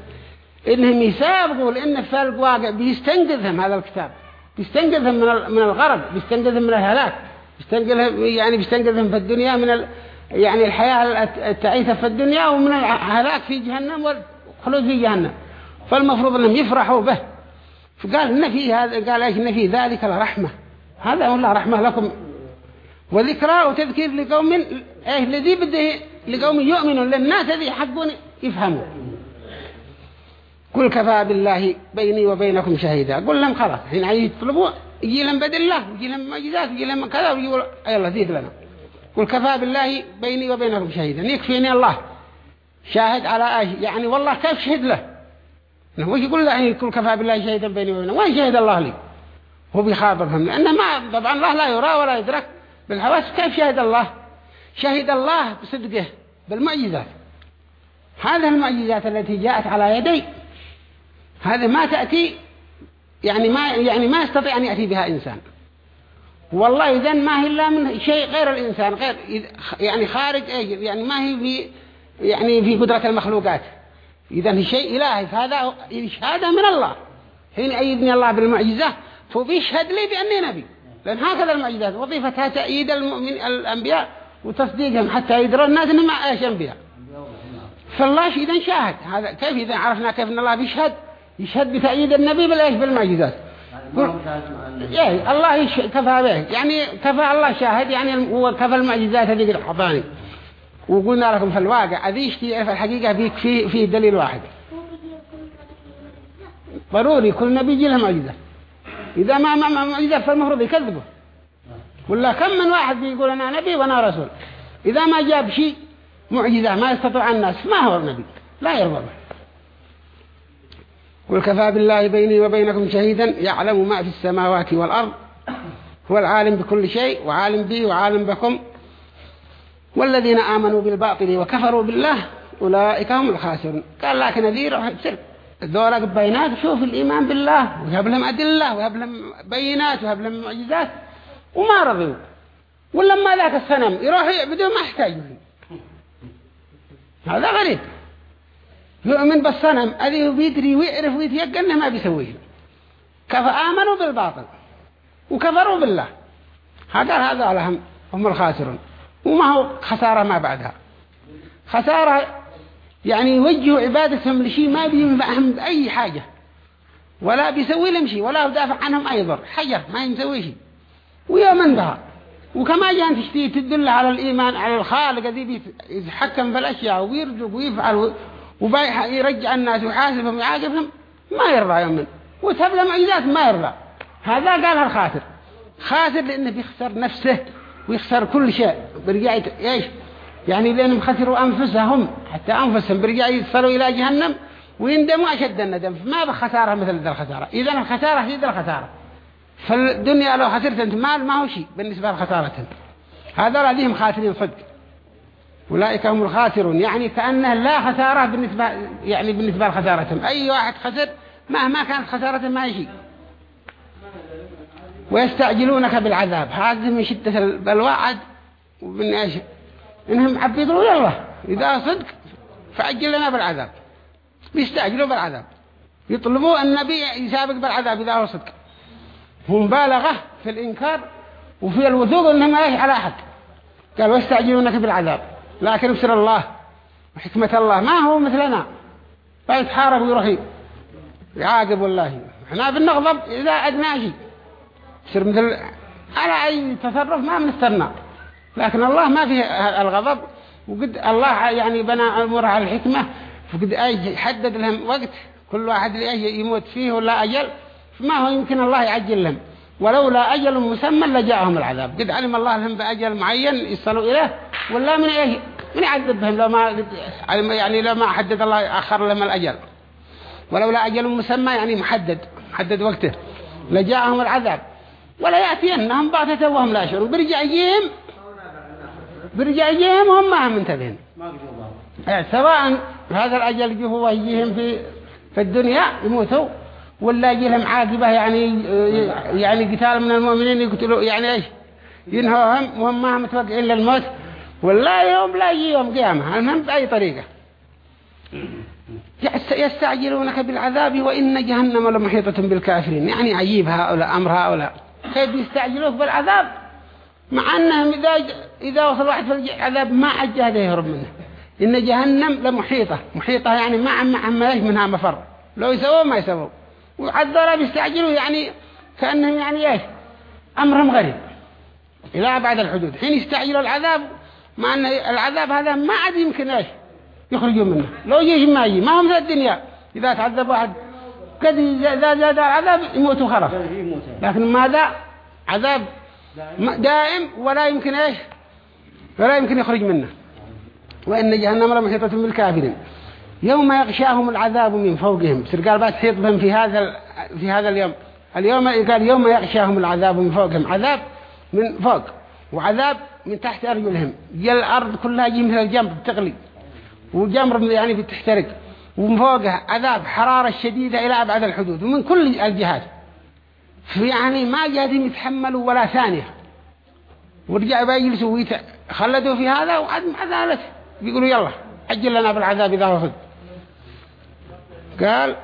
إنهم يسابقوا لأن في الواقع بيستنقذهم هذا الكتاب. بيستنقذهم من من الغرب بيستنقذهم من الهلاك بيستنقذهم يعني بيستنقذهم في الدنيا من ال يعني الحياة التعيسة في الدنيا ومن الهلاك في جهنم والخلود في جهنم. فالمفروض إنهم يفرحوا به. فقال إن في هذا قال إيش إن في ذلك لرحمة. هذا والله رحمة لكم. وذكرى وتذكير لقوم إيه الذي بده لقوم يؤمنون للناس الذي يحبون يفهموا. قل كفى بالله بيني وبينكم شهيدا. قل لهم خلاص حين يطلبوا يجي لهم بدل الله يجي لهم معجزات يجي لهم كذا ويقول يلا زيد لنا. قل كفى بالله بيني وبينكم شهيدا. يكفيني الله. شاهد على إيش يعني والله كيف شهد له؟ وش يقول له؟ يقول كفى بالله شهيدا بيني وبينه وين شهد الله لي؟ هو بيخاطبهم. لأنه ما طبعا الله لا يرى ولا يدرك. بالحواس كيف شهد الله؟ شهد الله بصدقه بالمعجزات. هذه المعجزات التي جاءت على يدي. هذه ما تأتي يعني ما يعني ما يستطيع أن يأتي بها إنسان. والله إذا ما هي إلا من شيء غير الإنسان غير يعني خارج يعني ما هي في يعني في قدرة المخلوقات. إذا هي شيء إلهي فهذا شهادة من الله. حين أيدني الله بالمعجزة فبيشهد لي بأني نبي. لأن هكذا المعجزات وظيفتها تأييد المؤمن الأنبياء وتصديقهم حتى يدروا الناس إنهم إيش أنبياء. فالله إذا شاهد. هذا كيف إذا عرفنا كيف أن الله بيشهد يشهد بتأييد النبي بالإيش؟ بالمعجزات. يعني الله كفى به. يعني كفى الله شاهد يعني هو كفى المعجزات هذه قد حطاني وقلنا لكم في الواقع أذيش في الحقيقة في في في دليل واحد. ضروري كل نبي يجي له معجزة. إذا ما ما معجزة فالمفروض يكذبه. ولا كم من واحد بيقول أنا نبي وأنا رسول. إذا ما جاب شيء معجزة ما يستطيع الناس ما هو النبي. لا يرضى به. قل كفى بالله بيني وبينكم شهيدا يعلم ما في السماوات والأرض هو العالم بكل شيء وعالم بي وعالم بكم والذين آمنوا بالباطل وكفروا بالله أولئك هم الخاسرون. قال لك نذير سر الدولة بينات شوف الإيمان بالله ويهب لهم أدلة ويهب لهم بينات ويهب لهم معجزات وما رضوا. ولما ذاك الصنم يروح يعبدوا ما احتاجوا. هذا غريب. يؤمن بالصنم أذيه بيدري ويعرف ويتيقن ما بيسويه. كفى آمنوا بالباطل وكفروا بالله. هذا هذا لهم هم الخاسرون. وما هو خسارة ما بعدها. خسارة يعني يوجهوا عبادتهم لشيء ما بينفعهم بأي حاجة. ولا بيسوي لهم شيء ولا يدافع عنهم أي ضر حجر ما يسوي شيء. ويؤمن بها. وكما جاء تشتي تدل على الإيمان على الخالق الذي يتحكم في الأشياء ويرزق ويفعل ويرجع الناس ويحاسبهم ويعاقبهم ما يرضى يؤمن وتهب له معجزات ما يرضى. هذا قالها الخاسر. خاسر لأنه بيخسر نفسه ويخسر كل شيء. برجع إيش؟ يعني لأنهم خسروا أنفسهم. حتى أنفسهم برجع يصلوا إلى جهنم ويندموا أشد الندم. ما بخسارة مثل ذا الخسارة. إذا الخسارة هي ذا الخسارة. فالدنيا لو خسرت أنت مال ما هو شيء بالنسبة لخسارتهم هذا لديهم خاسرين صدق. أولئك هم الخاسرون. يعني كأنه لا خسارة بالنسبة يعني بالنسبة لخسارتهم. أي واحد خسر مهما كانت خسارته ما شيء ويستعجلونك بالعذاب. هذا من شدة الوعد. ومن إيش؟ إنهم عبيدوا يلا إذا صدق فعجل لنا بالعذاب. بيستعجلوا بالعذاب. يطلبوا النبي يسابق بالعذاب إذا هو صدق. هو مبالغة في الإنكار وفي الوثوق إنهم إيش؟ على حق. قال ويستعجلونك بالعذاب. لكن ابشر الله وحكمة الله. ما هو مثلنا؟ فيتحارب ويروح يعاقب والله. إحنا بنغضب إذا أدنى شيء. يصير مثل على أي تصرف ما بنستنى لكن الله ما فيه الغضب. وقد الله يعني بنى أمور على الحكمة. فقد يحدد لهم وقت. كل واحد يموت فيه ولا أجل. فما هو يمكن الله يعجل لهم. ولولا أجل مسمى لجاءهم العذاب. قد علم الله لهم بأجل معين يصلوا إليه ولا من إيه؟ من يعذبهم لو ما يعني لو ما حدد الله أخر لهم الأجل. ولولا أجل مسمى يعني محدد محدد وقته. لجاءهم العذاب. ولا يأتينهم بغتة وهم لا يشعرون. برجع يجيهم برجع يجيهم هم ما هم منتبهين. يعني سواء هذا الأجل هو يجيهم في في الدنيا يموتوا. ولا يجي لهم عاقبة يعني يعني قتال من المؤمنين يقتلوا يعني إيش؟ ينهوهم وهم ما متوقعين للموت. ولا يوم لا يجي يوم قيامة المهم بأي طريقة. يستعجلونك بالعذاب وإن جهنم لمحيطة بالكافرين. يعني عجيب هؤلاء أمر هؤلاء. كيف يستعجلوك بالعذاب؟ مع أنهم إذا, إذا وصل واحد في العذاب ما عجى هذا يهرب منه. إن جهنم لمحيطة. محيطة يعني ما عم عم إيش منها مفر. لو يسووا ما يسووا وعذرا بيستعجلوا يعني كأنهم يعني إيش؟ أمرهم غريب. إلى بعد الحدود. حين يستعجلوا العذاب مع أن العذاب هذا ما عاد يمكن إيش؟ يخرجوا منه. لو يجي ما يجي. ما هم في الدنيا. إذا تعذب واحد قد إذا زاد العذاب يموت وخلاص لكن ماذا؟ عذاب دائم ولا يمكن إيش؟ ولا يمكن يخرج منه. وإن جهنم لمحيطة بالكافرين. يوم يغشاهم العذاب من فوقهم. سر قال بس تحيط بهم في هذا في هذا اليوم. اليوم قال يوم يغشاهم العذاب من فوقهم. عذاب من فوق وعذاب من تحت أرجلهم. جل الأرض كلها مثل الجنب بتغلي. وجمر يعني بتحترق. ومن فوقها عذاب حرارة شديدة إلى أبعد الحدود. ومن كل الجهات. يعني ما قادرين يتحملوا ولا ثانية. ورجع بيجلسوا ويخلدوا في هذا وعد مع ذلك بيقولوا يلا عجل لنا بالعذاب إذا وصل قال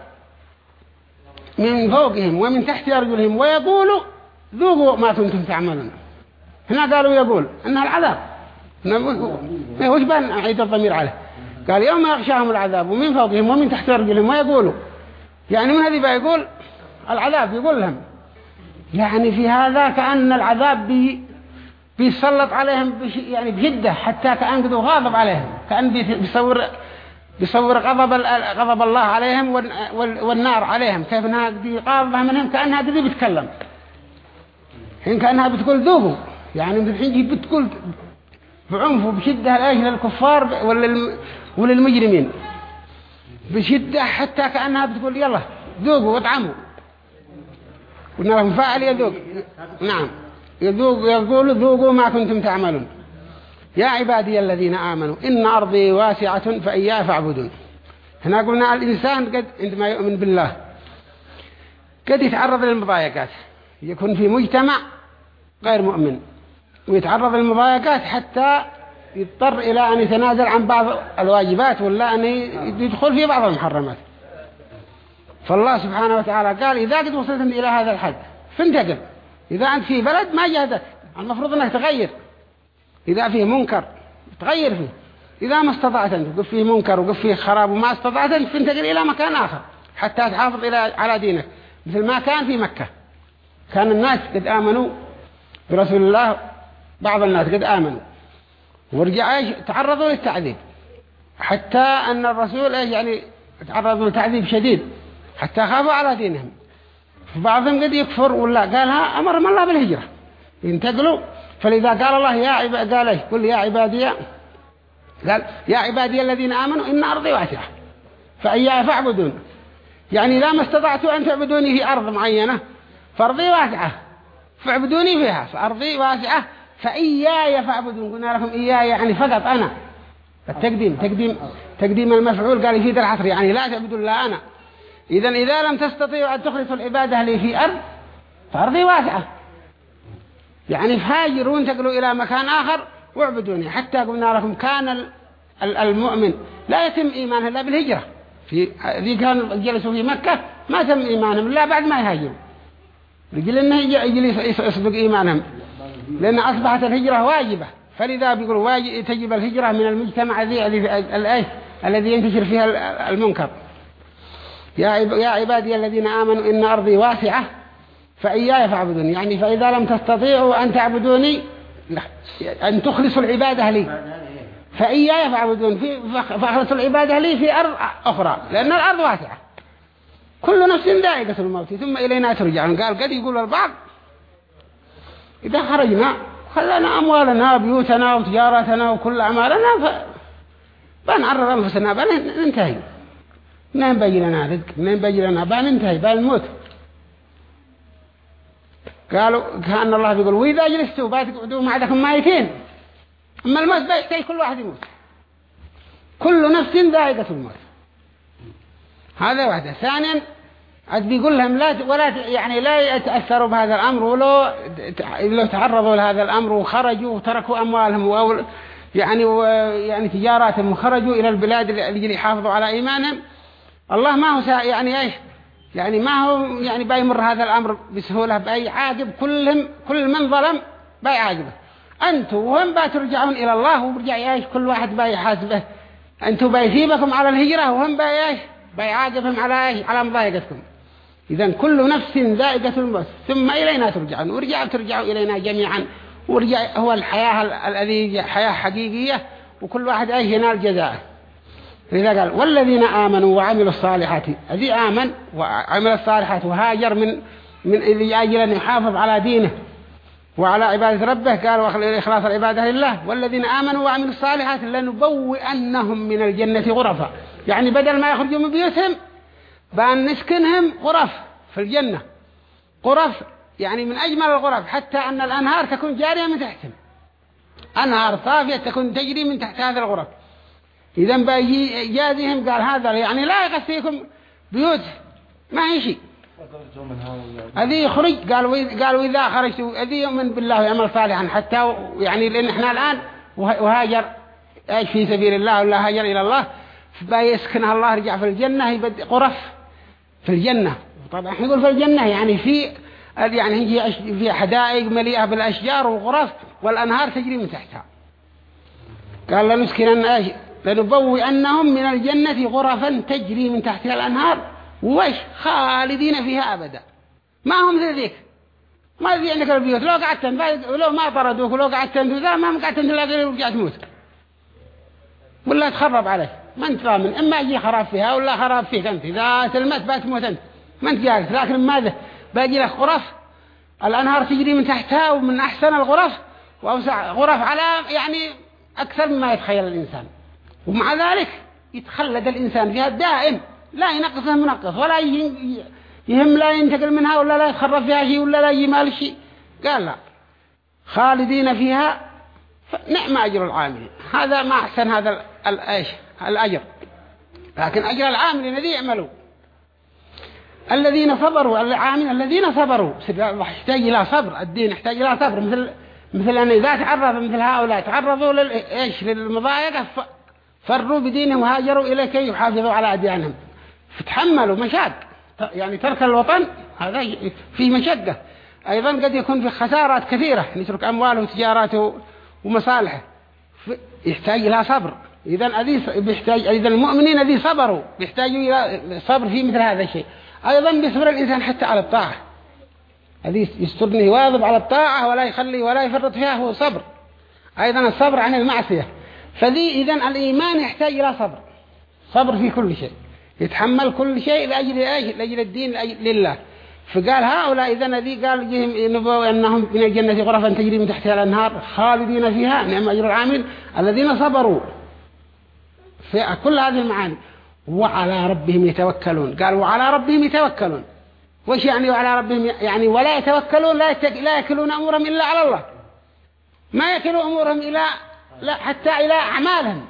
من فوقهم ومن تحت أرجلهم ويقولوا ذوقوا ما كنتم تعملون. هنا قالوا يقول أنها العذاب. وش بان عيد الضمير عليه؟ قال يوم يغشاهم العذاب ومن فوقهم ومن تحت رجلهم ويقولوا يعني من هذه بيقول العذاب يقول لهم. يعني في هذا كأن العذاب بي بيسلط عليهم بش يعني بجدة حتى كأن قدوا غاضب عليهم كأن بيصور بيصور غضب غضب الله عليهم والنار عليهم. كيف إنها قد غاضبة منهم كأنها قد بتكلم. حين كأنها بتقول ذوقوا يعني الحين بتقول بعنف وبشدة الآيش للكفار وللم... وللمجرمين. بشدة حتى كأنها بتقول يلا ذوقوا واطعموا. لهم فاعل يذوق نعم. يذوق يقول ذوقوا ما كنتم تعملون. يا عبادي الذين آمنوا إن أرضي واسعة فإياه فاعبدون. هنا قلنا الإنسان قد عندما يؤمن بالله قد يتعرض للمضايقات. يكون في مجتمع غير مؤمن ويتعرض للمضايقات حتى يضطر إلى أن يتنازل عن بعض الواجبات ولا أن يدخل في بعض المحرمات. فالله سبحانه وتعالى قال إذا قد وصلت إلى هذا الحد فانتقل إذا أنت في بلد ما جهدك المفروض أنك تغير. إذا فيه منكر تغير فيه. إذا ما استطعت أن تقف فيه منكر وقف فيه خراب وما استطعت أن تنتقل إلى مكان آخر حتى تحافظ إلى على دينك. مثل ما كان في مكة. كان الناس قد آمنوا برسول الله بعض الناس قد آمنوا. ورجع تعرضوا للتعذيب. حتى أن الرسول إيش يعني؟ تعرضوا لتعذيب شديد. حتى خافوا على دينهم. بعضهم قد يكفر ولا قالها أمر من الله بالهجرة. ينتقلوا فلذا قال الله يا عباد قال إيش؟ قل يا عبادي قال يا عبادي الذين آمنوا إن أرضي واسعة فإياي فاعبدون. يعني لا ما استطعتوا أن تعبدوني في أرض معينة فأرضي واسعة. فاعبدوني فيها فأرضي واسعة فإياي فاعبدون. قلنا لكم إياي يعني فقط أنا. التقديم تقديم تقديم المفعول. قال يفيد الحصر يعني لا تعبدوا إلا أنا. إذا إذا لم تستطيعوا أن تخلصوا العبادة لي في أرض فأرضي واسعة. يعني فهاجروا وانتقلوا إلى مكان آخر واعبدوني. حتى قلنا لكم كان المؤمن لا يتم إيمانه إلا بالهجرة. في ذي كانوا جلسوا في مكة ما تم إيمانهم إلا بعد ما يهاجروا. رجل إنه يجلس يصدق إيمانهم. لأن أصبحت الهجرة واجبة. فلذا بيقول واجب تجب الهجرة من المجتمع ذي الذي ينتشر فيها المنكر. يا يا عبادي الذين آمنوا إن أرضي واسعة فإياي فاعبدوني. يعني فإذا لم تستطيعوا أن تعبدوني أن تخلصوا العبادة لي. فإياي فاعبدون فأخلصوا العبادة لي في أرض أخرى لأن الأرض واسعة. كل نفس ذائقة الموت. ثم إلينا ترجعون. قال قد يقول البعض إذا خرجنا خلنا أموالنا وبيوتنا وتجارتنا وكل أعمالنا ف... بنعرض أنفسنا بننتهي منين بيجي لنا رزق؟ منين بيجي لنا؟ بننتهي بنموت قالوا كأن الله بيقول وإذا جلستوا بتقعدوا معدكم ميتين. أما الموت بيحتاج كل واحد يموت. كل نفس ذائقة الموت. هذا واحدة. ثانيا عاد بيقول لهم لا ولا يعني لا يتأثروا بهذا الأمر ولو لو تعرضوا لهذا الأمر وخرجوا وتركوا أموالهم أو يعني يعني تجاراتهم وخرجوا إلى البلاد اللي يحافظوا على إيمانهم. الله ما هو يعني إيش؟ يعني ما هو يعني بيمر هذا الأمر بسهولة بأي عاقب كلهم كل من ظلم بيعاقبه أنتم وهم بترجعون إلى الله وبرجع إيش؟ كل واحد بيحاسبه أنتم بيثيبكم على الهجرة وهم بيش بيعاقبهم على إيش؟ على مضايقتكم. إذا كل نفس ذائقة الموت. ثم إلينا ترجعون. ورجعوا ترجعوا إلينا جميعا. ورجع هو الحياة الذي حياة حقيقية. وكل واحد أيه ينال جزاءه. لذا قال والذين آمنوا وعملوا الصالحات الذي آمن وعمل الصالحات وهاجر من من اللي أجل أن يحافظ على دينه وعلى عبادة ربه؟ قال وإخلاص العبادة لله. والذين آمنوا وعملوا الصالحات لنبوئنهم من الجنة غرفا. يعني بدل ما يخرجوا من بيوتهم بأن نسكنهم غرف في الجنة. غرف يعني من أجمل الغرف حتى أن الأنهار تكون جارية من تحتهم. أنهار صافية تكون تجري من تحت هذه الغرف. إذا بيجي جازهم قال هذا يعني لا يغسيكم بيوت ما هي شيء. هذه يخرج قالوا قالوا إذا خرجتوا هذه يؤمن بالله ويعمل صالحا حتى يعني لأن إحنا الآن وهاجر إيش في سبيل الله ولا هاجر إلى الله فبيسكنها الله رجع في الجنة غرف في الجنة. طبعا إحنا نقول في الجنة يعني في يعني هي في حدائق مليئة بالأشجار وغرف والأنهار تجري من تحتها. قال لنسكن إيش؟ لنبوئنهم من الجنة غرفا تجري من تحتها الأنهار وش خالدين فيها أبدا. ما هم ذي ما ذي عندك البيوت لو قعدت لو ما طردوك لو قعدت ذا ما قعدت لا رجعت تموت. ولا تخرب عليك. ما أنت ضامن. إما يجي خراب فيها ولا خراب فيك أنت. إذا سلمت بتموت أنت. ما أنت جالس. لكن ماذا باقي لك غرف. الأنهار تجري من تحتها ومن أحسن الغرف. واوسع غرف على يعني أكثر مما يتخيل الإنسان. ومع ذلك يتخلد الإنسان فيها دائم لا ينقصه منقص ولا يهم لا ينتقل منها ولا لا يتخرف فيها شيء ولا لا يمال شيء. قال لا. خالدين فيها نعم أجر العاملين. هذا ما أحسن هذا الأجر. لكن أجر العاملين الذي يعملوا. الذين صبروا العاملين الذين صبروا. يحتاج إلى صبر الدين يحتاج إلى صبر. مثل مثل أن إذا تعرض مثل هؤلاء تعرضوا لل إيش؟ للمضايقة فروا بدينهم وهاجروا إلى كي يحافظوا على أديانهم. فتحملوا مشاق يعني ترك الوطن هذا فيه مشقة. أيضا قد يكون في خسارات كثيرة يترك أمواله وتجاراته ومصالحه يحتاج إلى صبر. إذا أذي بيحتاج إذا المؤمنين الذي صبروا. بيحتاجوا إلى صبر في مثل هذا الشيء. أيضا بيصبر الإنسان حتى على الطاعة. الذي يسترني يواظب على الطاعة ولا يخلي ولا يفرط فيها هو صبر. أيضا الصبر عن المعصية. فذي إذا الإيمان يحتاج إلى صبر. صبر في كل شيء. يتحمل كل شيء لأجل إيش؟ لأجل الدين لأجل لله. فقال هؤلاء إذا ذي قال جهم نبوا أنهم من الجنة غرفا تجري من تحتها الأنهار خالدين فيها نعم أجر العامل الذين صبروا. في كل هذه المعاني. وعلى ربهم يتوكلون. قال وعلى ربهم يتوكلون. وش يعني وعلى ربهم؟ يعني ولا يتوكلون لا, لا يكلون أمورهم إلا على الله. ما يكلوا أمورهم إلى لا حتى إلى أعمالهم.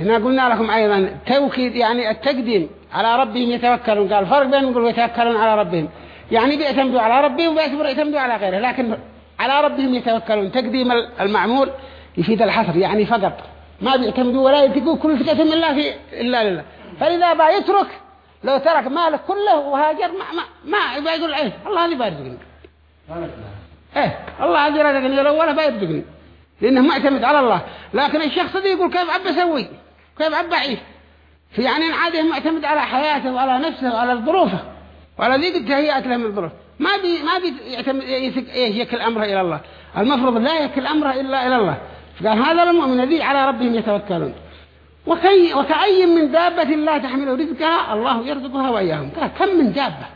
هنا قلنا لكم أيضا توكيد يعني التقديم على ربهم يتوكلون. قال فرق بين نقول يتوكلون على ربهم. يعني بيعتمدوا على ربهم وبيعتبروا يعتمدوا على غيره لكن على ربهم يتوكلون. تقديم المعمول يفيد الحصر يعني فقط. ما بيعتمدوا ولا يتقوا كل ثقتهم إلا في إلا لله. فإذا با يترك لو ترك ماله كله وهاجر ما ما ما يقول إيه الله هذي بيرزقني. إيه الله هذي رزقني لو ولا بيرزقني. لأنه معتمد على الله. لكن الشخص ذي يقول كيف عب أسوي؟ كيف عب أعيش؟ في يعني عادة معتمد على حياته وعلى نفسه وعلى ظروفه وعلى ذي قد تهيأت له من الظروف. ما بي ما بي يعتمد يثق إيش يكل امره إلى الله. المفروض لا يكل امره إلا إلى الله. فقال هذا المؤمن الذي على ربهم يتوكلون. وكي وكأي من دابة لا تحمل رزقها الله يرزقها وإياهم. كم من دابة؟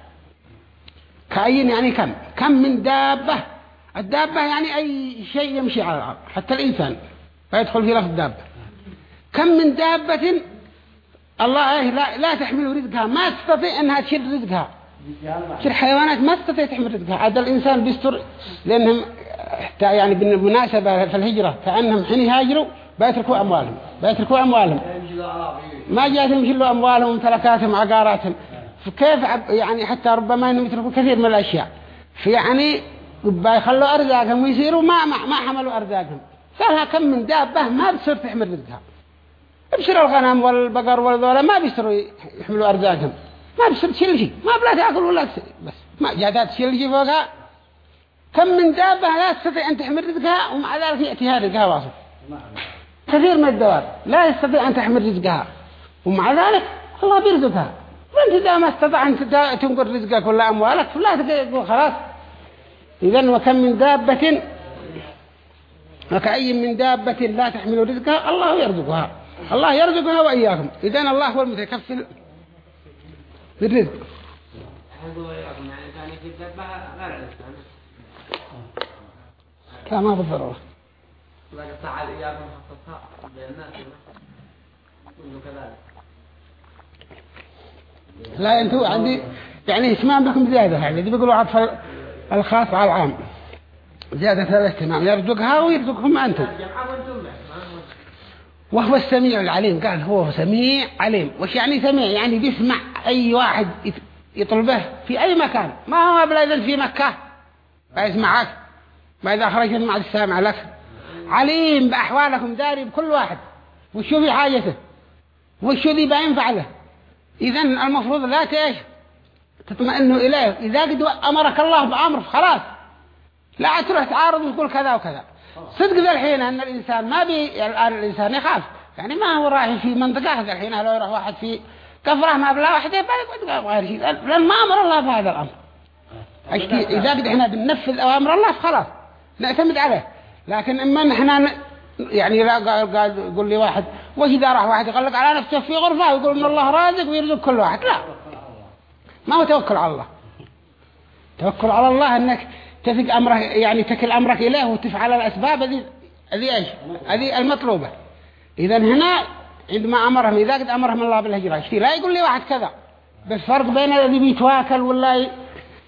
كأي يعني كم؟ كم من دابة الدابة يعني أي شيء يمشي على الأرض حتى الإنسان فيدخل في لفظ دابة كم من دابة الله إيه لا, لا تحمل رزقها ما تستطيع أنها تشيل رزقها. تشيل حيوانات ما تستطيع تحمل رزقها. هذا الإنسان بيستر لأنهم حتى يعني بالمناسبة في الهجرة كأنهم حين يهاجروا بيتركوا أموالهم بيتركوا أموالهم. ما جاتهم يشيلوا أموالهم وممتلكاتهم وعقاراتهم فكيف يعني حتى ربما إنهم يتركوا كثير من الأشياء. فيعني بيخلوا أرزاقهم ويصيروا ما ما, ما حملوا أرزاقهم. قالها كم من دابة ما بتصير تحمل رزقها. بيصيروا الغنم والبقر والذولا ما بيصيروا يحملوا أرزاقهم. ما بيصير تشيل شيء ما بلا تأكل ولا تسير بس ما جاتها تشيل شيء فوقها. كم من دابة لا تستطيع أن تحمل رزقها ومع ذلك يأتيها رزقها واصل. كثير من الدواب لا يستطيع أن تحمل رزقها. ومع ذلك الله بيرزقها. وانت إذا ما استطاع أن تنقل رزقك ولا أموالك فلا تقول خلاص. إذن وكم من دابة؟ وكأي من دابة لا تحمل رزقها؟ الله يرزقها. الله يرزقها وإياكم. إذن الله هو المتكفل بالرزق. لا ما بالضرورة كذلك لا أنتوا عندي يعني اهتمام بكم زيادة يعني دي بيقولوا عطف الخاص على العام. زيادة الاهتمام يرزقها ويرزقهم أنتم. وهو السميع العليم. قال هو سميع عليم. وش يعني سميع؟ يعني بيسمع أي واحد يطلبه في أي مكان. ما هو بلا في مكة. فيسمعك ما إذا خرجت مع السامع لك. عليم بأحوالكم داري بكل واحد. وشو في حاجته؟ وشو ذي بينفع له؟ إذن المفروض لا تيش تطمئنوا إليه. إذا قد أمرك الله بأمر خلاص. لا تروح تعارض وتقول كذا وكذا. صدق ذا الحين أن الإنسان ما بي الآن الإنسان يخاف. يعني ما هو رايح في منطقة ذا الحين لو يروح واحد في كفرة ما بلا واحدة بيقعد غير شيء. لأن ما أمر الله بهذا الأمر. إذا قد إحنا بننفذ أوامر الله خلاص. نعتمد عليه. لكن إما إحنا. يعني لا قال قال يقول لي واحد وش إذا راح واحد يغلق على نفسه في غرفة ويقول إن الله رازق ويرزق كل واحد؟ لا. ما هو توكل على الله. توكل على الله أنك تثق أمره يعني تكل أمرك إليه وتفعل الأسباب ذي هذه إيش؟ هذه المطلوبة. اذا هنا عندما أمرهم إذا قد أمرهم الله بالهجرة اشتي لا يقول لي واحد كذا. بس فرق بين الذي بيتواكل ي...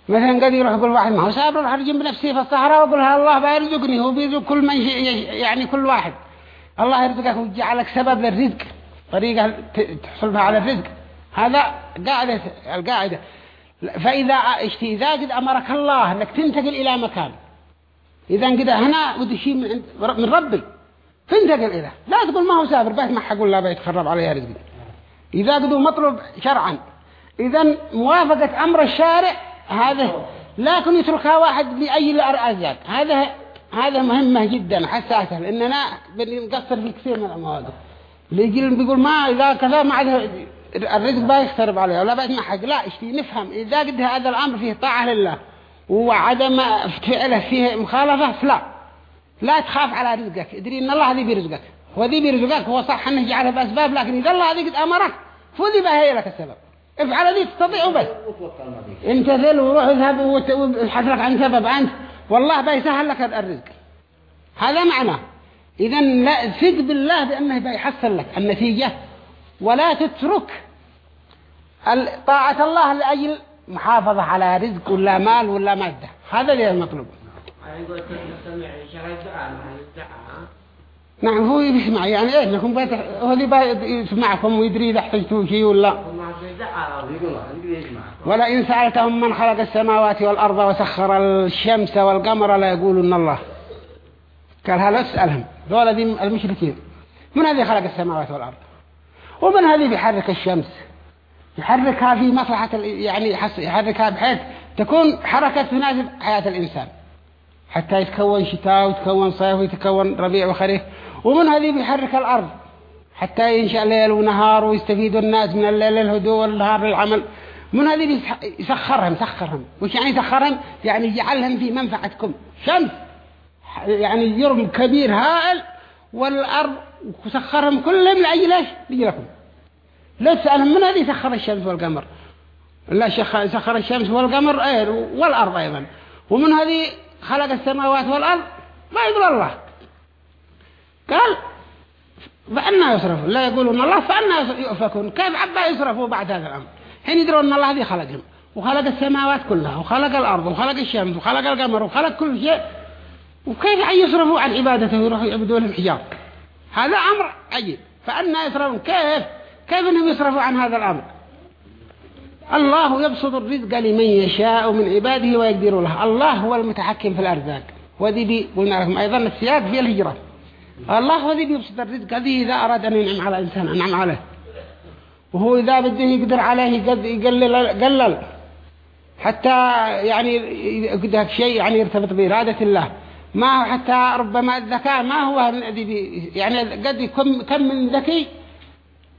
مثلا قد يروح يقول واحد ما هو سابر راح يجيب بنفسه في الصحراء ويقول الله بيرزقني هو بيرزق كل من يعني كل واحد. الله يرزقك ويجعلك سبب للرزق. طريقة تحصل بها على الرزق. هذا قاعدة القاعدة. فإذا اشتي أمرك الله أنك تنتقل إلى مكان. إذا قد هنا قد شيء من, من ربي. تنتقل إليه لا تقول ما هو سافر بيت ما حقول لا بيتخرب عليها رزقي إذا قدوا مطلوب شرعا. إذا موافقة أمر الشارع هذا لكن يتركها واحد لأي الأرزاق هذا هذا مهمة جدا حساسة لأننا بنقصر في كثير من المواقف اللي يجي بيقول ما إذا كذا ما عاد الرزق بقى يخترب عليه ولا بقى حق لا اشتي نفهم. إذا قد هذا الأمر فيه طاعة لله وعدم فعله فيه مخالفة فلا لا تخاف على رزقك. ادري إن الله ذي بيرزقك وذي بيرزقك هو صح انه جعله بأسباب لكن إذا الله ذي قد أمرك فذي هي لك السبب. افعل ذي تستطيع وبس. امتثل وروح اذهب لك عن سبب أنت. والله بيسهل لك الرزق. هذا معناه إذا لا ثق بالله بأنه بيحصل لك النتيجة ولا تترك طاعة الله لأجل محافظة على رزق ولا مال ولا مادة. هذا اللي المطلوب. نعم هو يسمع. يعني إيه لكم بيت هو اللي يسمعكم ويدري إذا احتجتوا شيء ولا دعاء ولئن سألتهم من خلق السماوات والأرض وسخر الشمس والقمر لا يقولون الله. قال هلا اسألهم. ذولا ذي المشركين. من الذي خلق السماوات والأرض؟ ومن الذي بيحرك الشمس؟ يحركها في مصلحة يعني يحركها بحيث تكون حركة تناسب حياة الإنسان. حتى يتكون شتاء ويتكون صيف ويتكون ربيع وخريف. ومن هذه بيحرك الأرض. حتى ينشأ ليل ونهار ويستفيد الناس من الليل للهدوء والنهار للعمل. من هذه يسخرهم سخرهم وش يعني يسخرهم؟ يعني يجعلهم في منفعتكم. شمس! يعني جرم كبير هائل. والأرض وسخرهم كلهم لأجل إيش؟ لأجلكم. لا تسألهم من هذه سخر الشمس والقمر؟ لا سخر الشمس والقمر إيه والأرض أيضا. ومن هذه خلق السماوات والأرض؟ ما يقول الله. قال فأنا يصرفون. لا يقولون الله فأنا يؤفكون. كيف عبا يصرفوا بعد هذا الأمر؟ حين يدرون أن الله ذي خلقهم. وخلق السماوات كلها وخلق الأرض وخلق الشمس وخلق القمر وخلق كل شيء. وكيف يصرفوا عن عبادته ويروحوا يعبدوا لهم حجاب؟ هذا أمر عجيب. فأنا يصرفون. كيف؟ كيف أنهم يصرفوا عن هذا الأمر؟ الله يبسط الرزق لمن يشاء من عباده ويقدر له. الله هو المتحكم في الأرزاق. وذي بي قلنا لكم أيضا السياق في الهجرة. الله هو ذي بيبسط الرزق. هذه إذا أراد أن ينعم على إنسان أنعم عليه. وهو إذا بده يقدر عليه يقلل قلل. حتى يعني قد شيء يعني يرتبط بإرادة الله. ما هو حتى ربما الذكاء ما هو الذي يعني قد كم من ذكي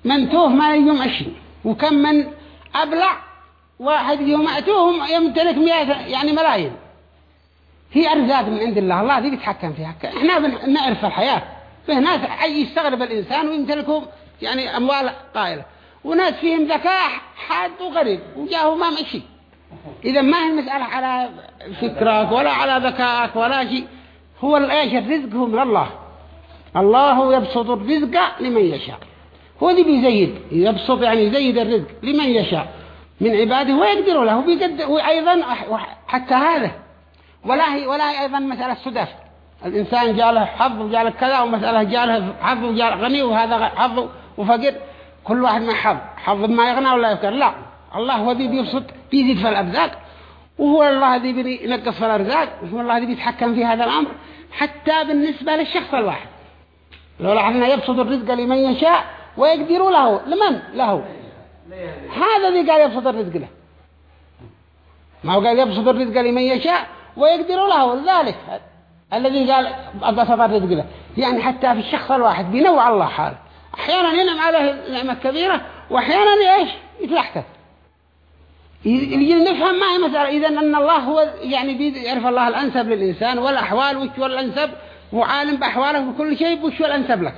من توه ما يوم عشرين وكم من أبلع واحد يوم أتوهم يمتلك مئة يعني ملايين. هي أرزاق من عند الله الله ذي بيتحكم فيها. إحنا بن- نعرف الحياة. في ناس يستغرب الإنسان ويمتلكوا يعني أموال طائلة وناس فيهم ذكاء حاد وغريب وجاهه ما مشي. إذا ما هي المسألة على فكرك ولا على ذكائك ولا شيء هو الرزق هو من الله الله يبسط الرزق لمن يشاء. هو ذي بيزيد يبسط يعني يزيد الرزق لمن يشاء. من عباده ويقدر له بيقدر وأيضا حتى هذا. ولا هي ولا هي أيضا مسألة صدف الإنسان جاله حظ وجاله كذا ومسألة جاله حظ وجاله غني وهذا حظ وفقر كل واحد ما حظ حظ ما يغنى ولا يفكر لا الله هو ذي بيبسط بيزيد في الأرزاق وهو الله ذي بينقص في الأرزاق وهو الله ذي بيتحكم في هذا الأمر حتى بالنسبة للشخص الواحد. لو لاحظنا يبسط الرزق لمن يشاء ويقدر له. لمن؟ له. هذا ذي قال يبسط الرزق له. ما هو قال يبسط الرزق لمن يشاء ويقدر له. ذلك الذي قال بسط الرزق له. يعني حتى في الشخص الواحد بينوع الله حاله أحيانا ينعم عليه نعمة كبيرة وأحيانا إيش؟ يتلحتف يجي نفهم ما هي مسألة. إذا أن الله هو يعني بيعرف الله الأنسب للإنسان والأحوال وش هو الأنسب؟ وعالم بأحوالك وكل شيء وش هو الأنسب لك؟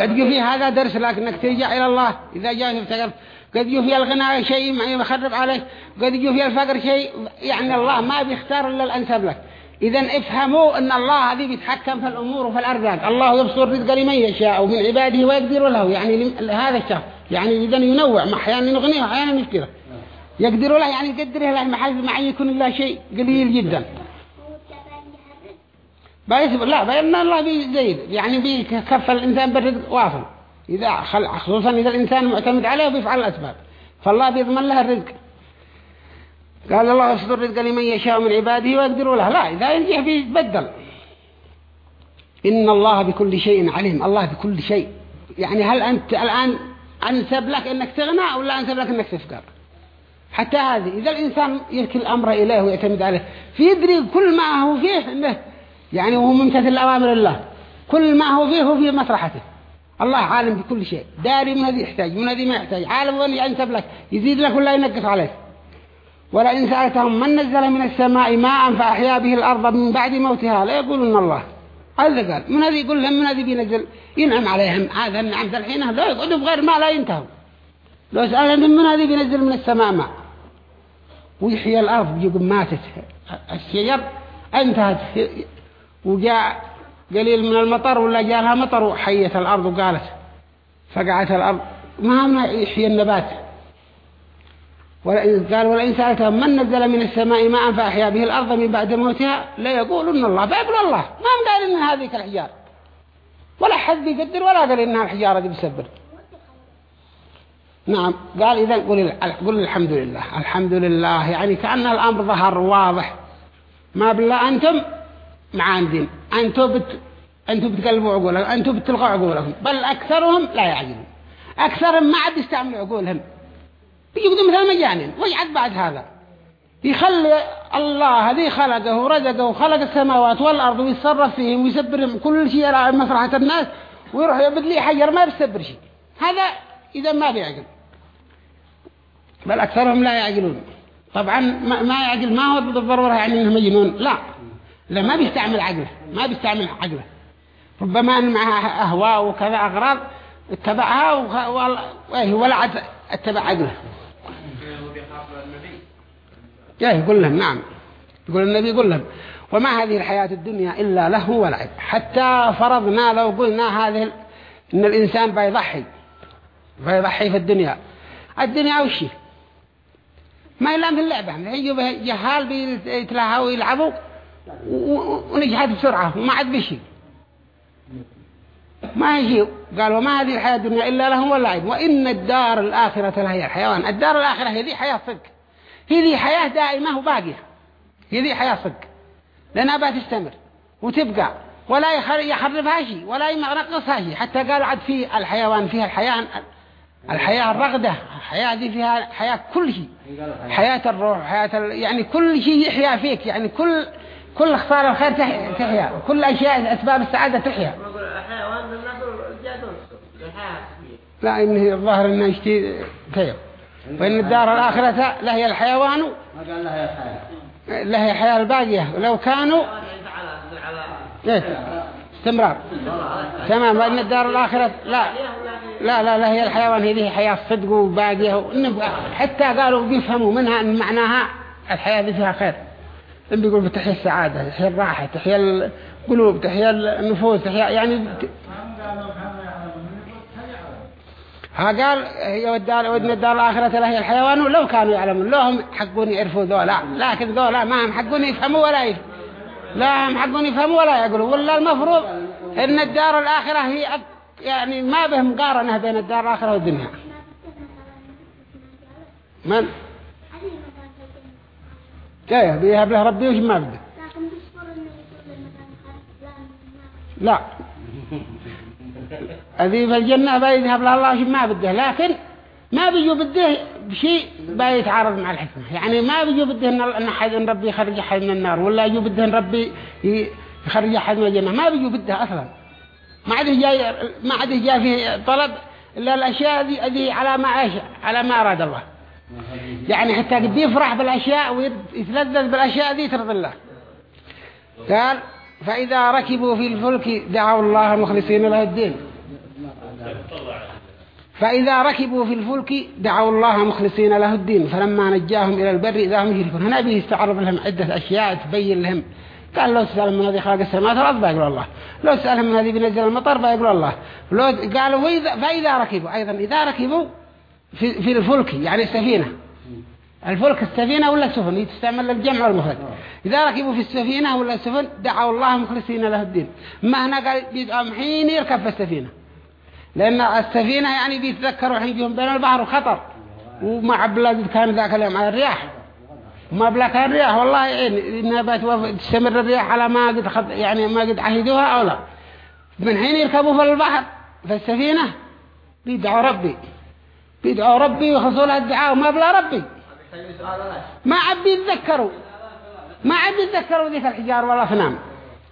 قد في هذا درس لكنك ترجع إلى الله. إذا جاء افتقر قد في الغنى شيء يخرب عليك. قد في الفقر شيء يعني الله ما بيختار إلا الأنسب لك. إذا افهموا أن الله هذه بيتحكم في الأمور وفي الأرزاق. الله يبصر الرزق لمن يشاء من عباده ويقدر له. يعني هذا الشخص يعني إذا ينوع أحيانا يغنيه وأحيانا يفقره يقدر له يعني يقدره له محل ما يكون إلا شيء قليل جدا. بيس لا بأن الله بيزيد يعني بيكفل الإنسان بالرزق واصل. إذا خل خصوصا إذا الإنسان معتمد عليه وبيفعل الأسباب. فالله بيضمن له الرزق. قال الله يصدر الرزق لمن يشاء من عباده ويقدر له. لا إذا يرجع بيتبدل إن الله بكل شيء عليم. الله بكل شيء. يعني هل أنت الآن أنسب لك أنك تغنى ولا أنسب لك أنك تفقر؟ حتى هذه. إذا الإنسان يركل الأمر إليه ويعتمد عليه. فيدري كل ما هو فيه إنه يعني وهو ممتثل أوامر الله. كل ما هو فيه هو في مصلحته. الله عالم بكل شيء. داري من الذي يحتاج من الذي ما يحتاج. عالم وين ينسب لك يزيد لك ولا ينقص عليك. ولئن سألتهم من نزل من السماء ماء فأحيا به الأرض من بعد موتها لا يقولون الله. هذا قال. من الذي يقول لهم؟ من الذي بينزل؟ ينعم عليهم. هذا النعم الحين. لا يقعدوا بغير ما لا ينتهوا. لو سألهم من الذي بينزل من السماء ماء ويحيي الأرض يقول ماتت. الشجر انتهت. وجاء قليل من المطر ولا جاء لها مطر وحيت الأرض وقالت فقعت الأرض. ما هم يحيي النبات؟ قال ولئن سألتهم من نزل من السماء ماء فأحيا به الأرض من بعد موتها لا يقولون الله. بيقول الله. ما هم قال إن هذه كالحجار ولا حد يقدر ولا قال إنها الحجارة دي بسبر نعم. قال إذا قل قل الحمد لله. الحمد لله. يعني كأن الأمر ظهر واضح. ما بالله أنتم؟ معاندين. أنتم بت أنتم بتقلبوا عقولكم أنتم بتلقوا عقولكم بل أكثرهم لا يعقلون أكثرهم ما عاد يستعملوا عقولهم. يقولوا مثل مجانين ويعد بعد هذا؟ يخلي الله هذي خلقه ورزقه وخلق السماوات والأرض ويتصرف فيهم ويسبرهم كل شيء على مصلحة الناس ويروح يبد لي حجر ما بيسبر شيء. هذا إذا ما بيعقل بل أكثرهم لا يعقلون. طبعا ما ما يعقل. ما هو بالضرورة يعني إنه مجنون لا. لا ما بيستعمل عقله ما بيستعمل عقله. ربما أن معها أهواء وكذا أغراض اتبعها ولا عاد اتبع عقله. يا يقول لهم نعم. يقول النبي يقول لهم وما هذه الحياة الدنيا إلا له ولعب. حتى فرضنا لو قلنا هذه إن الإنسان بيضحي بيضحي في الدنيا. الدنيا وشي ما يلام في اللعبة. يجوا جهال بيتلاهوا ويلعبوا. ونجحت بسرعة وما عاد بشي ما يجي قال وما هذه الحياة الدنيا إلا لهم ولعب وإن الدار الآخرة لهي الحيوان. الدار الآخرة هي ذي حياة صدق. هي ذي حياة دائمة وباقية. هي ذي حياة صدق. لأنها بتستمر وتبقى. ولا يخربها شيء ولا ينقصها شيء. حتى قالوا عد في الحيوان فيها الحياة الحياة الرغدة. الحياة دي فيها حياة كل شيء. حياة الروح حياة ال... يعني كل شيء يحيا فيك. يعني كل كل اخطار الخير تحيا كل أشياء أسباب السعادة تحيا. لا إنه الظاهر إنه يشتي طيب وإن الدار الآخرة لهي الحيوان. ما قال لها يا الحياة. لهي الحياة الباقية. لو كانوا إيه استمرار. تمام. وإن الدار الآخرة لا. لا لا لا هي الحيوان. هذه حياة صدق وباقية. حتى قالوا بيفهموا منها أن معناها الحياة دي فيها خير. إن بيقولوا تحيا السعادة تحيا الراحة تحيا القلوب تحيا النفوس تحيا يعني ها قال ودنا الدار الآخرة لهي الحيوان لو كانوا يعلمون لهم حقون يعرفوا ذولا لكن ذولا ما هم حقون يفهموا ولا يفهموا لا هم حقون يفهموا ولا يقولوا. ولا المفروض إن الدار الآخرة هي يعني ما به مقارنة بين الدار الآخرة والدنيا. من؟ جاية بيهب له ربي وش ما بده. لا هذه في الجنة بيذهب له الله وش ما بده لكن ما بيجوا بده بشيء بيتعارض مع الحكمة. يعني ما بيجوا بده إن حد إن ربي يخرج أحد من النار ولا يجوا بده إن ربي يخرج أحد من الجنة. ما بيجوا بده أصلا. ما عاد جاي ما عاد جاي في طلب إلا الأشياء هذه على ما إيش على ما أراد الله. يعني حتى قد يفرح بالأشياء ويتلذذ بالأشياء دي ترضي الله. قال فإذا ركبوا في الفلك دعوا الله مخلصين له الدين. فإذا ركبوا في الفلك دعوا الله مخلصين له الدين. فلما نجاهم إلى البر إذا هم يشركون. هنا به يستعرض لهم عدة أشياء تبين لهم. قال لو تسألهم من الذي خلق السماوات والأرض بيقول الله. لو تسألهم من الذي بينزل المطر بيقول الله. لو قالوا فإذا ركبوا. أيضا إذا ركبوا في, في الفلك يعني السفينة. الفلك السفينة ولا السفن؟ تستعمل للجمع والمفرد إذا ركبوا في السفينة ولا السفن دعوا الله مخلصين له الدين. ما هنا قال بيدعوا حين يركب في السفينة. لأن السفينة يعني بيتذكروا حين بيهم بين البحر وخطر. ومع بلاد كان ذاك اليوم على الرياح. ما بلا كان رياح والله يعين إنها تستمر الرياح على ما قد خد يعني ما قد عهدوها أو لا. من حين يركبوا في البحر في السفينة بيدعوا ربي. بيدعوا ربي ويخصوا لها الدعاء وما بلا ربي. ما عاد يتذكروا. ما عاد يتذكروا ذيك الحجار والأصنام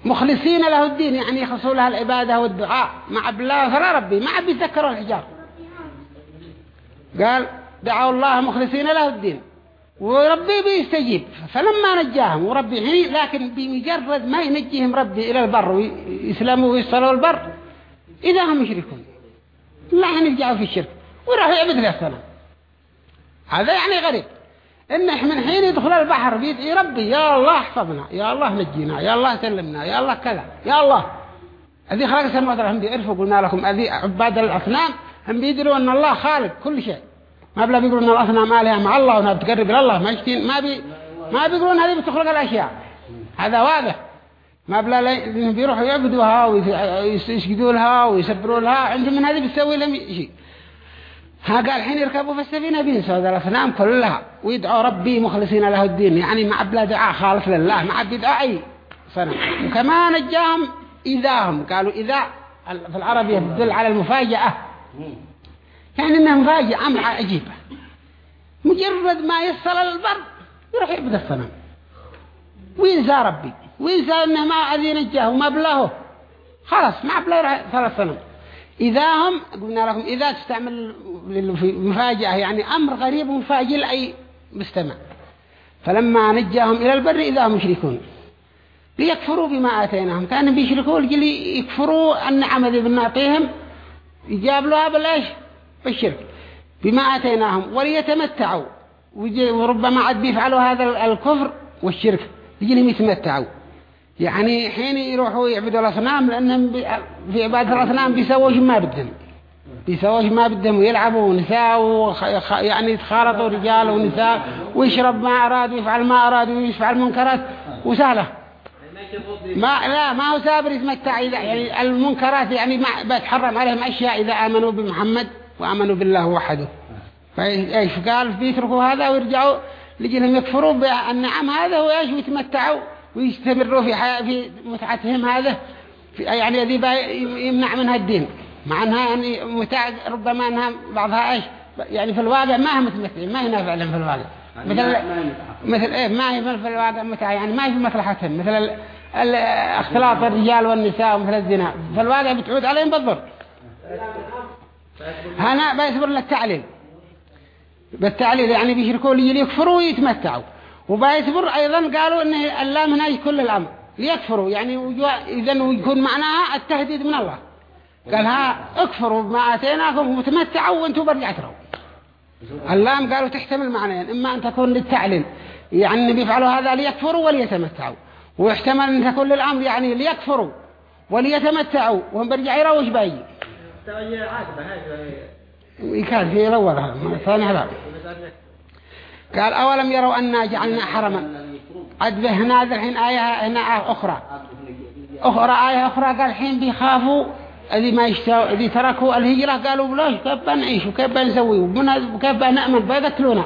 مخلصين له الدين يعني يخصوا لها العبادة والدعاء. مع بالله فلا ربي. ما عاد يتذكروا الحجار. قال دعوا الله مخلصين له الدين. وربي بيستجيب. فلما نجاهم وربي حين لكن بمجرد ما ينجيهم ربي إلى البر ويسلموا ويصلوا البر إذا هم يشركون لا هنرجعوا في الشرك. وراحوا يعبد له السنة هذا يعني غريب. إنه من حين يدخل البحر بيدعي ربي؟ يا الله احفظنا. يا الله نجينا. يا الله سلمنا. يا الله كذا. يا الله. هذه خلق السماوات والأرض هم بيعرفوا قلنا لكم هذه عباد الأصنام. هم بيدروا أن الله خالق كل شيء. ما بلا بيقولون أن الأصنام آلهة مع الله وأنها بتقرب إلى الله. ما يشتين ما بي ما بيقولون هذه بتخلق الأشياء. هذا واضح. ما بلا. بيروحوا يعبدوها ويسجدوا لها ويسبروا لها. عندهم من هذه بتسوي لهم شيء. ها قال حين يركبوا في السفينة بينسوا ذا الأصنام كلها ويدعوا ربي مخلصين له الدين. يعني ما بلا دعاء خالص لله ما عاد يدعى أي صنم. وكما نجاهم إذاهم. قالوا إذا في العربية تدل على المفاجأة. يعني إنها مفاجأة أمر عجيبة مجرد ما يصل البر يروح يعبد الصنم. وينسى ربي؟ وينسى إنه ما أذي نجاه وما بلاه؟ خلاص ما بلا يروح صل الصنم. إذا هم قلنا لكم إذا تستعمل مفاجأة يعني أمر غريب ومفاجئ لأي مستمع. فلما نجاهم إلى البر إذا هم مشركون. ليكفروا بما آتيناهم. كانوا بيشركوا لجلي يكفروا النعم ذي بنعطيهم يجابلوها بالإيش بالشرك. بما آتيناهم. وليتمتعوا. وربما عاد بيفعلوا هذا الكفر والشرك. يجيهم يتمتعوا. يعني حين يروحوا يعبدوا الأصنام لأنهم في عبادة الأصنام بيسووا ما بدهم. بيسووا ما بدهم ويلعبوا ونساء وخ... يعني يتخالطوا رجال ونساء ويشرب ما أراد ويفعل ما أراد ويفعل منكرات وسهلة. ما لا ما هو سابر يتمتع إذا يعني المنكرات يعني ما بتحرم عليهم أشياء إذا آمنوا بمحمد وآمنوا بالله وحده. فإيش قال؟ بيتركوا هذا ويرجعوا لجلهم يكفروا بالنعم هذا وإيش ويتمتعوا. ويستمروا في حياة في متعتهم هذا في يعني الذي يمنع منها الدين. مع أنها يعني متاع ربما أنها بعضها إيش؟ يعني في الواقع ما هي متمثل ما هي نافع في الواقع. مثل مثل إيه؟ ما هي في الواقع متاع يعني ما هي في مصلحتهم. مثل اختلاط الرجال والنساء ومثل الزنا. في الواقع بتعود عليهم بالضر هنا بيصبر للتعليل. بالتعليل يعني بيشركوا لي يكفروا وبيصبر أيضا قالوا إن اللام هنا كل الأمر. ليكفروا. يعني إذا يكون معناها التهديد من الله. قال ها اكفروا بما آتيناكم وتمتعوا وأنتم برجع تروا اللام قالوا تحتمل معنيين. إما أن تكون للتعليل. يعني بيفعلوا هذا ليكفروا وليتمتعوا. ويحتمل أن تكون للأمر يعني ليكفروا وليتمتعوا. وهم برجع يروا وش باي كان في الأول ثاني هذا. قال أولم يروا أننا جعلنا حرما؟ عد هنا الحين آية هنا آية أخرى. أخرى. آية أخرى قال الحين بيخافوا الذي ما يشتوا الذي تركوا الهجرة قالوا بلاش كيف بنعيش وكيف بنسوي؟ وكيف بنأمن؟ بيقتلونا.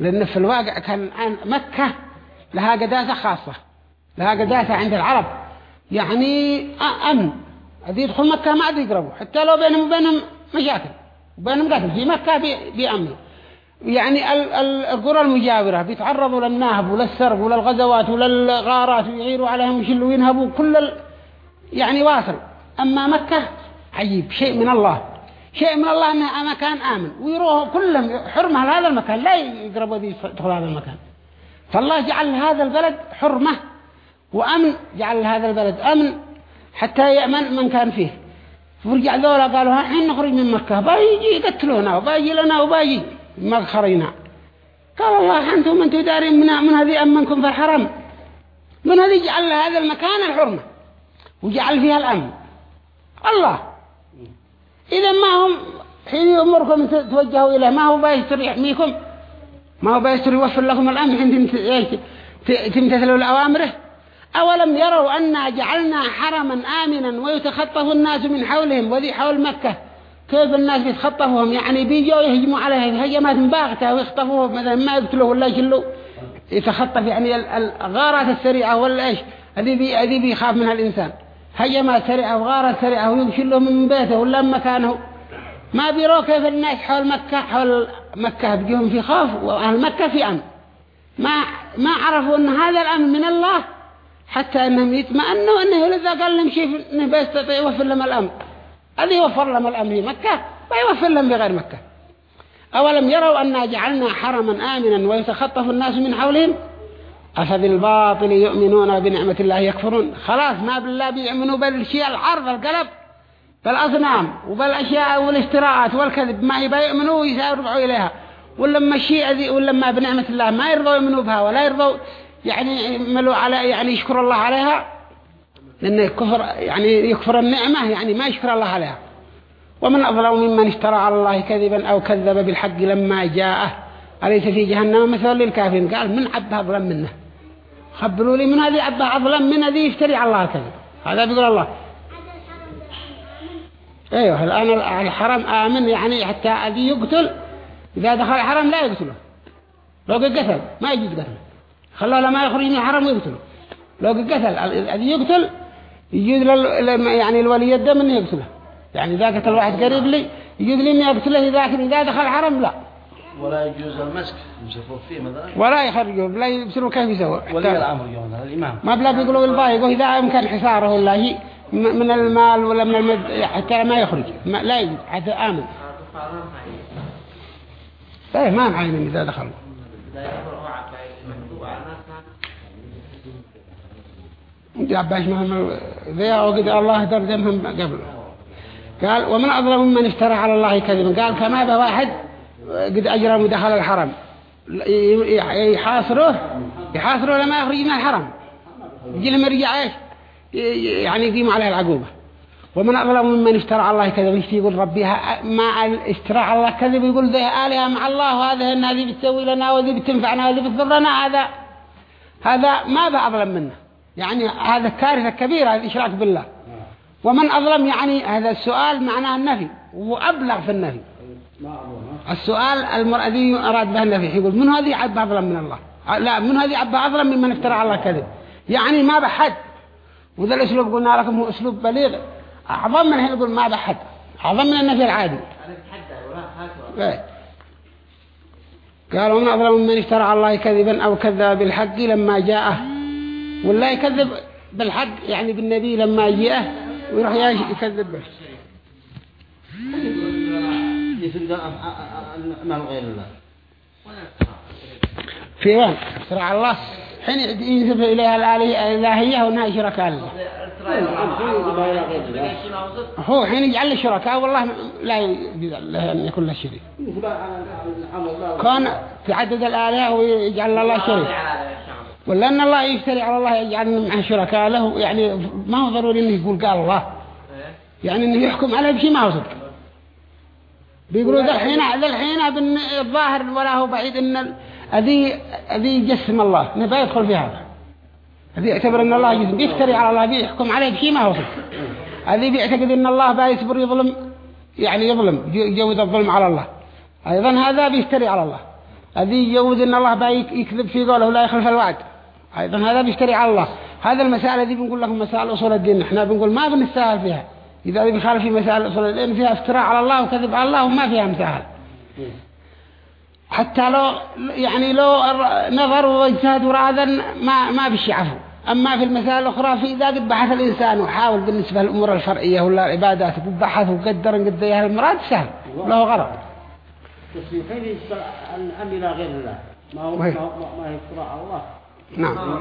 لأن في الواقع كان مكة لها قداسة خاصة لها قداسة عند العرب. يعني أمن الذي يدخل مكة ما عاد يقربوا حتى لو بينهم وبينهم مشاكل وبينهم قتل. في مكة بيأمنوا. يعني القرى المجاورة بيتعرضوا للنهب وللسرق وللغزوات وللغارات ويعيروا عليهم ويشلوا وينهبوا كل ال... يعني واصل. أما مكة عجيب شيء من الله شيء من الله أنها مكان آمن. ويروحوا كلهم حرمة لهذا المكان لا يقربوا ذي يدخل هذا المكان. فالله جعل هذا البلد حرمة وأمن جعل هذا البلد أمن حتى يأمن من كان فيه. ورجع ذولا قالوا ها حين نخرج من مكة بايجي يقتلونا وبايجي لنا وبايجي. ما خرينا. قال الله أنتم أنتم دارين من, من هذه أمنكم في الحرم. من الذي جعل هذا المكان الحرمة. وجعل فيها الأمن. الله. إذا ما هم حين يأمركم توجهوا إليه ما هو بيستر يحميكم؟ ما هو بيستر يوفر لكم الأمن عند تمتثلوا لأوامره؟ أولم يروا أنا جعلنا حرما آمنا ويتخطف الناس من حولهم وذي حول مكة؟ كيف الناس بيتخطفوهم يعني بيجوا يهجموا عليه هجمات باغتة ويخطفوه مثلا ما يقتلوه ولا يشلوا. يتخطف يعني الغارات السريعة ولا إيش؟ هذه بيخاف منها الإنسان. هجمات سريعة وغارات سريعة ويشلوه من بيته ولا مكانه. ما بيروا كيف الناس حول مكة؟ حول مكة بيجوهم في خوف وأهل مكة في أمن. ما ما عرفوا أن هذا الأمن من الله حتى أنهم يطمئنوا أنه إذا قال لهم شيء أنه بيستطيع يوفر لهم الأمن. هذا يوفر لهم الأمن في مكة ويوفر لهم بغير مكة. أولم يروا أننا جعلنا حرما آمنا ويتخطف الناس من حولهم؟ أفبالباطل يؤمنون بنعمة الله يكفرون؟ خلاص ما بالله بيؤمنوا بالشيء العرض القلب. بالأصنام وبالأشياء والاستراءات والكذب ما يبقى يؤمنوا ويسارعوا إليها. ولما الشيء ذي ولما بنعمة الله ما يرضوا يؤمنوا بها ولا يرضوا يعني يعملوا على يعني يشكر الله عليها. لأن يكفر يعني يكفر النعمة يعني ما يشكر الله عليها. ومن أظلم ممن اشترى على الله كذبا أو كذب بالحق لما جاءه. أليس في جهنم مثل للكافرين؟ قال من عبها أظلم منه. خبروا لي من هذه عبها أظلم من هذه يشتري على الله كذب. هذا بيقول الله. أيوه الآن الحرم آمن يعني حتى الذي يقتل إذا دخل الحرم لا يقتله. لو قتل ما يجوز قتله. خلوه لما يخرج من الحرم ويقتله لو قتل الذي يقتل يجوز لل... يعني الولي الدم انه يقتله. يعني إذا قتل واحد قريب لي يجوز لي انه يقتله لكن إذا دخل الحرم لا. ولا يجوز المسك. يمسكوا فيه مثلا. ولا يخرجوا لا يبصروا كيف يسووا ولي الأمر يقولون الإمام. ما بلا بيقولوا البايق إذا يمكن حصاره ولا هي من المال ولا من المد حتى ما يخرج. ما لا يجوز حتى آمن. إيه ما معين إذا دخلوا انت عباس مهم ذي وقد الله ترجمهم قبل. قال ومن أظلم من اشترى على الله كذبا. قال كما به واحد قد أجرم ودخل الحرم. يحاصره يحاصره لما يخرج من الحرم. يجي لهم يرجع إيش؟ يعني يقيم عليه العقوبة. ومن أظلم ممن اشترى على الله كذب يشتي يقول؟ ربي مع اشترى على الله كذب يقول ذي آلهة مع الله وهذا إن هذه بتسوي لنا وهذه بتنفعنا وهذه بتضرنا هذا هذا ما بأظلم منه. يعني هذا كارثة كبيرة هذا إشراك بالله. ومن أظلم يعني هذا السؤال معناه النفي وأبلغ في النفي. السؤال الذي أراد به النفي يقول من هذه عبد أظلم من الله؟ لا من هذه عبد أظلم ممن افترى على الله كذب يعني ما بحد. وذا الأسلوب قلنا لكم هو أسلوب بليغ. أعظم من هنا يقول ما بحد. أعظم من النفي العادي. إيه. قالوا من أظلم من اشترى على الله كذبا أو كذب بالحق لما جاءه. ولا يكذب بالحق يعني بالنبي لما جاءه ويروح يكذب به. في وين على الله حين ينسب إليها الإلهية وأنها شركاء الله. هو حين يجعل الشركاء والله لا أن يكون له شريك. كان تعدد الآلهة ويجعل الله شريك. ولا أن الله يفتري على الله يجعل معه شركاء له يعني ما هو ضروري أنه يقول قال الله. يعني أنه يحكم عليه بشيء ما هو صدق. بيقولوا ذا الحين ذا الحين بالظاهر ولا هو بعيد أن أذي أذي جسم الله. نبى يدخل في هذا. أذي يعتبر أن الله جسم بيفتري على الله بيحكم عليه بشيء ما هو صدق. أذي بيعتقد أن الله بيصبر يظلم يعني يظلم يجود الظلم على الله. أيضا هذا بيفتري على الله. أذي يجود أن الله بيكذب في قوله لا يخلف الوعد. أيضا هذا بيشتري على الله. هذا المسائل هذه بنقول لكم مسائل أصول الدين. إحنا بنقول ما بنستاهل فيها. إذا بنخالف في مسائل أصول الدين فيها افتراء على الله وكذب على الله وما فيها مسائل. حتى لو يعني لو نظر واجتهد ورادا ما ما بشي عفو أما في المسائل الأخرى في إذا قد بحث الإنسان وحاول بالنسبة للأمور الفرعية ولا العبادات بحث وقدر قد يها المراد سهل. له غرض. بس حين يشترى الأمر غير الله. ما هو ما هو ما يفترى على الله. نعم.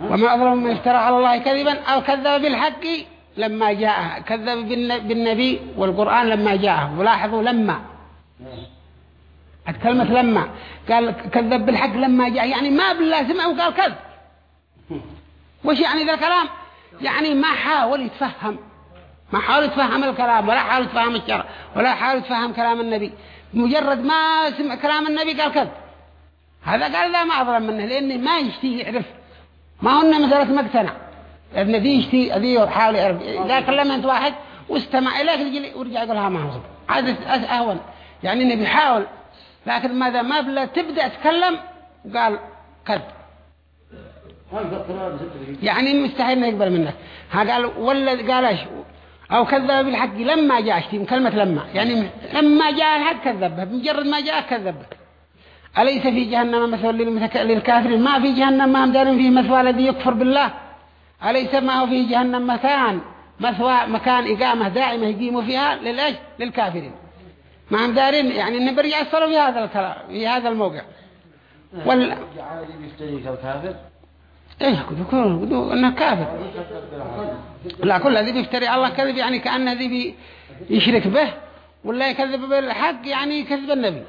وما أظلم من اشترى على الله كذبا أو كذب بالحق لما جاءه. كذب بالنبي والقرآن لما جاءه. ولاحظوا لما. كلمة لما. قال كذب بالحق لما جاء يعني ما بالله سمع وقال كذب. وش يعني ذا الكلام؟ يعني ما حاول يتفهم. ما حاول يتفهم الكلام. ولا حاول يتفهم الشرع. ولا حاول يتفهم كلام النبي. مجرد ما سمع كلام النبي قال كذب. هذا قال لا ما أظلم منه لأنه ما يشتي يعرف. ما هو مسألة مقتنع. ابن ذي يشتي ذي يحاول يعرف. إذا كلم أنت واحد واستمع إليك ورجع يقولها ما هو هذا أهون. يعني إنه بيحاول. لكن ماذا؟ ما بلا تبدأ تكلم قال كذب. يعني مستحيل إنه يقبل منك. ها قال ولا قال إيش؟ أو كذب بالحق لما جاء اشتي كلمة لما. يعني لما جاء الحق كذبه بمجرد ما جاء كذبه أليس في جهنم مثوى للكافرين؟ ما في جهنم ما هم دارين فيه مثوى الذي يكفر بالله. أليس ما هو في جهنم مكان مثوى مكان إقامة دائمة يقيموا فيها للإيش؟ للكافرين. ما هم دارين يعني إنه برجع الصلاة في هذا الكلام في هذا الموقع. ولا عادي بيشتريك الكافر إيه يقول يقول إنه كافر. لا كل الذي بيفتري الله كذب يعني كأنه ذي يشرك به ولا يكذب بالحق يعني يكذب النبي.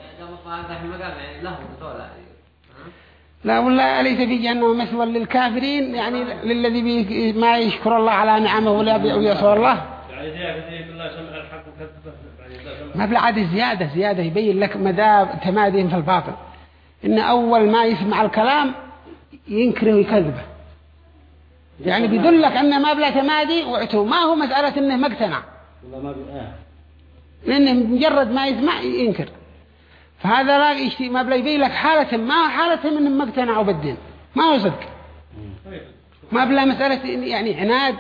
لا ولا أليس في جهنم مثوى للكافرين؟ يعني للذي بي ما يشكر الله على نعمه ولا بيصور الله. ما بالعاد زيادة زيادة يبين لك مدى تمادهم في الباطل. إن أول ما يسمع الكلام ينكره ويكذبه. يعني بيدلك أنه ما بلا تمادي وعتو ما هو مسألة أنه ما اقتنع لأنه مجرد ما يسمع ينكر. فهذا لا يشتي ما بلا يبين لك حالة ما حالة انهم ما اقتنعوا بالدين ما هو صدق. ما بلا مسألة يعني عناد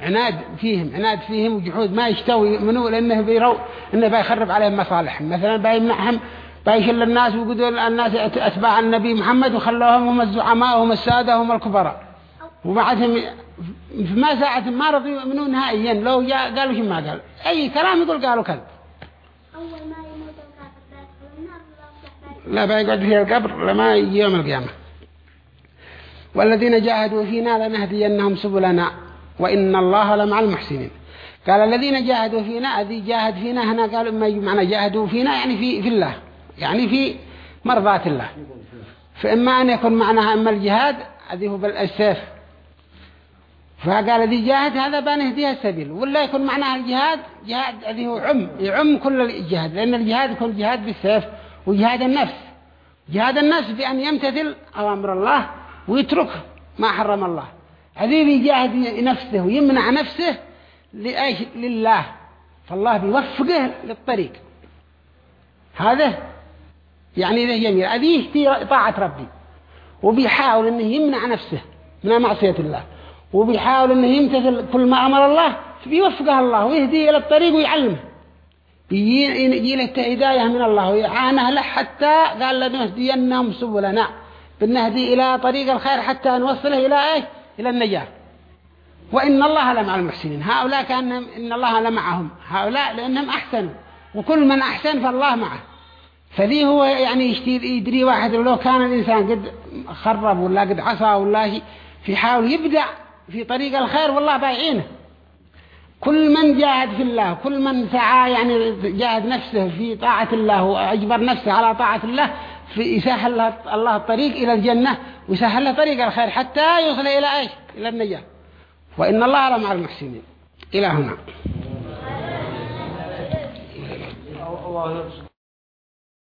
عناد فيهم عناد فيهم وجحود ما يشتوي منو لأنه بيروا إنه بيخرب عليهم مصالحهم. مثلا بيمنعهم بيشل الناس ويقولوا الناس أتباع النبي محمد وخلوهم هم الزعماء وهم السادة وهم الكبراء. وبعدهم ما ساعة ما رضوا منه نهائيا. لو جاء قالوا شو ما قال. أي كلام يقول قالوا كذب. لا بيقعد في القبر لما يجي يوم القيامة. والذين جاهدوا فينا لنهدينهم سبلنا وإن الله لمع المحسنين. قال الذين جاهدوا فينا الذي جاهد فينا هنا قالوا ما معنى جاهدوا فينا يعني في في الله يعني في مرضات الله. فإما أن يكون معناها أما الجهاد هذه هو بالسيف فقال الذي جاهد هذا بنهديها السبيل. ولا يكون معناها الجهاد جهاد هذه هو عم يعم كل الجهاد لأن الجهاد يكون جهاد بالسيف. وجهاد النفس. جهاد النفس بأن يمتثل أوامر الله ويترك ما حرم الله. هذه يجاهد نفسه ويمنع نفسه لأيش؟ لله. فالله بيوفقه للطريق. هذا يعني ذا جميل هذه طاعة ربي. وبيحاول إنه يمنع نفسه من معصية الله. وبيحاول إنه يمتثل كل ما أمر الله بيوفقه الله ويهديه إلى الطريق ويعلمه. يجي له هداية من الله ويعانه له حتى قال لنهدينهم سبلنا. بنهدي إلى طريق الخير حتى نوصله إلى إيش؟ إلى النجاة. وإن الله لمع المحسنين. هؤلاء كأن إن الله لمعهم. هؤلاء لأنهم أحسنوا. وكل من أحسن فالله معه. فذي هو يعني يدري واحد لو كان الإنسان قد خرب ولا قد عصى ولا في حاول يبدع في طريق الخير والله بايعينه. كل من جاهد في الله كل من سعى يعني جاهد نفسه في طاعة الله وأجبر نفسه على طاعة الله في يسهل الله الطريق إلى الجنة ويسهل له طريق الخير حتى يوصل إلى إيش؟ إلى النجاة. وإن الله لمع المحسنين. إلى هنا.